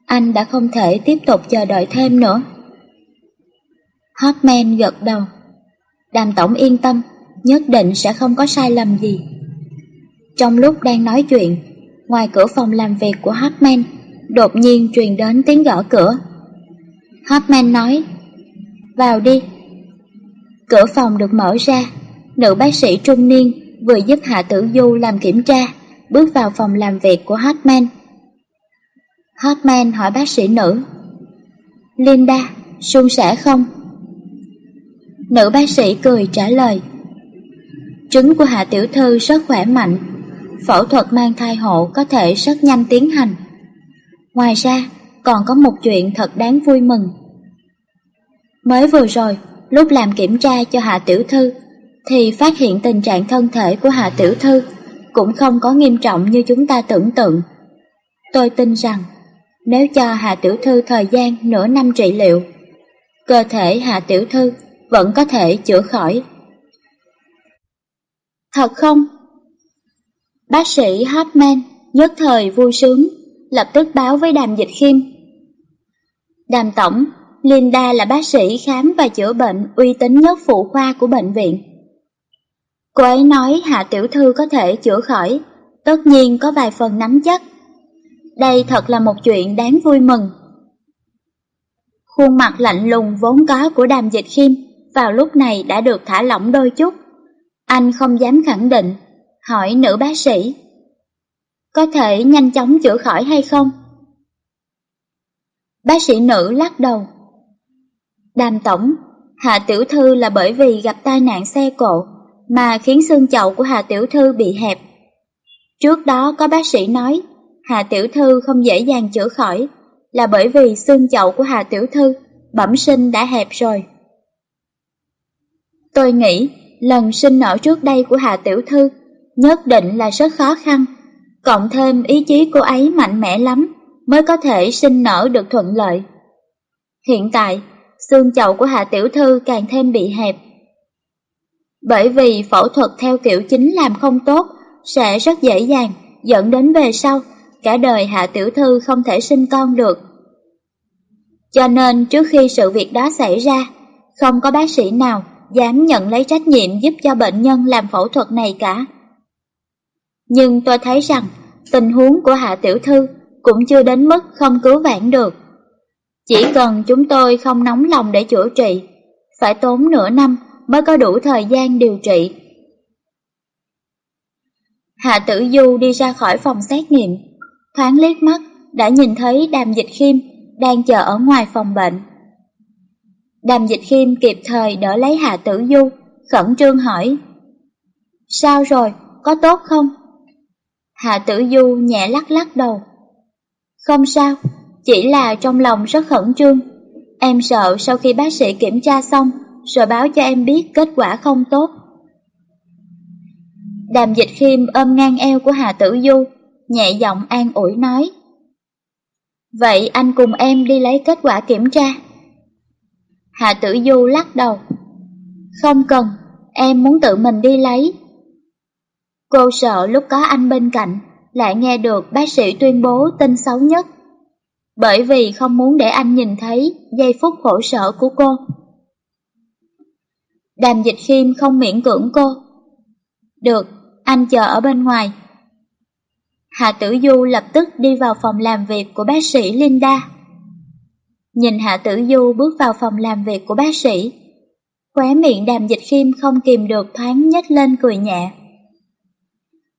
Anh đã không thể tiếp tục chờ đợi thêm nữa. Hotman gật đầu. Đàm tổng yên tâm, nhất định sẽ không có sai lầm gì. Trong lúc đang nói chuyện, ngoài cửa phòng làm việc của Hotman, đột nhiên truyền đến tiếng gõ cửa. Hoffman nói, vào đi. Cửa phòng được mở ra, nữ bác sĩ trung niên vừa giúp Hạ Tử Du làm kiểm tra, bước vào phòng làm việc của Hoffman. Hoffman hỏi bác sĩ nữ, Linda, sung sẻ không? Nữ bác sĩ cười trả lời, Trứng của Hạ Tiểu Thư rất khỏe mạnh, phẫu thuật mang thai hộ có thể rất nhanh tiến hành. Ngoài ra, còn có một chuyện thật đáng vui mừng. Mới vừa rồi, lúc làm kiểm tra cho Hạ Tiểu Thư, thì phát hiện tình trạng thân thể của Hạ Tiểu Thư cũng không có nghiêm trọng như chúng ta tưởng tượng. Tôi tin rằng, nếu cho Hạ Tiểu Thư thời gian nửa năm trị liệu, cơ thể Hạ Tiểu Thư vẫn có thể chữa khỏi. Thật không? Bác sĩ Hartman nhất thời vui sướng, lập tức báo với Đàm Dịch Khiêm. Đàm Tổng, Linda là bác sĩ khám và chữa bệnh uy tín nhất phụ khoa của bệnh viện. Cô ấy nói Hạ Tiểu Thư có thể chữa khỏi, tất nhiên có vài phần nắm chắc. Đây thật là một chuyện đáng vui mừng. Khuôn mặt lạnh lùng vốn có của đàm dịch khiêm vào lúc này đã được thả lỏng đôi chút. Anh không dám khẳng định, hỏi nữ bác sĩ. Có thể nhanh chóng chữa khỏi hay không? Bác sĩ nữ lắc đầu. Đàm tổng, Hạ Tiểu Thư là bởi vì gặp tai nạn xe cộ mà khiến xương chậu của Hạ Tiểu Thư bị hẹp. Trước đó có bác sĩ nói Hạ Tiểu Thư không dễ dàng chữa khỏi là bởi vì xương chậu của Hạ Tiểu Thư bẩm sinh đã hẹp rồi. Tôi nghĩ lần sinh nở trước đây của Hạ Tiểu Thư nhất định là rất khó khăn, cộng thêm ý chí cô ấy mạnh mẽ lắm mới có thể sinh nở được thuận lợi. Hiện tại, xương chậu của Hạ Tiểu Thư càng thêm bị hẹp. Bởi vì phẫu thuật theo kiểu chính làm không tốt sẽ rất dễ dàng dẫn đến về sau cả đời Hạ Tiểu Thư không thể sinh con được. Cho nên trước khi sự việc đó xảy ra, không có bác sĩ nào dám nhận lấy trách nhiệm giúp cho bệnh nhân làm phẫu thuật này cả. Nhưng tôi thấy rằng tình huống của Hạ Tiểu Thư cũng chưa đến mức không cứu vãn được. Chỉ cần chúng tôi không nóng lòng để chữa trị, phải tốn nửa năm mới có đủ thời gian điều trị. Hạ Tử Du đi ra khỏi phòng xét nghiệm, thoáng liếc mắt đã nhìn thấy Đàm Dịch Khiêm đang chờ ở ngoài phòng bệnh. Đàm Dịch Khiêm kịp thời đỡ lấy Hạ Tử Du, khẩn trương hỏi. Sao rồi, có tốt không? Hạ Tử Du nhẹ lắc lắc đầu. Không sao, chỉ là trong lòng rất khẩn trương. Em sợ sau khi bác sĩ kiểm tra xong, rồi báo cho em biết kết quả không tốt. Đàm dịch khiêm ôm ngang eo của Hà Tử Du, nhẹ giọng an ủi nói. Vậy anh cùng em đi lấy kết quả kiểm tra. Hà Tử Du lắc đầu. Không cần, em muốn tự mình đi lấy. Cô sợ lúc có anh bên cạnh, lại nghe được bác sĩ tuyên bố tin xấu nhất. Bởi vì không muốn để anh nhìn thấy giây phút khổ sở của cô. Đàm dịch khiêm không miễn cưỡng cô. Được, anh chờ ở bên ngoài. Hạ Tử Du lập tức đi vào phòng làm việc của bác sĩ Linda. Nhìn Hạ Tử Du bước vào phòng làm việc của bác sĩ, khóe miệng đàm dịch khiêm không kìm được thoáng nhếch lên cười nhẹ.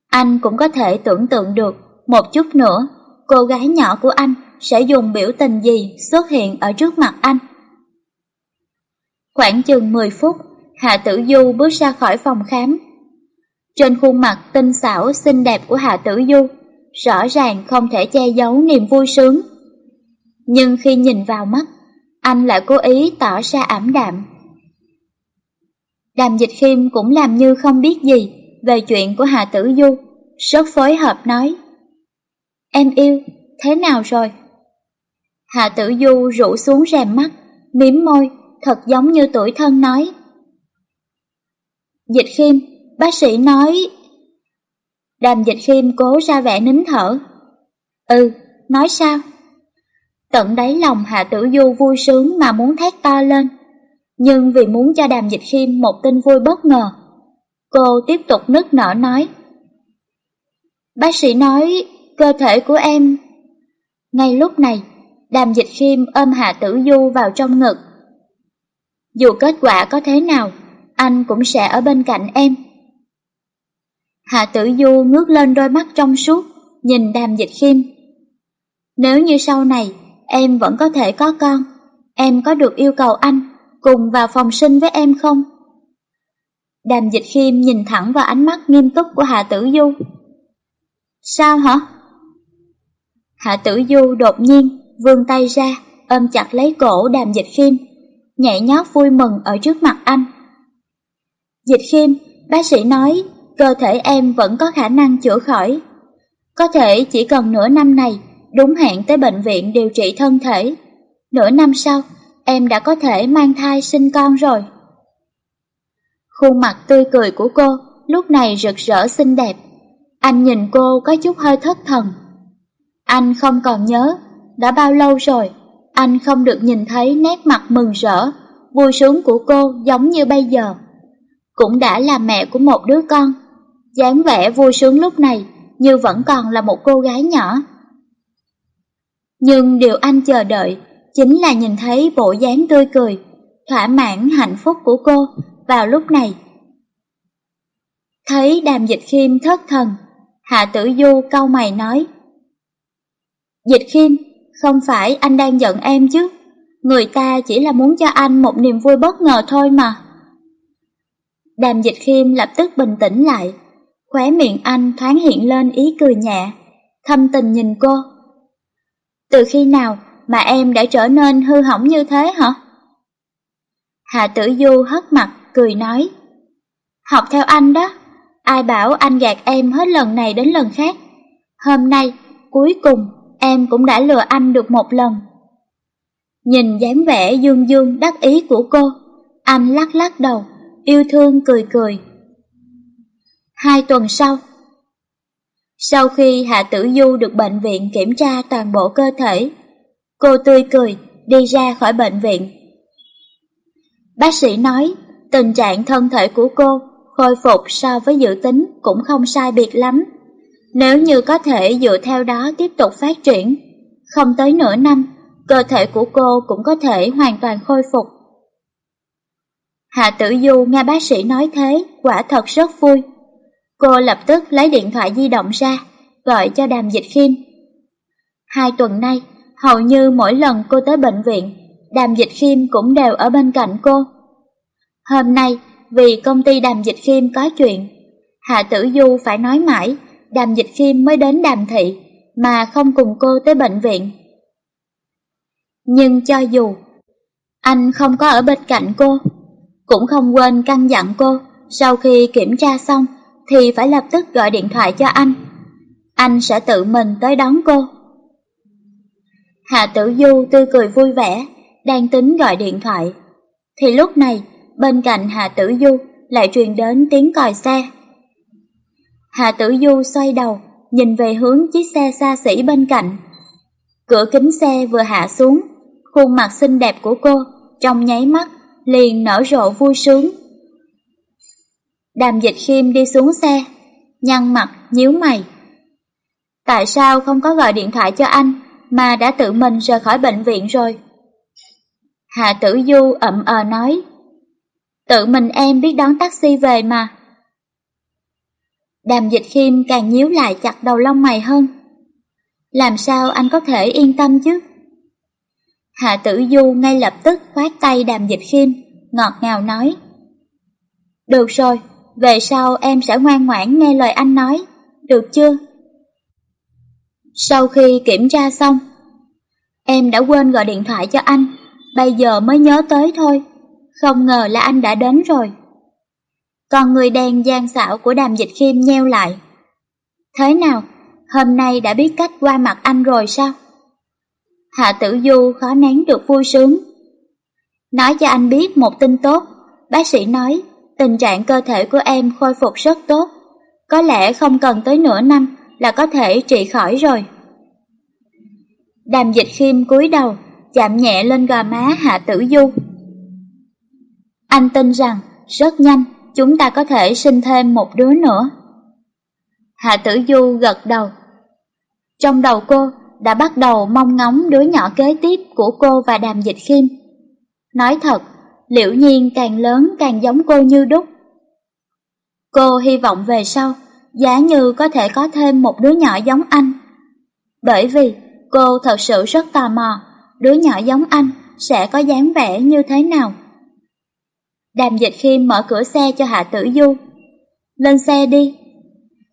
Anh cũng có thể tưởng tượng được một chút nữa cô gái nhỏ của anh sẽ dùng biểu tình gì xuất hiện ở trước mặt anh. Khoảng chừng 10 phút, Hạ Tử Du bước ra khỏi phòng khám. Trên khuôn mặt tinh xảo xinh đẹp của Hạ Tử Du, rõ ràng không thể che giấu niềm vui sướng. Nhưng khi nhìn vào mắt, anh lại cố ý tỏ ra ảm đạm. Đàm Dịch Khiêm cũng làm như không biết gì về chuyện của Hà Tử Du, rất phối hợp nói. Em yêu, thế nào rồi? Hà Tử Du rủ xuống rèm mắt, miếm môi, thật giống như tuổi thân nói. Dịch khiêm, bác sĩ nói... Đàm dịch khiêm cố ra vẻ nín thở. Ừ, nói sao? Tận đáy lòng Hạ Tử Du vui sướng mà muốn thét to lên. Nhưng vì muốn cho đàm dịch khiêm một tin vui bất ngờ, cô tiếp tục nức nở nói. Bác sĩ nói cơ thể của em... Ngay lúc này, đàm dịch khiêm ôm Hạ Tử Du vào trong ngực. Dù kết quả có thế nào, anh cũng sẽ ở bên cạnh em. Hạ Tử Du ngước lên đôi mắt trong suốt, nhìn đàm dịch khiêm. Nếu như sau này em vẫn có thể có con, em có được yêu cầu anh cùng vào phòng sinh với em không? Đàm dịch khiêm nhìn thẳng vào ánh mắt nghiêm túc của Hạ Tử Du. Sao hả? Hạ Tử Du đột nhiên vươn tay ra, ôm chặt lấy cổ đàm dịch khiêm, nhảy nhót vui mừng ở trước mặt anh. Dịch khiêm, bác sĩ nói cơ thể em vẫn có khả năng chữa khỏi. Có thể chỉ cần nửa năm này, đúng hẹn tới bệnh viện điều trị thân thể. Nửa năm sau, em đã có thể mang thai sinh con rồi. Khuôn mặt tươi cười của cô lúc này rực rỡ xinh đẹp. Anh nhìn cô có chút hơi thất thần. Anh không còn nhớ, đã bao lâu rồi, anh không được nhìn thấy nét mặt mừng rỡ, vui sướng của cô giống như bây giờ. Cũng đã là mẹ của một đứa con, dáng vẻ vui sướng lúc này như vẫn còn là một cô gái nhỏ. Nhưng điều anh chờ đợi chính là nhìn thấy bộ dáng tươi cười, thỏa mãn hạnh phúc của cô vào lúc này. Thấy đàm dịch khiêm thất thần, Hạ Tử Du câu mày nói. Dịch khiêm, không phải anh đang giận em chứ, người ta chỉ là muốn cho anh một niềm vui bất ngờ thôi mà. Đàm dịch khiêm lập tức bình tĩnh lại, khóe miệng anh thoáng hiện lên ý cười nhẹ, thâm tình nhìn cô. Từ khi nào mà em đã trở nên hư hỏng như thế hả? Hạ tử du hất mặt, cười nói. Học theo anh đó, ai bảo anh gạt em hết lần này đến lần khác. Hôm nay, cuối cùng, em cũng đã lừa anh được một lần. Nhìn dáng vẻ dương dương đắc ý của cô, anh lắc lắc đầu, yêu thương cười cười. Hai tuần sau, sau khi Hạ Tử Du được bệnh viện kiểm tra toàn bộ cơ thể, cô tươi cười đi ra khỏi bệnh viện. Bác sĩ nói tình trạng thân thể của cô khôi phục so với dự tính cũng không sai biệt lắm. Nếu như có thể dựa theo đó tiếp tục phát triển, không tới nửa năm, cơ thể của cô cũng có thể hoàn toàn khôi phục. Hạ Tử Du nghe bác sĩ nói thế, quả thật rất vui. Cô lập tức lấy điện thoại di động ra, gọi cho đàm dịch khiêm. Hai tuần nay, hầu như mỗi lần cô tới bệnh viện, đàm dịch khiêm cũng đều ở bên cạnh cô. Hôm nay, vì công ty đàm dịch khiêm có chuyện, Hạ Tử Du phải nói mãi, đàm dịch khiêm mới đến đàm thị, mà không cùng cô tới bệnh viện. Nhưng cho dù anh không có ở bên cạnh cô, cũng không quên căn dặn cô sau khi kiểm tra xong thì phải lập tức gọi điện thoại cho anh. Anh sẽ tự mình tới đón cô. Hạ Tử Du tươi cười vui vẻ, đang tính gọi điện thoại. Thì lúc này, bên cạnh hà Tử Du lại truyền đến tiếng còi xe. hà Tử Du xoay đầu, nhìn về hướng chiếc xe xa xỉ bên cạnh. Cửa kính xe vừa hạ xuống, khuôn mặt xinh đẹp của cô trong nháy mắt liền nở rộ vui sướng. Đàm dịch khiêm đi xuống xe, nhăn mặt, nhíu mày. Tại sao không có gọi điện thoại cho anh mà đã tự mình rời khỏi bệnh viện rồi? Hạ tử du ậm ờ nói. Tự mình em biết đón taxi về mà. Đàm dịch khiêm càng nhíu lại chặt đầu lông mày hơn. Làm sao anh có thể yên tâm chứ? Hạ tử du ngay lập tức khoát tay đàm dịch khiêm, ngọt ngào nói. Được rồi, về sau em sẽ ngoan ngoãn nghe lời anh nói, được chưa? Sau khi kiểm tra xong, em đã quên gọi điện thoại cho anh, bây giờ mới nhớ tới thôi, không ngờ là anh đã đến rồi. Còn người đàn gian xảo của đàm dịch khiêm nheo lại. Thế nào, hôm nay đã biết cách qua mặt anh rồi sao? Hạ Tử Du khó nén được vui sướng. Nói cho anh biết một tin tốt, bác sĩ nói tình trạng cơ thể của em khôi phục rất tốt, có lẽ không cần tới nửa năm là có thể trị khỏi rồi. Đàm dịch khiêm cúi đầu, chạm nhẹ lên gò má Hạ Tử Du. Anh tin rằng rất nhanh chúng ta có thể sinh thêm một đứa nữa. Hạ Tử Du gật đầu. Trong đầu cô đã bắt đầu mong ngóng đứa nhỏ kế tiếp của cô và Đàm Dịch Khiêm. Nói thật, liễu nhiên càng lớn càng giống cô như đúc. Cô hy vọng về sau, giá như có thể có thêm một đứa nhỏ giống anh. Bởi vì cô thật sự rất tò mò, đứa nhỏ giống anh sẽ có dáng vẻ như thế nào. Đàm dịch khiêm mở cửa xe cho Hạ Tử Du. Lên xe đi.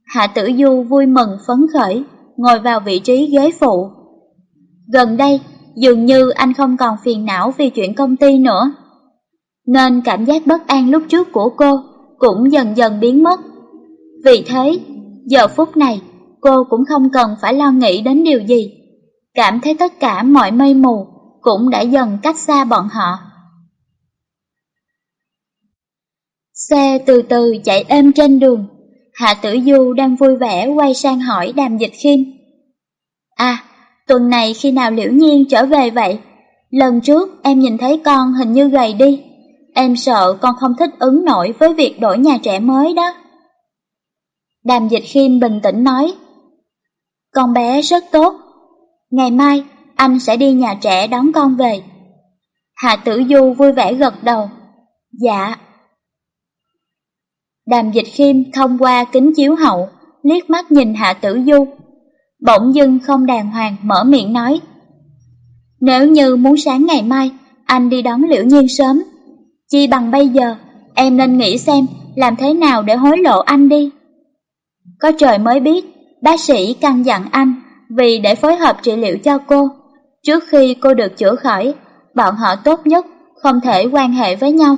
Hạ Tử Du vui mừng phấn khởi, ngồi vào vị trí ghế phụ. Gần đây, dường như anh không còn phiền não vì chuyện công ty nữa. Nên cảm giác bất an lúc trước của cô cũng dần dần biến mất. Vì thế, giờ phút này, cô cũng không cần phải lo nghĩ đến điều gì. Cảm thấy tất cả mọi mây mù cũng đã dần cách xa bọn họ. Xe từ từ chạy êm trên đường, Hạ Tử Du đang vui vẻ quay sang hỏi Đàm Dịch Khiêm. À, tuần này khi nào Liễu Nhiên trở về vậy? Lần trước em nhìn thấy con hình như gầy đi, em sợ con không thích ứng nổi với việc đổi nhà trẻ mới đó. Đàm Dịch Khiêm bình tĩnh nói, con bé rất tốt, ngày mai anh sẽ đi nhà trẻ đón con về. Hạ Tử Du vui vẻ gật đầu, dạ. Đàm dịch khiêm thông qua kính chiếu hậu, liếc mắt nhìn Hạ Tử Du. Bỗng dưng không đàng hoàng mở miệng nói. Nếu như muốn sáng ngày mai, anh đi đón Liễu Nhiên sớm. Chi bằng bây giờ, em nên nghĩ xem làm thế nào để hối lộ anh đi. Có trời mới biết, bác sĩ căn dặn anh vì để phối hợp trị liệu cho cô. Trước khi cô được chữa khỏi, bọn họ tốt nhất không thể quan hệ với nhau.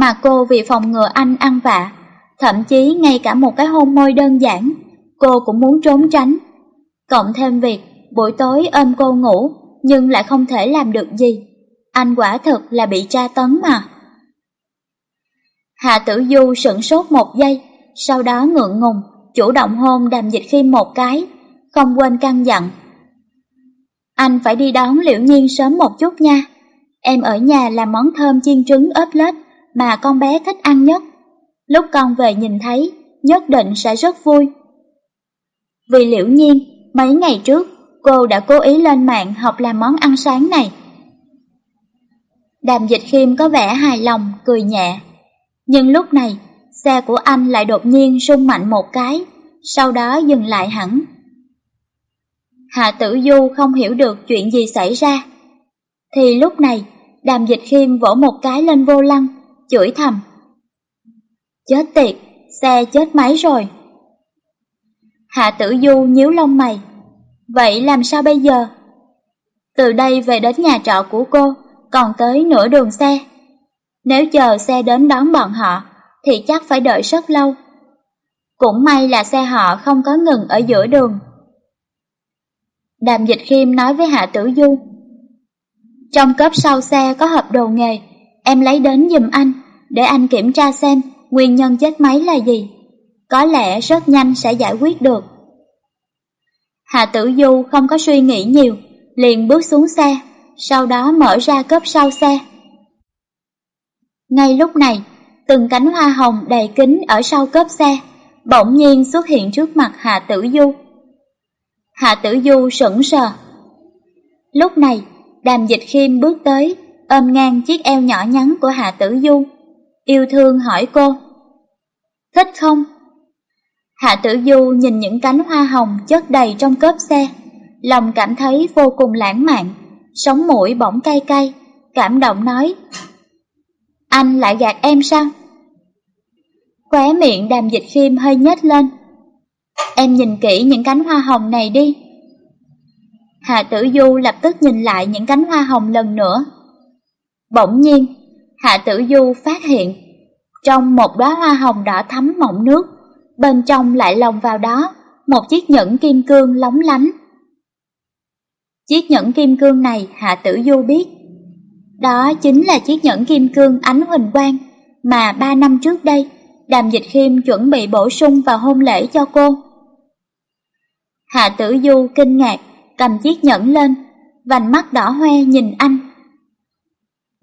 Mà cô vì phòng ngừa anh ăn vạ, thậm chí ngay cả một cái hôn môi đơn giản, cô cũng muốn trốn tránh. Cộng thêm việc buổi tối ôm cô ngủ nhưng lại không thể làm được gì. Anh quả thực là bị tra tấn mà. Hạ tử du sững sốt một giây, sau đó ngượng ngùng, chủ động hôn đàm dịch khiêm một cái, không quên căn dặn. Anh phải đi đón liễu nhiên sớm một chút nha. Em ở nhà làm món thơm chiên trứng ớt lết mà con bé thích ăn nhất. Lúc con về nhìn thấy, nhất định sẽ rất vui. Vì liễu nhiên, mấy ngày trước, cô đã cố ý lên mạng học làm món ăn sáng này. Đàm dịch khiêm có vẻ hài lòng, cười nhẹ. Nhưng lúc này, xe của anh lại đột nhiên rung mạnh một cái, sau đó dừng lại hẳn. Hạ tử du không hiểu được chuyện gì xảy ra. Thì lúc này, đàm dịch khiêm vỗ một cái lên vô lăng, chửi thầm. Chết tiệt, xe chết máy rồi. Hạ tử du nhíu lông mày. Vậy làm sao bây giờ? Từ đây về đến nhà trọ của cô, còn tới nửa đường xe. Nếu chờ xe đến đón bọn họ, thì chắc phải đợi rất lâu. Cũng may là xe họ không có ngừng ở giữa đường. Đàm Dịch Khiêm nói với Hạ Tử Du. Trong cốp sau xe có hộp đồ nghề, em lấy đến giùm anh, để anh kiểm tra xem nguyên nhân chết máy là gì. Có lẽ rất nhanh sẽ giải quyết được. Hạ Tử Du không có suy nghĩ nhiều, liền bước xuống xe, sau đó mở ra cốp sau xe. Ngay lúc này, từng cánh hoa hồng đầy kính ở sau cốp xe, bỗng nhiên xuất hiện trước mặt Hạ Tử Du. Hạ Tử Du sững sờ. Lúc này, Đàm Dịch Khiêm bước tới, ôm ngang chiếc eo nhỏ nhắn của Hạ Tử Du, yêu thương hỏi cô. Thích không? Hạ Tử Du nhìn những cánh hoa hồng chất đầy trong cốp xe, lòng cảm thấy vô cùng lãng mạn, sống mũi bỗng cay cay, cảm động nói. Anh lại gạt em sao? Khóe miệng đàm dịch khiêm hơi nhếch lên. Em nhìn kỹ những cánh hoa hồng này đi. Hạ tử du lập tức nhìn lại những cánh hoa hồng lần nữa. Bỗng nhiên, Hạ tử du phát hiện, trong một đóa hoa hồng đỏ thắm mọng nước, bên trong lại lồng vào đó một chiếc nhẫn kim cương lóng lánh. Chiếc nhẫn kim cương này Hạ Tử Du biết. Đó chính là chiếc nhẫn kim cương ánh huỳnh quang mà ba năm trước đây Đàm Dịch Khiêm chuẩn bị bổ sung vào hôn lễ cho cô. Hạ Tử Du kinh ngạc, cầm chiếc nhẫn lên, vành mắt đỏ hoe nhìn anh.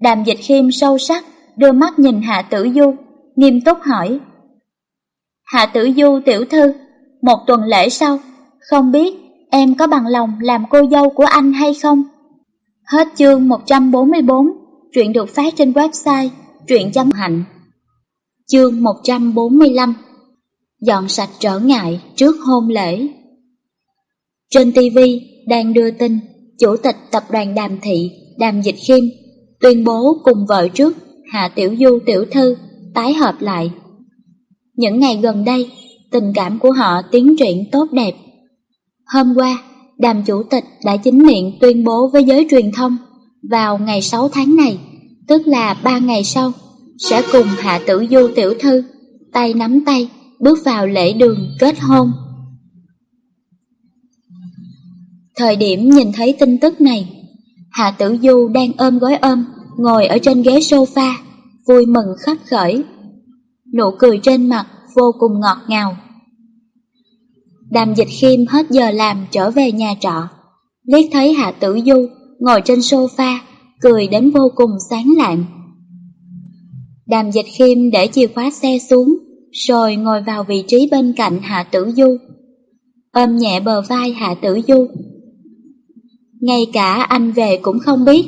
Đàm Dịch Khiêm sâu sắc, đưa mắt nhìn Hạ Tử Du, nghiêm túc hỏi. Hạ Tử Du tiểu thư, một tuần lễ sau, không biết em có bằng lòng làm cô dâu của anh hay không? Hết chương 144, truyện được phát trên website truyện chăm hạnh. Chương 145 Dọn sạch trở ngại trước hôn lễ Trên TV đang đưa tin Chủ tịch tập đoàn Đàm Thị, Đàm Dịch Khiêm tuyên bố cùng vợ trước Hạ Tiểu Du Tiểu Thư tái hợp lại. Những ngày gần đây, tình cảm của họ tiến triển tốt đẹp. Hôm qua, Đàm Chủ tịch đã chính miệng tuyên bố với giới truyền thông vào ngày 6 tháng này, tức là 3 ngày sau sẽ cùng Hạ Tử Du tiểu thư, tay nắm tay, bước vào lễ đường kết hôn. Thời điểm nhìn thấy tin tức này, Hạ Tử Du đang ôm gói ôm, ngồi ở trên ghế sofa, vui mừng khắp khởi. Nụ cười trên mặt vô cùng ngọt ngào. Đàm dịch khiêm hết giờ làm trở về nhà trọ, liếc thấy Hạ Tử Du ngồi trên sofa, cười đến vô cùng sáng lạng. Đàm dịch khiêm để chìa khóa xe xuống, rồi ngồi vào vị trí bên cạnh Hạ Tử Du. Ôm nhẹ bờ vai Hạ Tử Du. Ngay cả anh về cũng không biết,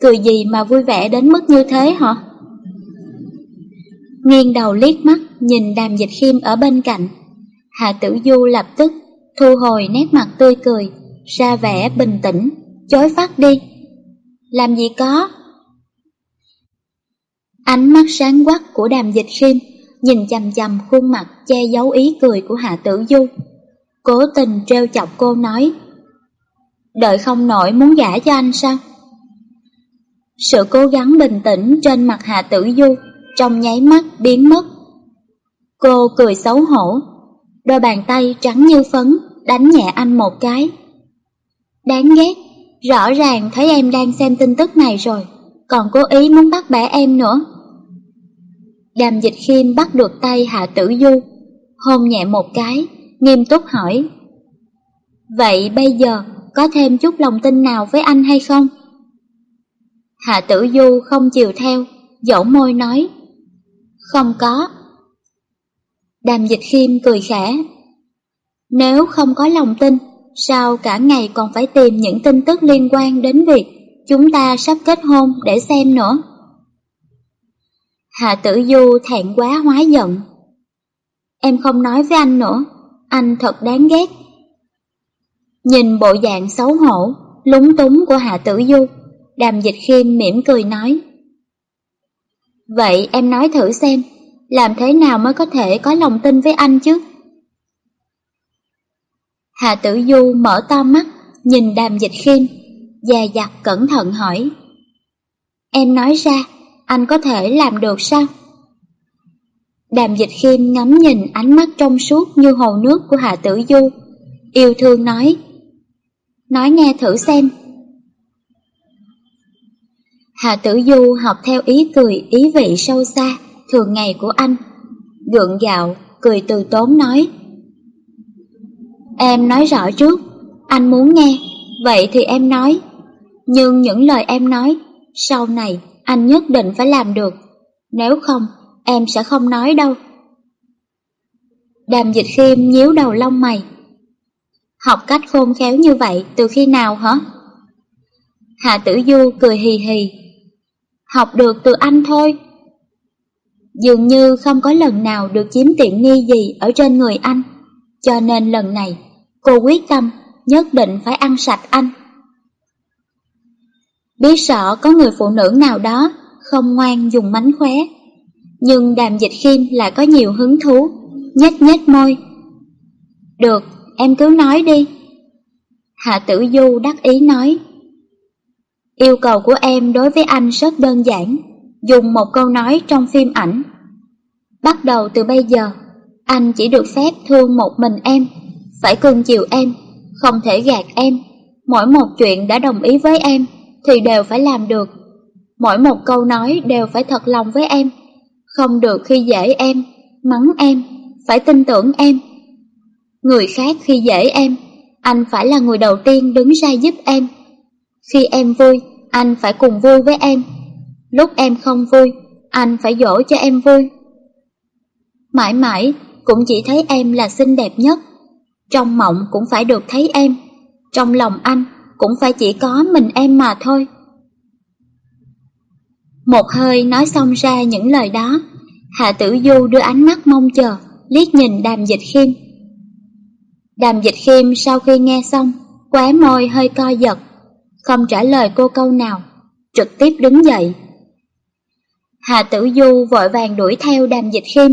cười gì mà vui vẻ đến mức như thế hả? Nghiêng đầu liếc mắt nhìn đàm dịch khiêm ở bên cạnh. Hạ Tử Du lập tức thu hồi nét mặt tươi cười, ra vẻ bình tĩnh, chối phát đi. Làm gì có, Ánh mắt sáng quắc của đàm dịch khiêm nhìn chầm chầm khuôn mặt che giấu ý cười của Hạ Tử Du. Cố tình treo chọc cô nói Đợi không nổi muốn gả cho anh sao? Sự cố gắng bình tĩnh trên mặt Hạ Tử Du trong nháy mắt biến mất. Cô cười xấu hổ, đôi bàn tay trắng như phấn đánh nhẹ anh một cái. Đáng ghét, rõ ràng thấy em đang xem tin tức này rồi, còn cố ý muốn bắt bẻ em nữa. Đàm dịch khiêm bắt được tay Hạ Tử Du, hôn nhẹ một cái, nghiêm túc hỏi. Vậy bây giờ có thêm chút lòng tin nào với anh hay không? Hạ Tử Du không chiều theo, dẫu môi nói. Không có. Đàm dịch khiêm cười khẽ. Nếu không có lòng tin, sao cả ngày còn phải tìm những tin tức liên quan đến việc chúng ta sắp kết hôn để xem nữa? Hạ tử du thẹn quá hóa giận. Em không nói với anh nữa, anh thật đáng ghét. Nhìn bộ dạng xấu hổ, lúng túng của Hạ tử du, đàm dịch khiêm mỉm cười nói. Vậy em nói thử xem, làm thế nào mới có thể có lòng tin với anh chứ? Hạ tử du mở to mắt, nhìn đàm dịch khiêm, dè dặt cẩn thận hỏi. Em nói ra, anh có thể làm được sao? Đàm dịch khiêm ngắm nhìn ánh mắt trong suốt như hồ nước của Hạ Tử Du, yêu thương nói. Nói nghe thử xem. Hạ Tử Du học theo ý cười ý vị sâu xa, thường ngày của anh. Gượng gạo, cười từ tốn nói. Em nói rõ trước, anh muốn nghe, vậy thì em nói. Nhưng những lời em nói, sau này anh nhất định phải làm được, nếu không, em sẽ không nói đâu. Đàm dịch khiêm nhíu đầu lông mày. Học cách khôn khéo như vậy từ khi nào hả? Hạ tử du cười hì hì. Học được từ anh thôi. Dường như không có lần nào được chiếm tiện nghi gì ở trên người anh, cho nên lần này cô quyết tâm nhất định phải ăn sạch anh. Biết sợ có người phụ nữ nào đó không ngoan dùng mánh khóe. Nhưng đàm dịch khiêm lại có nhiều hứng thú, nhếch nhếch môi. Được, em cứ nói đi. Hạ tử du đắc ý nói. Yêu cầu của em đối với anh rất đơn giản, dùng một câu nói trong phim ảnh. Bắt đầu từ bây giờ, anh chỉ được phép thương một mình em, phải cưng chiều em, không thể gạt em, Mỗi một chuyện đã đồng ý với em thì đều phải làm được. Mỗi một câu nói đều phải thật lòng với em. Không được khi dễ em, mắng em, phải tin tưởng em. Người khác khi dễ em, anh phải là người đầu tiên đứng ra giúp em. Khi em vui, anh phải cùng vui với em. Lúc em không vui, anh phải dỗ cho em vui. Mãi mãi cũng chỉ thấy em là xinh đẹp nhất. Trong mộng cũng phải được thấy em. Trong lòng anh cũng phải chỉ có mình em mà thôi. Một hơi nói xong ra những lời đó, Hạ Tử Du đưa ánh mắt mong chờ, liếc nhìn đàm dịch khiêm. Đàm dịch khiêm sau khi nghe xong, quá môi hơi co giật, không trả lời cô câu nào, trực tiếp đứng dậy. hà Tử Du vội vàng đuổi theo đàm dịch khiêm.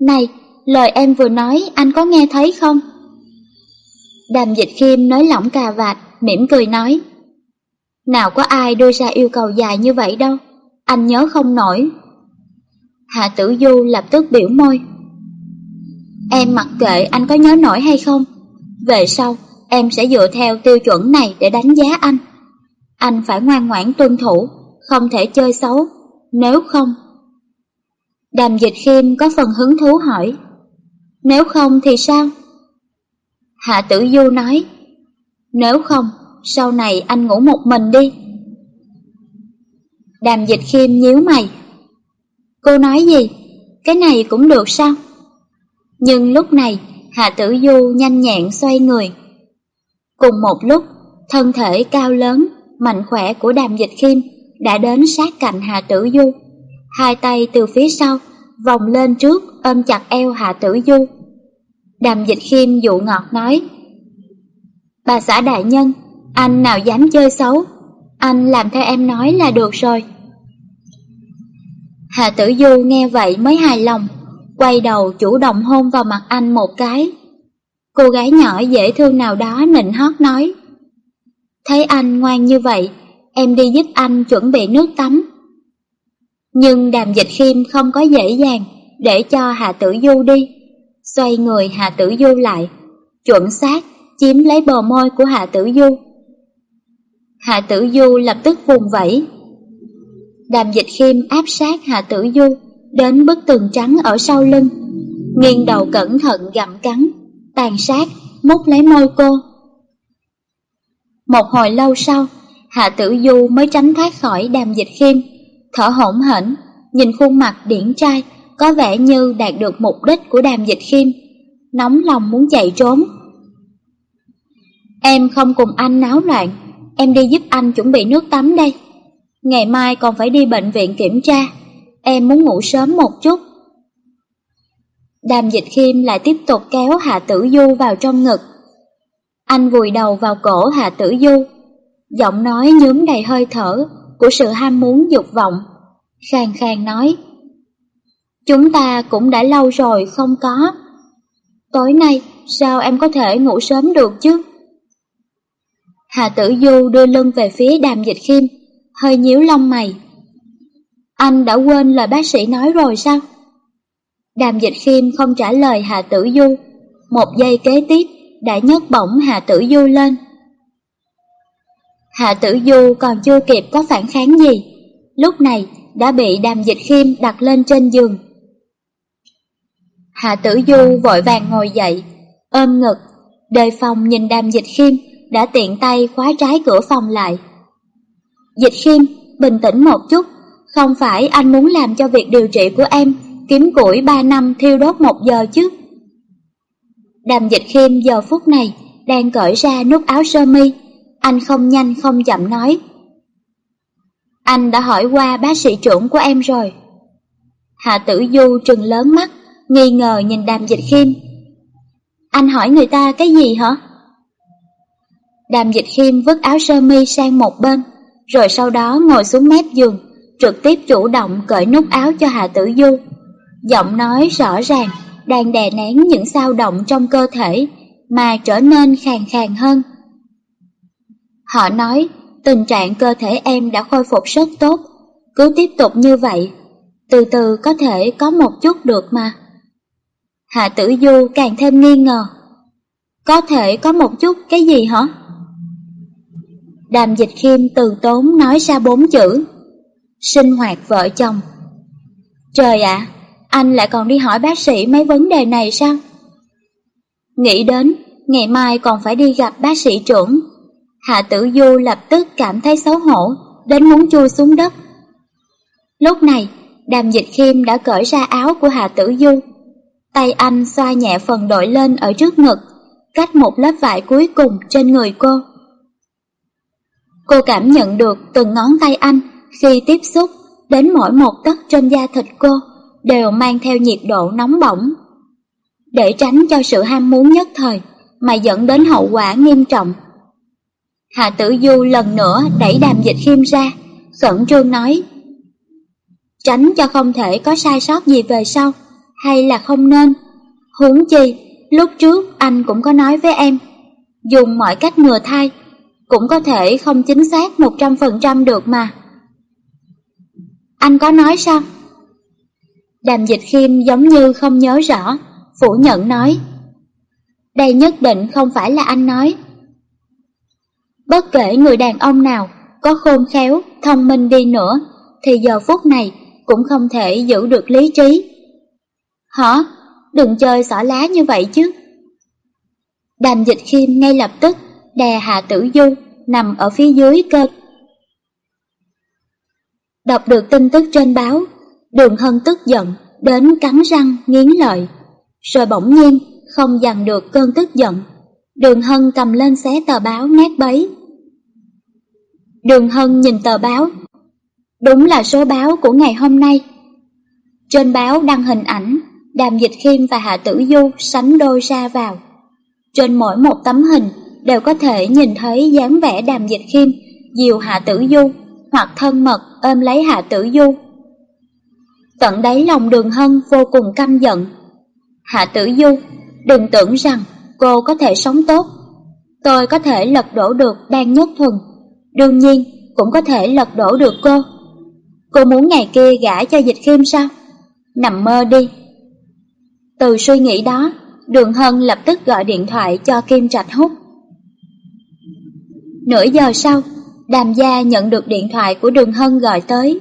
Này, lời em vừa nói anh có nghe thấy không? Đàm dịch khiêm nói lỏng cà vạt, mỉm cười nói. Nào có ai đưa ra yêu cầu dài như vậy đâu, anh nhớ không nổi. Hạ tử du lập tức biểu môi. Em mặc kệ anh có nhớ nổi hay không, về sau em sẽ dựa theo tiêu chuẩn này để đánh giá anh. Anh phải ngoan ngoãn tuân thủ, không thể chơi xấu, nếu không. Đàm dịch khiêm có phần hứng thú hỏi, nếu không thì sao? Hạ tử du nói, nếu không, sau này anh ngủ một mình đi. Đàm dịch khiêm nhíu mày. Cô nói gì? Cái này cũng được sao? Nhưng lúc này, Hạ Tử Du nhanh nhẹn xoay người. Cùng một lúc, thân thể cao lớn, mạnh khỏe của đàm dịch khiêm đã đến sát cạnh Hạ Tử Du. Hai tay từ phía sau, vòng lên trước ôm chặt eo Hạ Tử Du. Đàm dịch khiêm dụ ngọt nói Bà xã đại nhân, anh nào dám chơi xấu, anh làm theo em nói là được rồi. Hạ tử du nghe vậy mới hài lòng, quay đầu chủ động hôn vào mặt anh một cái. Cô gái nhỏ dễ thương nào đó nịnh hót nói. Thấy anh ngoan như vậy, em đi giúp anh chuẩn bị nước tắm. Nhưng đàm dịch khiêm không có dễ dàng để cho Hạ Tử Du đi. Xoay người Hạ Tử Du lại, chuẩn xác chiếm lấy bờ môi của Hạ Tử Du. Hạ Tử Du lập tức vùng vẫy. Đàm dịch khiêm áp sát Hạ Tử Du đến bức tường trắng ở sau lưng, nghiêng đầu cẩn thận gặm cắn, tàn sát, mút lấy môi cô. Một hồi lâu sau, Hạ Tử Du mới tránh thoát khỏi đàm dịch khiêm, thở hổn hển, nhìn khuôn mặt điển trai, có vẻ như đạt được mục đích của đàm dịch khiêm, nóng lòng muốn chạy trốn. Em không cùng anh náo loạn, em đi giúp anh chuẩn bị nước tắm đây. Ngày mai còn phải đi bệnh viện kiểm tra, em muốn ngủ sớm một chút. Đàm dịch khiêm lại tiếp tục kéo Hạ Tử Du vào trong ngực. Anh vùi đầu vào cổ Hạ Tử Du, giọng nói nhúm đầy hơi thở của sự ham muốn dục vọng, khàn khàn nói. Chúng ta cũng đã lâu rồi không có. Tối nay sao em có thể ngủ sớm được chứ? Hạ tử du đưa lưng về phía đàm dịch khiêm, hơi nhíu lông mày. Anh đã quên lời bác sĩ nói rồi sao? Đàm dịch khiêm không trả lời Hà tử du, một giây kế tiếp đã nhấc bổng Hà tử du lên. Hạ tử du còn chưa kịp có phản kháng gì, lúc này đã bị đàm dịch khiêm đặt lên trên giường. Hạ tử du vội vàng ngồi dậy, ôm ngực, đề phòng nhìn đàm dịch khiêm đã tiện tay khóa trái cửa phòng lại. Dịch khiêm, bình tĩnh một chút, không phải anh muốn làm cho việc điều trị của em kiếm củi ba năm thiêu đốt một giờ chứ. Đàm dịch khiêm giờ phút này đang cởi ra nút áo sơ mi, anh không nhanh không chậm nói. Anh đã hỏi qua bác sĩ trưởng của em rồi. Hạ tử du trừng lớn mắt, nghi ngờ nhìn đàm dịch khiêm. Anh hỏi người ta cái gì hả? Đàm dịch khiêm vứt áo sơ mi sang một bên, rồi sau đó ngồi xuống mép giường, trực tiếp chủ động cởi nút áo cho Hạ Tử Du. Giọng nói rõ ràng, đang đè nén những sao động trong cơ thể, mà trở nên khàn khàn hơn. Họ nói, tình trạng cơ thể em đã khôi phục rất tốt, cứ tiếp tục như vậy, từ từ có thể có một chút được mà. Hạ Tử Du càng thêm nghi ngờ. Có thể có một chút cái gì hả? Đàm dịch khiêm từ tốn nói ra bốn chữ. Sinh hoạt vợ chồng. Trời ạ, anh lại còn đi hỏi bác sĩ mấy vấn đề này sao? Nghĩ đến, ngày mai còn phải đi gặp bác sĩ trưởng. Hạ tử du lập tức cảm thấy xấu hổ, đến muốn chui xuống đất. Lúc này, đàm dịch khiêm đã cởi ra áo của Hạ tử du. Tay anh xoa nhẹ phần đội lên ở trước ngực, cách một lớp vải cuối cùng trên người cô. Cô cảm nhận được từng ngón tay anh khi tiếp xúc đến mỗi một tấc trên da thịt cô đều mang theo nhiệt độ nóng bỏng. Để tránh cho sự ham muốn nhất thời mà dẫn đến hậu quả nghiêm trọng. Hạ tử du lần nữa đẩy đàm dịch khiêm ra, khẩn trương nói Tránh cho không thể có sai sót gì về sau, hay là không nên. Huống chi, lúc trước anh cũng có nói với em, dùng mọi cách ngừa thai, cũng có thể không chính xác 100% được mà. Anh có nói sao? Đàm dịch khiêm giống như không nhớ rõ, phủ nhận nói. Đây nhất định không phải là anh nói. Bất kể người đàn ông nào có khôn khéo, thông minh đi nữa, thì giờ phút này cũng không thể giữ được lý trí. Hả? Đừng chơi xỏ lá như vậy chứ. Đàm dịch khiêm ngay lập tức đè hạ tử du nằm ở phía dưới cơ. Đọc được tin tức trên báo, đường hân tức giận đến cắn răng nghiến lợi. Rồi bỗng nhiên không dằn được cơn tức giận. Đường hân cầm lên xé tờ báo nát bấy. Đường hân nhìn tờ báo. Đúng là số báo của ngày hôm nay. Trên báo đăng hình ảnh, Đàm Dịch Khiêm và Hạ Tử Du sánh đôi ra vào. Trên mỗi một tấm hình đều có thể nhìn thấy dáng vẻ Đàm Dịch Khiêm dìu Hạ Tử Du hoặc thân mật ôm lấy Hạ Tử Du. Tận đáy lòng đường hân vô cùng căm giận. Hạ Tử Du, đừng tưởng rằng cô có thể sống tốt. Tôi có thể lật đổ được Đang Nhất Thuần, đương nhiên cũng có thể lật đổ được cô. Cô muốn ngày kia gả cho dịch khiêm sao? Nằm mơ đi. Từ suy nghĩ đó, Đường Hân lập tức gọi điện thoại cho Kim Trạch Húc. Nửa giờ sau, Đàm Gia nhận được điện thoại của Đường Hân gọi tới.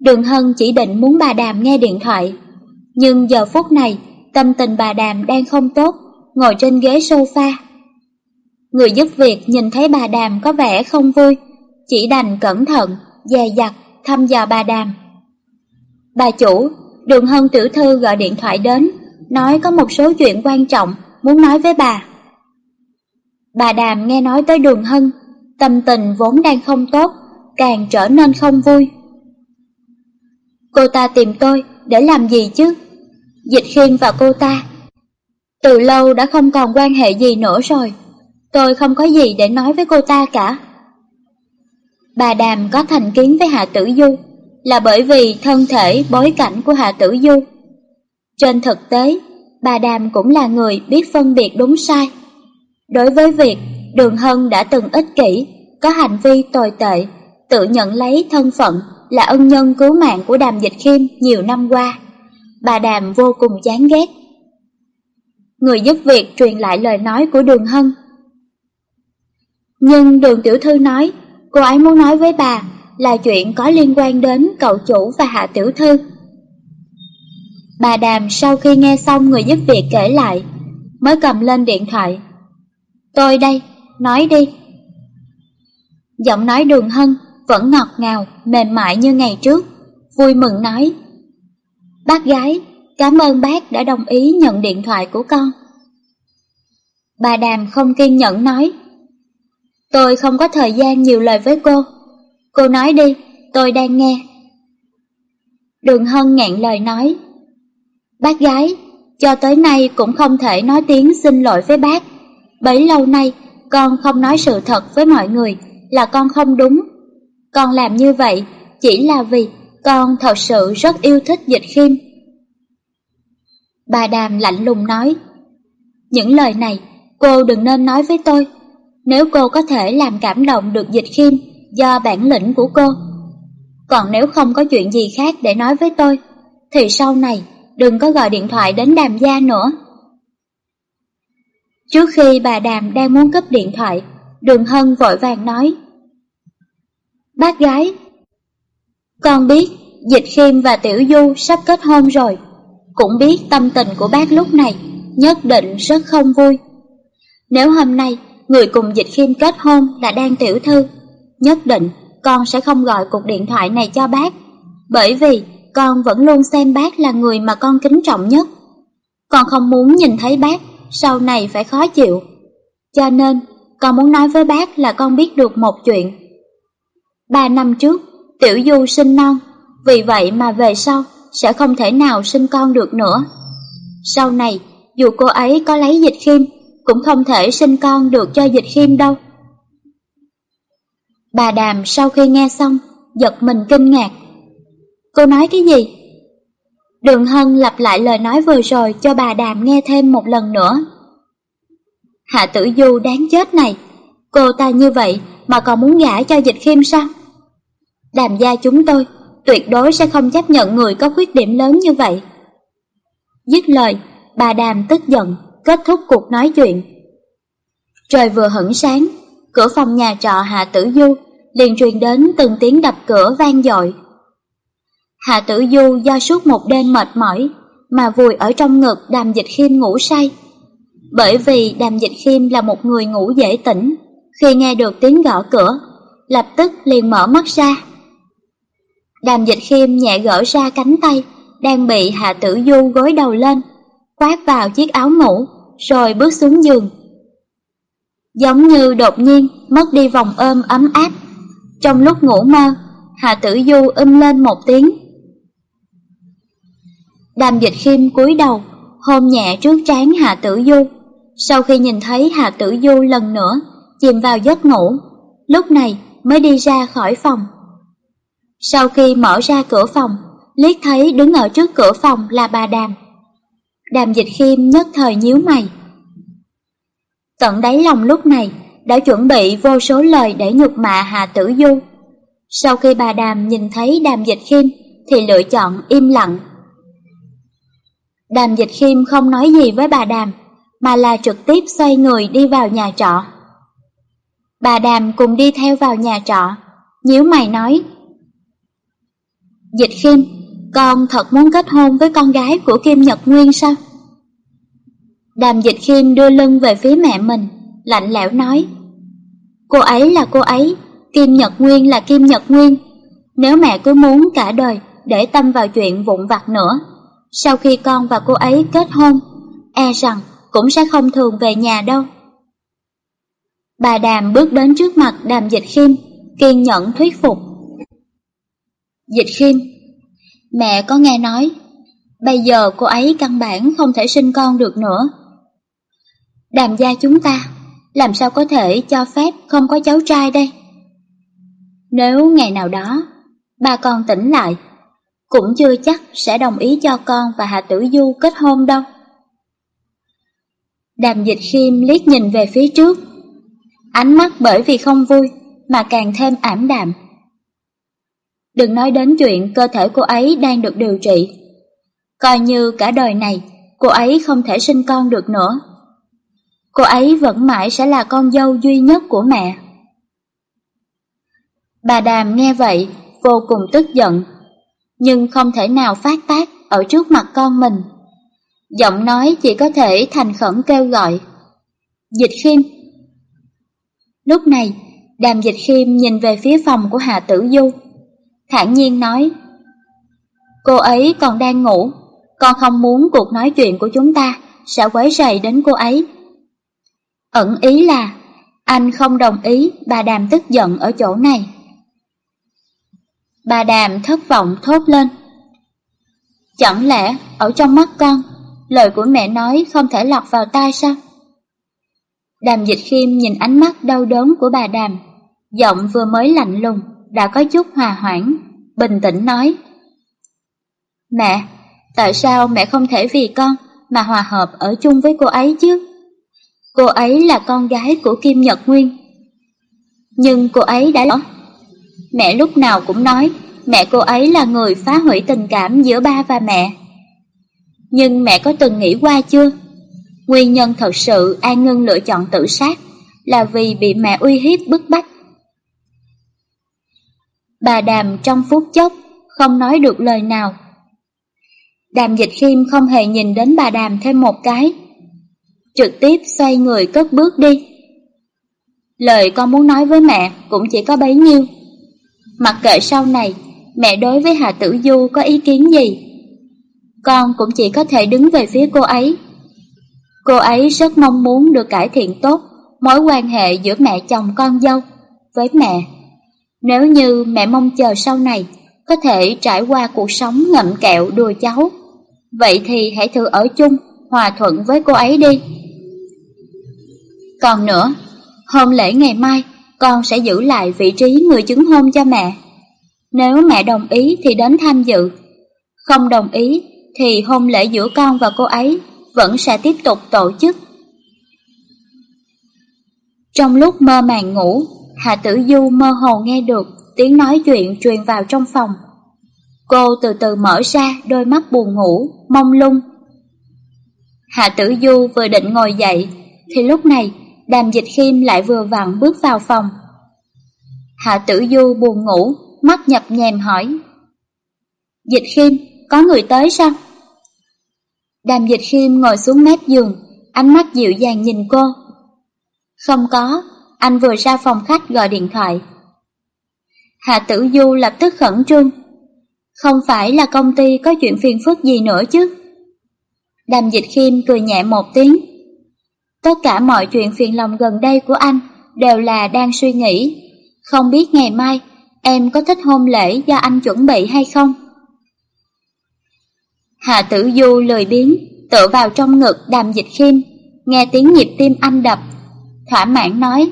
Đường Hân chỉ định muốn bà Đàm nghe điện thoại, nhưng giờ phút này tâm tình bà Đàm đang không tốt, ngồi trên ghế sofa. Người giúp việc nhìn thấy bà Đàm có vẻ không vui, chỉ đành cẩn thận, dè dặt, thăm dò bà Đàm. Bà chủ, Đường Hân tiểu thư gọi điện thoại đến, nói có một số chuyện quan trọng muốn nói với bà. Bà Đàm nghe nói tới Đường Hân, tâm tình vốn đang không tốt, càng trở nên không vui. Cô ta tìm tôi để làm gì chứ? Dịch khiêm và cô ta. Từ lâu đã không còn quan hệ gì nữa rồi. Tôi không có gì để nói với cô ta cả. Bà Đàm có thành kiến với Hạ Tử Du là bởi vì thân thể bối cảnh của Hạ Tử Du. Trên thực tế, bà Đàm cũng là người biết phân biệt đúng sai. Đối với việc Đường Hân đã từng ích kỷ, có hành vi tồi tệ, tự nhận lấy thân phận là ân nhân cứu mạng của Đàm Dịch Khiêm nhiều năm qua, bà Đàm vô cùng chán ghét. Người giúp việc truyền lại lời nói của Đường Hân. Nhưng Đường Tiểu Thư nói, cô ấy muốn nói với bà là chuyện có liên quan đến cậu chủ và Hạ Tiểu Thư. Bà Đàm sau khi nghe xong người giúp việc kể lại, mới cầm lên điện thoại. Tôi đây, nói đi. Giọng nói đường hân vẫn ngọt ngào, mềm mại như ngày trước, vui mừng nói. Bác gái, cảm ơn bác đã đồng ý nhận điện thoại của con. Bà Đàm không kiên nhẫn nói. Tôi không có thời gian nhiều lời với cô. Cô nói đi, tôi đang nghe. Đường Hân ngẹn lời nói. Bác gái, cho tới nay cũng không thể nói tiếng xin lỗi với bác. Bấy lâu nay, con không nói sự thật với mọi người là con không đúng. Con làm như vậy chỉ là vì con thật sự rất yêu thích dịch khiêm. Bà Đàm lạnh lùng nói, những lời này cô đừng nên nói với tôi. Nếu cô có thể làm cảm động được dịch khiêm do bản lĩnh của cô. Còn nếu không có chuyện gì khác để nói với tôi, thì sau này đừng có gọi điện thoại đến đàm gia nữa. Trước khi bà Đàm đang muốn cấp điện thoại, Đường Hân vội vàng nói, Bác gái Con biết Dịch Khiêm và Tiểu Du sắp kết hôn rồi. Cũng biết tâm tình của bác lúc này Nhất định rất không vui. Nếu hôm nay Người cùng Dịch Khiêm kết hôn là đang Tiểu Thư Nhất định con sẽ không gọi cuộc điện thoại này cho bác. Bởi vì con vẫn luôn xem bác là người mà con kính trọng nhất. Con không muốn nhìn thấy bác sau này phải khó chịu. Cho nên, con muốn nói với bác là con biết được một chuyện. Ba năm trước, Tiểu Du sinh non, Vì vậy mà về sau sẽ không thể nào sinh con được nữa. Sau này, dù cô ấy có lấy dịch khiêm, Cũng không thể sinh con được cho dịch khiêm đâu. Bà Đàm sau khi nghe xong, Giật mình kinh ngạc. Cô nói cái gì? Đường Hân lặp lại lời nói vừa rồi cho bà Đàm nghe thêm một lần nữa. Hạ tử du đáng chết này, cô ta như vậy mà còn muốn gả cho dịch khiêm sao? Đàm gia chúng tôi tuyệt đối sẽ không chấp nhận người có khuyết điểm lớn như vậy. Dứt lời, bà Đàm tức giận, kết thúc cuộc nói chuyện. Trời vừa hửng sáng, cửa phòng nhà trọ Hạ Tử Du liền truyền đến từng tiếng đập cửa vang dội. Hạ Tử Du do suốt một đêm mệt mỏi mà vùi ở trong ngực Đàm Dịch Khiêm ngủ say. Bởi vì Đàm Dịch Khiêm là một người ngủ dễ tỉnh, khi nghe được tiếng gõ cửa, lập tức liền mở mắt ra. Đàm Dịch Khiêm nhẹ gỡ ra cánh tay, đang bị Hạ Tử Du gối đầu lên, khoác vào chiếc áo ngủ, rồi bước xuống giường. Giống như đột nhiên mất đi vòng ôm ấm áp. Trong lúc ngủ mơ, Hạ Tử Du ưm lên một tiếng Đàm dịch khiêm cúi đầu, hôn nhẹ trước trán Hạ Tử Du. Sau khi nhìn thấy Hạ Tử Du lần nữa, chìm vào giấc ngủ, lúc này mới đi ra khỏi phòng. Sau khi mở ra cửa phòng, liếc thấy đứng ở trước cửa phòng là bà Đàm. Đàm dịch khiêm nhất thời nhíu mày. Tận đáy lòng lúc này đã chuẩn bị vô số lời để nhục mạ Hạ Tử Du. Sau khi bà Đàm nhìn thấy Đàm Dịch Khiêm thì lựa chọn im lặng Đàm dịch khiêm không nói gì với bà Đàm, mà là trực tiếp xoay người đi vào nhà trọ. Bà Đàm cùng đi theo vào nhà trọ, nhíu mày nói. Dịch khiêm, con thật muốn kết hôn với con gái của Kim Nhật Nguyên sao? Đàm dịch khiêm đưa lưng về phía mẹ mình, lạnh lẽo nói. Cô ấy là cô ấy, Kim Nhật Nguyên là Kim Nhật Nguyên. Nếu mẹ cứ muốn cả đời để tâm vào chuyện vụn vặt nữa, sau khi con và cô ấy kết hôn, e rằng cũng sẽ không thường về nhà đâu. Bà Đàm bước đến trước mặt Đàm Dịch Khiêm, kiên nhẫn thuyết phục. Dịch Khiêm, mẹ có nghe nói, bây giờ cô ấy căn bản không thể sinh con được nữa. Đàm gia chúng ta, làm sao có thể cho phép không có cháu trai đây? Nếu ngày nào đó, ba con tỉnh lại, cũng chưa chắc sẽ đồng ý cho con và Hạ Tử Du kết hôn đâu. Đàm dịch khiêm liếc nhìn về phía trước, ánh mắt bởi vì không vui mà càng thêm ảm đạm. Đừng nói đến chuyện cơ thể cô ấy đang được điều trị, coi như cả đời này cô ấy không thể sinh con được nữa. Cô ấy vẫn mãi sẽ là con dâu duy nhất của mẹ. Bà Đàm nghe vậy, vô cùng tức giận nhưng không thể nào phát tác ở trước mặt con mình. Giọng nói chỉ có thể thành khẩn kêu gọi. Dịch khiêm. Lúc này, đàm dịch khiêm nhìn về phía phòng của hà Tử Du. thản nhiên nói, Cô ấy còn đang ngủ, con không muốn cuộc nói chuyện của chúng ta sẽ quấy rầy đến cô ấy. Ẩn ý là, anh không đồng ý bà đàm tức giận ở chỗ này. Bà Đàm thất vọng thốt lên. Chẳng lẽ ở trong mắt con, lời của mẹ nói không thể lọt vào tai sao? Đàm dịch khiêm nhìn ánh mắt đau đớn của bà Đàm, giọng vừa mới lạnh lùng, đã có chút hòa hoãn, bình tĩnh nói. Mẹ, tại sao mẹ không thể vì con mà hòa hợp ở chung với cô ấy chứ? Cô ấy là con gái của Kim Nhật Nguyên. Nhưng cô ấy đã lỡ Mẹ lúc nào cũng nói mẹ cô ấy là người phá hủy tình cảm giữa ba và mẹ. Nhưng mẹ có từng nghĩ qua chưa? Nguyên nhân thật sự An Ngân lựa chọn tự sát là vì bị mẹ uy hiếp bức bách. Bà Đàm trong phút chốc, không nói được lời nào. Đàm dịch khiêm không hề nhìn đến bà Đàm thêm một cái. Trực tiếp xoay người cất bước đi. Lời con muốn nói với mẹ cũng chỉ có bấy nhiêu. Mặc kệ sau này, mẹ đối với Hà Tử Du có ý kiến gì. Con cũng chỉ có thể đứng về phía cô ấy. Cô ấy rất mong muốn được cải thiện tốt mối quan hệ giữa mẹ chồng con dâu với mẹ. Nếu như mẹ mong chờ sau này có thể trải qua cuộc sống ngậm kẹo đùa cháu, vậy thì hãy thử ở chung, hòa thuận với cô ấy đi. Còn nữa, hôm lễ ngày mai, con sẽ giữ lại vị trí người chứng hôn cho mẹ. Nếu mẹ đồng ý thì đến tham dự, không đồng ý thì hôn lễ giữa con và cô ấy vẫn sẽ tiếp tục tổ chức. Trong lúc mơ màng ngủ, Hạ Tử Du mơ hồ nghe được tiếng nói chuyện truyền vào trong phòng. Cô từ từ mở ra đôi mắt buồn ngủ, mông lung. Hạ Tử Du vừa định ngồi dậy, thì lúc này Đàm Dịch Khiêm lại vừa vặn bước vào phòng. Hạ Tử Du buồn ngủ, mắt nhập nhèm hỏi. Dịch Khiêm, có người tới sao? Đàm Dịch Khiêm ngồi xuống mép giường, ánh mắt dịu dàng nhìn cô. Không có, anh vừa ra phòng khách gọi điện thoại. Hạ Tử Du lập tức khẩn trương. Không phải là công ty có chuyện phiền phức gì nữa chứ? Đàm Dịch Khiêm cười nhẹ một tiếng. Tất cả mọi chuyện phiền lòng gần đây của anh đều là đang suy nghĩ. Không biết ngày mai em có thích hôn lễ do anh chuẩn bị hay không? Hạ Tử Du lười biếng, tựa vào trong ngực Đàm Dịch Khiêm, nghe tiếng nhịp tim anh đập, thỏa mãn nói.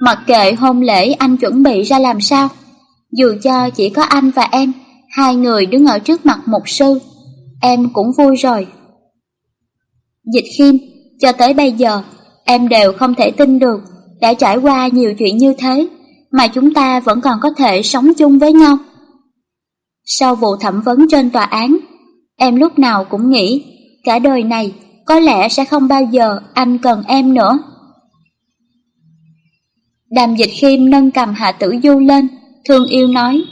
Mặc kệ hôn lễ anh chuẩn bị ra làm sao, dù cho chỉ có anh và em, hai người đứng ở trước mặt một sư, em cũng vui rồi. Dịch khiêm, cho tới bây giờ, em đều không thể tin được, đã trải qua nhiều chuyện như thế, mà chúng ta vẫn còn có thể sống chung với nhau. Sau vụ thẩm vấn trên tòa án, em lúc nào cũng nghĩ, cả đời này có lẽ sẽ không bao giờ anh cần em nữa. Đàm dịch khiêm nâng cầm Hạ Tử Du lên, thương yêu nói.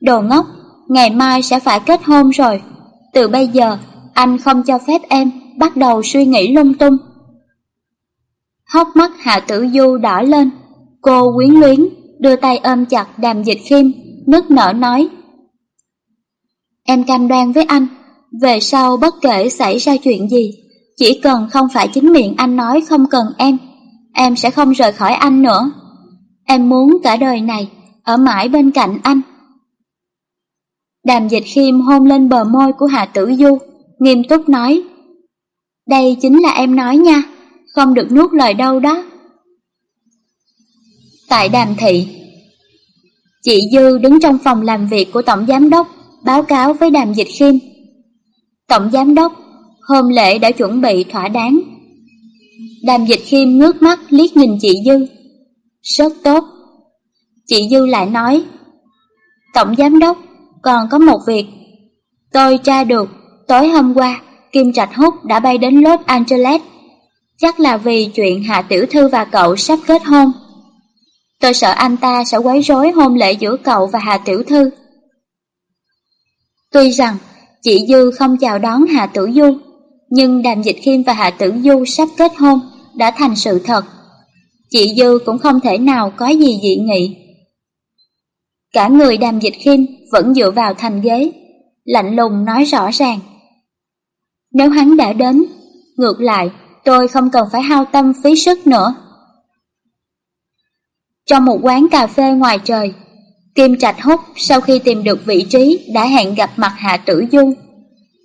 Đồ ngốc, ngày mai sẽ phải kết hôn rồi. Từ bây giờ, anh không cho phép em bắt đầu suy nghĩ lung tung. Hốc mắt Hạ Tử Du đỏ lên, cô quyến luyến, đưa tay ôm chặt đàm dịch khiêm, nức nở nói. Em cam đoan với anh, về sau bất kể xảy ra chuyện gì, chỉ cần không phải chính miệng anh nói không cần em, em sẽ không rời khỏi anh nữa. Em muốn cả đời này ở mãi bên cạnh anh. Đàm dịch khiêm hôn lên bờ môi của Hạ Tử Du, nghiêm túc nói. Đây chính là em nói nha, không được nuốt lời đâu đó. Tại đàm thị, chị Dư đứng trong phòng làm việc của Tổng Giám Đốc, báo cáo với đàm dịch khiêm. Tổng Giám Đốc, hôm lễ đã chuẩn bị thỏa đáng, Đàm dịch khiêm ngước mắt liếc nhìn chị Dư. Rất tốt. Chị Dư lại nói, Tổng Giám Đốc, còn có một việc. Tôi tra được, tối hôm qua, Kim Trạch Húc đã bay đến Los Angeles. Chắc là vì chuyện Hạ Tiểu Thư và cậu sắp kết hôn. Tôi sợ anh ta sẽ quấy rối hôn lễ giữa cậu và Hà Tiểu Thư. Tuy rằng chị Dư không chào đón Hà Tử Du, nhưng Đàm Dịch Khiêm và Hạ Tử Du sắp kết hôn đã thành sự thật. Chị Dư cũng không thể nào có gì dị nghị. Cả người Đàm Dịch Khiêm vẫn dựa vào thành ghế, lạnh lùng nói rõ ràng. Nếu hắn đã đến, ngược lại, tôi không cần phải hao tâm phí sức nữa. Trong một quán cà phê ngoài trời, Kim Trạch Húc sau khi tìm được vị trí đã hẹn gặp mặt Hạ Tử Dung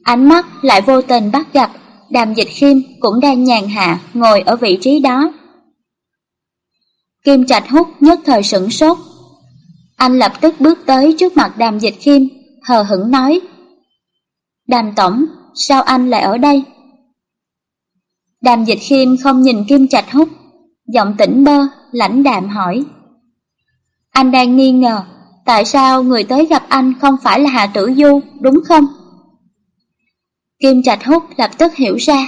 Ánh mắt lại vô tình bắt gặp Đàm Dịch Khiêm cũng đang nhàn hạ ngồi ở vị trí đó. Kim Trạch Hút nhất thời sửng sốt. Anh lập tức bước tới trước mặt Đàm Dịch Khiêm, hờ hững nói. Đàm Tổng, sao anh lại ở đây? Đàm Dịch Khiêm không nhìn Kim Trạch Hút, giọng tỉnh bơ, lãnh đạm hỏi. Anh đang nghi ngờ, tại sao người tới gặp anh không phải là Hạ Tử Du, đúng không? Kim Trạch Húc lập tức hiểu ra.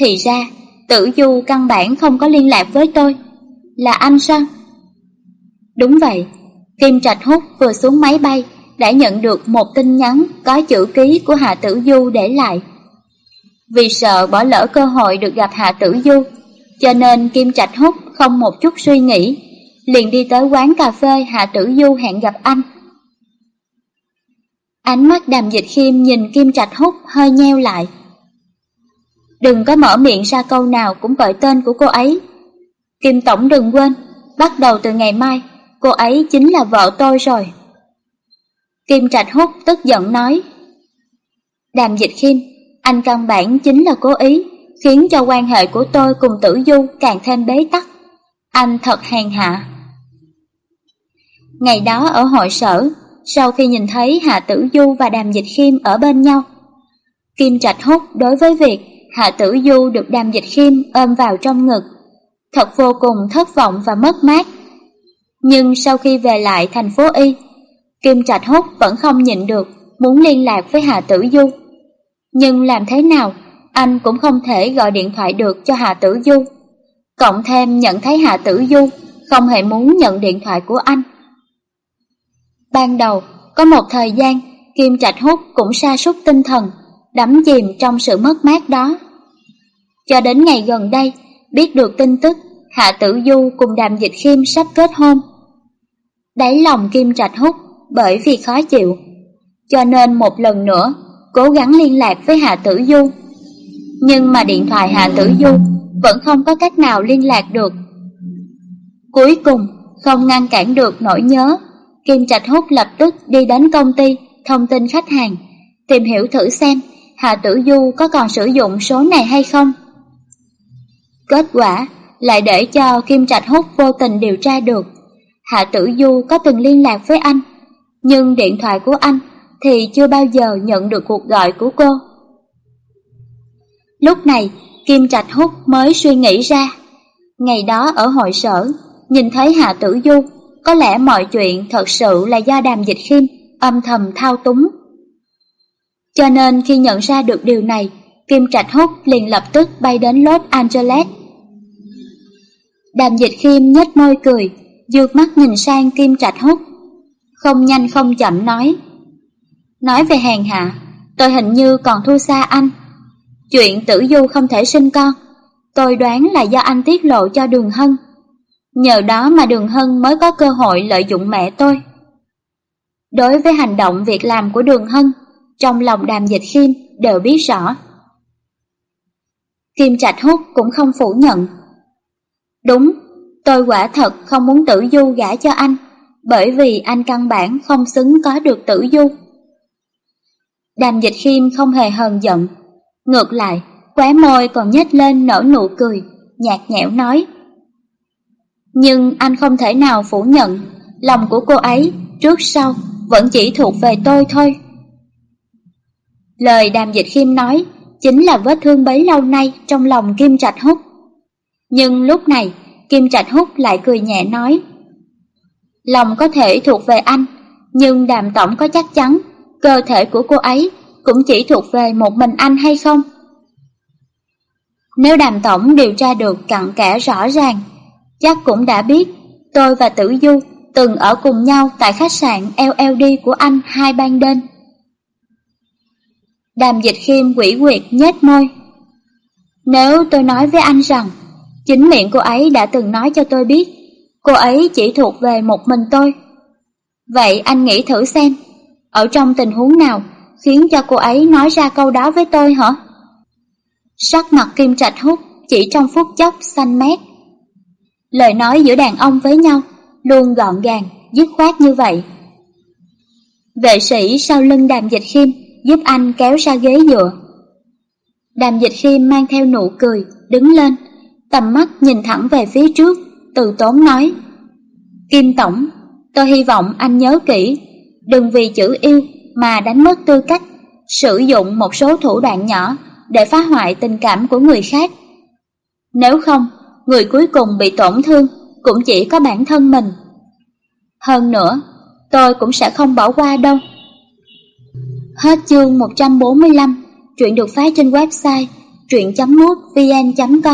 Thì ra, tử du căn bản không có liên lạc với tôi. Là anh sao? Đúng vậy, Kim Trạch Hút vừa xuống máy bay đã nhận được một tin nhắn có chữ ký của Hạ Tử Du để lại. Vì sợ bỏ lỡ cơ hội được gặp Hạ Tử Du, cho nên Kim Trạch Hút không một chút suy nghĩ, liền đi tới quán cà phê Hạ Tử Du hẹn gặp anh. Ánh mắt đàm dịch khiêm nhìn Kim Trạch Hút hơi nheo lại. Đừng có mở miệng ra câu nào cũng gọi tên của cô ấy. Kim Tổng đừng quên, bắt đầu từ ngày mai, cô ấy chính là vợ tôi rồi. Kim Trạch Hút tức giận nói. Đàm dịch khiêm, anh căn bản chính là cố ý, khiến cho quan hệ của tôi cùng tử du càng thêm bế tắc. Anh thật hèn hạ. Ngày đó ở hội sở, sau khi nhìn thấy Hạ Tử Du và Đàm Dịch Khiêm ở bên nhau, Kim Trạch Hút đối với việc Hạ Tử Du được Đàm Dịch Khiêm ôm vào trong ngực, thật vô cùng thất vọng và mất mát. Nhưng sau khi về lại thành phố Y, Kim Trạch Hút vẫn không nhịn được, muốn liên lạc với Hà Tử Du. Nhưng làm thế nào, anh cũng không thể gọi điện thoại được cho Hà Tử Du. Cộng thêm nhận thấy Hà Tử Du không hề muốn nhận điện thoại của anh. Ban đầu, có một thời gian, Kim Trạch Hút cũng sa sút tinh thần, đắm chìm trong sự mất mát đó. Cho đến ngày gần đây, biết được tin tức Hạ Tử Du cùng Đàm Dịch Khiêm sắp kết hôn. Đáy lòng Kim Trạch Hút bởi vì khó chịu, cho nên một lần nữa cố gắng liên lạc với Hạ Tử Du. Nhưng mà điện thoại Hạ Tử Du vẫn không có cách nào liên lạc được. Cuối cùng, không ngăn cản được nỗi nhớ, Kim Trạch Hút lập tức đi đến công ty thông tin khách hàng, tìm hiểu thử xem Hạ Tử Du có còn sử dụng số này hay không. Kết quả lại để cho Kim Trạch Hút vô tình điều tra được Hạ Tử Du có từng liên lạc với anh, nhưng điện thoại của anh thì chưa bao giờ nhận được cuộc gọi của cô. Lúc này, Kim Trạch Hút mới suy nghĩ ra. Ngày đó ở hội sở, nhìn thấy Hạ Tử Du, có lẽ mọi chuyện thật sự là do đàm dịch khiêm âm thầm thao túng. Cho nên khi nhận ra được điều này, Kim Trạch Hút liền lập tức bay đến Los Angeles. Đàm dịch khiêm nhếch môi cười, dược mắt nhìn sang Kim Trạch Hút. Không nhanh không chậm nói. Nói về hàng hạ, tôi hình như còn thua xa anh. Chuyện tử du không thể sinh con, tôi đoán là do anh tiết lộ cho Đường Hân. Nhờ đó mà Đường Hân mới có cơ hội lợi dụng mẹ tôi. Đối với hành động việc làm của Đường Hân, trong lòng đàm dịch khiêm đều biết rõ. Kim Trạch Hút cũng không phủ nhận. Đúng, tôi quả thật không muốn tử du gả cho anh, bởi vì anh căn bản không xứng có được tử du. Đàm dịch khiêm không hề hờn giận, ngược lại, khóe môi còn nhếch lên nở nụ cười, nhạt nhẽo nói. Nhưng anh không thể nào phủ nhận, lòng của cô ấy trước sau vẫn chỉ thuộc về tôi thôi. Lời đàm dịch khiêm nói chính là vết thương bấy lâu nay trong lòng Kim Trạch Hút. Nhưng lúc này, Kim Trạch Hút lại cười nhẹ nói Lòng có thể thuộc về anh, nhưng đàm tổng có chắc chắn cơ thể của cô ấy cũng chỉ thuộc về một mình anh hay không? Nếu đàm tổng điều tra được cặn kẽ rõ ràng, chắc cũng đã biết tôi và Tử Du từng ở cùng nhau tại khách sạn LLD của anh hai ban đêm. Đàm dịch khiêm quỷ quyệt nhếch môi. Nếu tôi nói với anh rằng, chính miệng cô ấy đã từng nói cho tôi biết, cô ấy chỉ thuộc về một mình tôi. Vậy anh nghĩ thử xem, ở trong tình huống nào khiến cho cô ấy nói ra câu đó với tôi hả? Sắc mặt kim trạch hút chỉ trong phút chốc xanh mét. Lời nói giữa đàn ông với nhau luôn gọn gàng, dứt khoát như vậy. Vệ sĩ sau lưng đàm dịch khiêm giúp anh kéo ra ghế dựa. Đàm dịch khiêm mang theo nụ cười, đứng lên, tầm mắt nhìn thẳng về phía trước, từ tốn nói. Kim Tổng, tôi hy vọng anh nhớ kỹ, đừng vì chữ yêu mà đánh mất tư cách, sử dụng một số thủ đoạn nhỏ để phá hoại tình cảm của người khác. Nếu không, người cuối cùng bị tổn thương cũng chỉ có bản thân mình. Hơn nữa, tôi cũng sẽ không bỏ qua đâu. Hết chương 145, truyện được phát trên website truyện.mútvn.com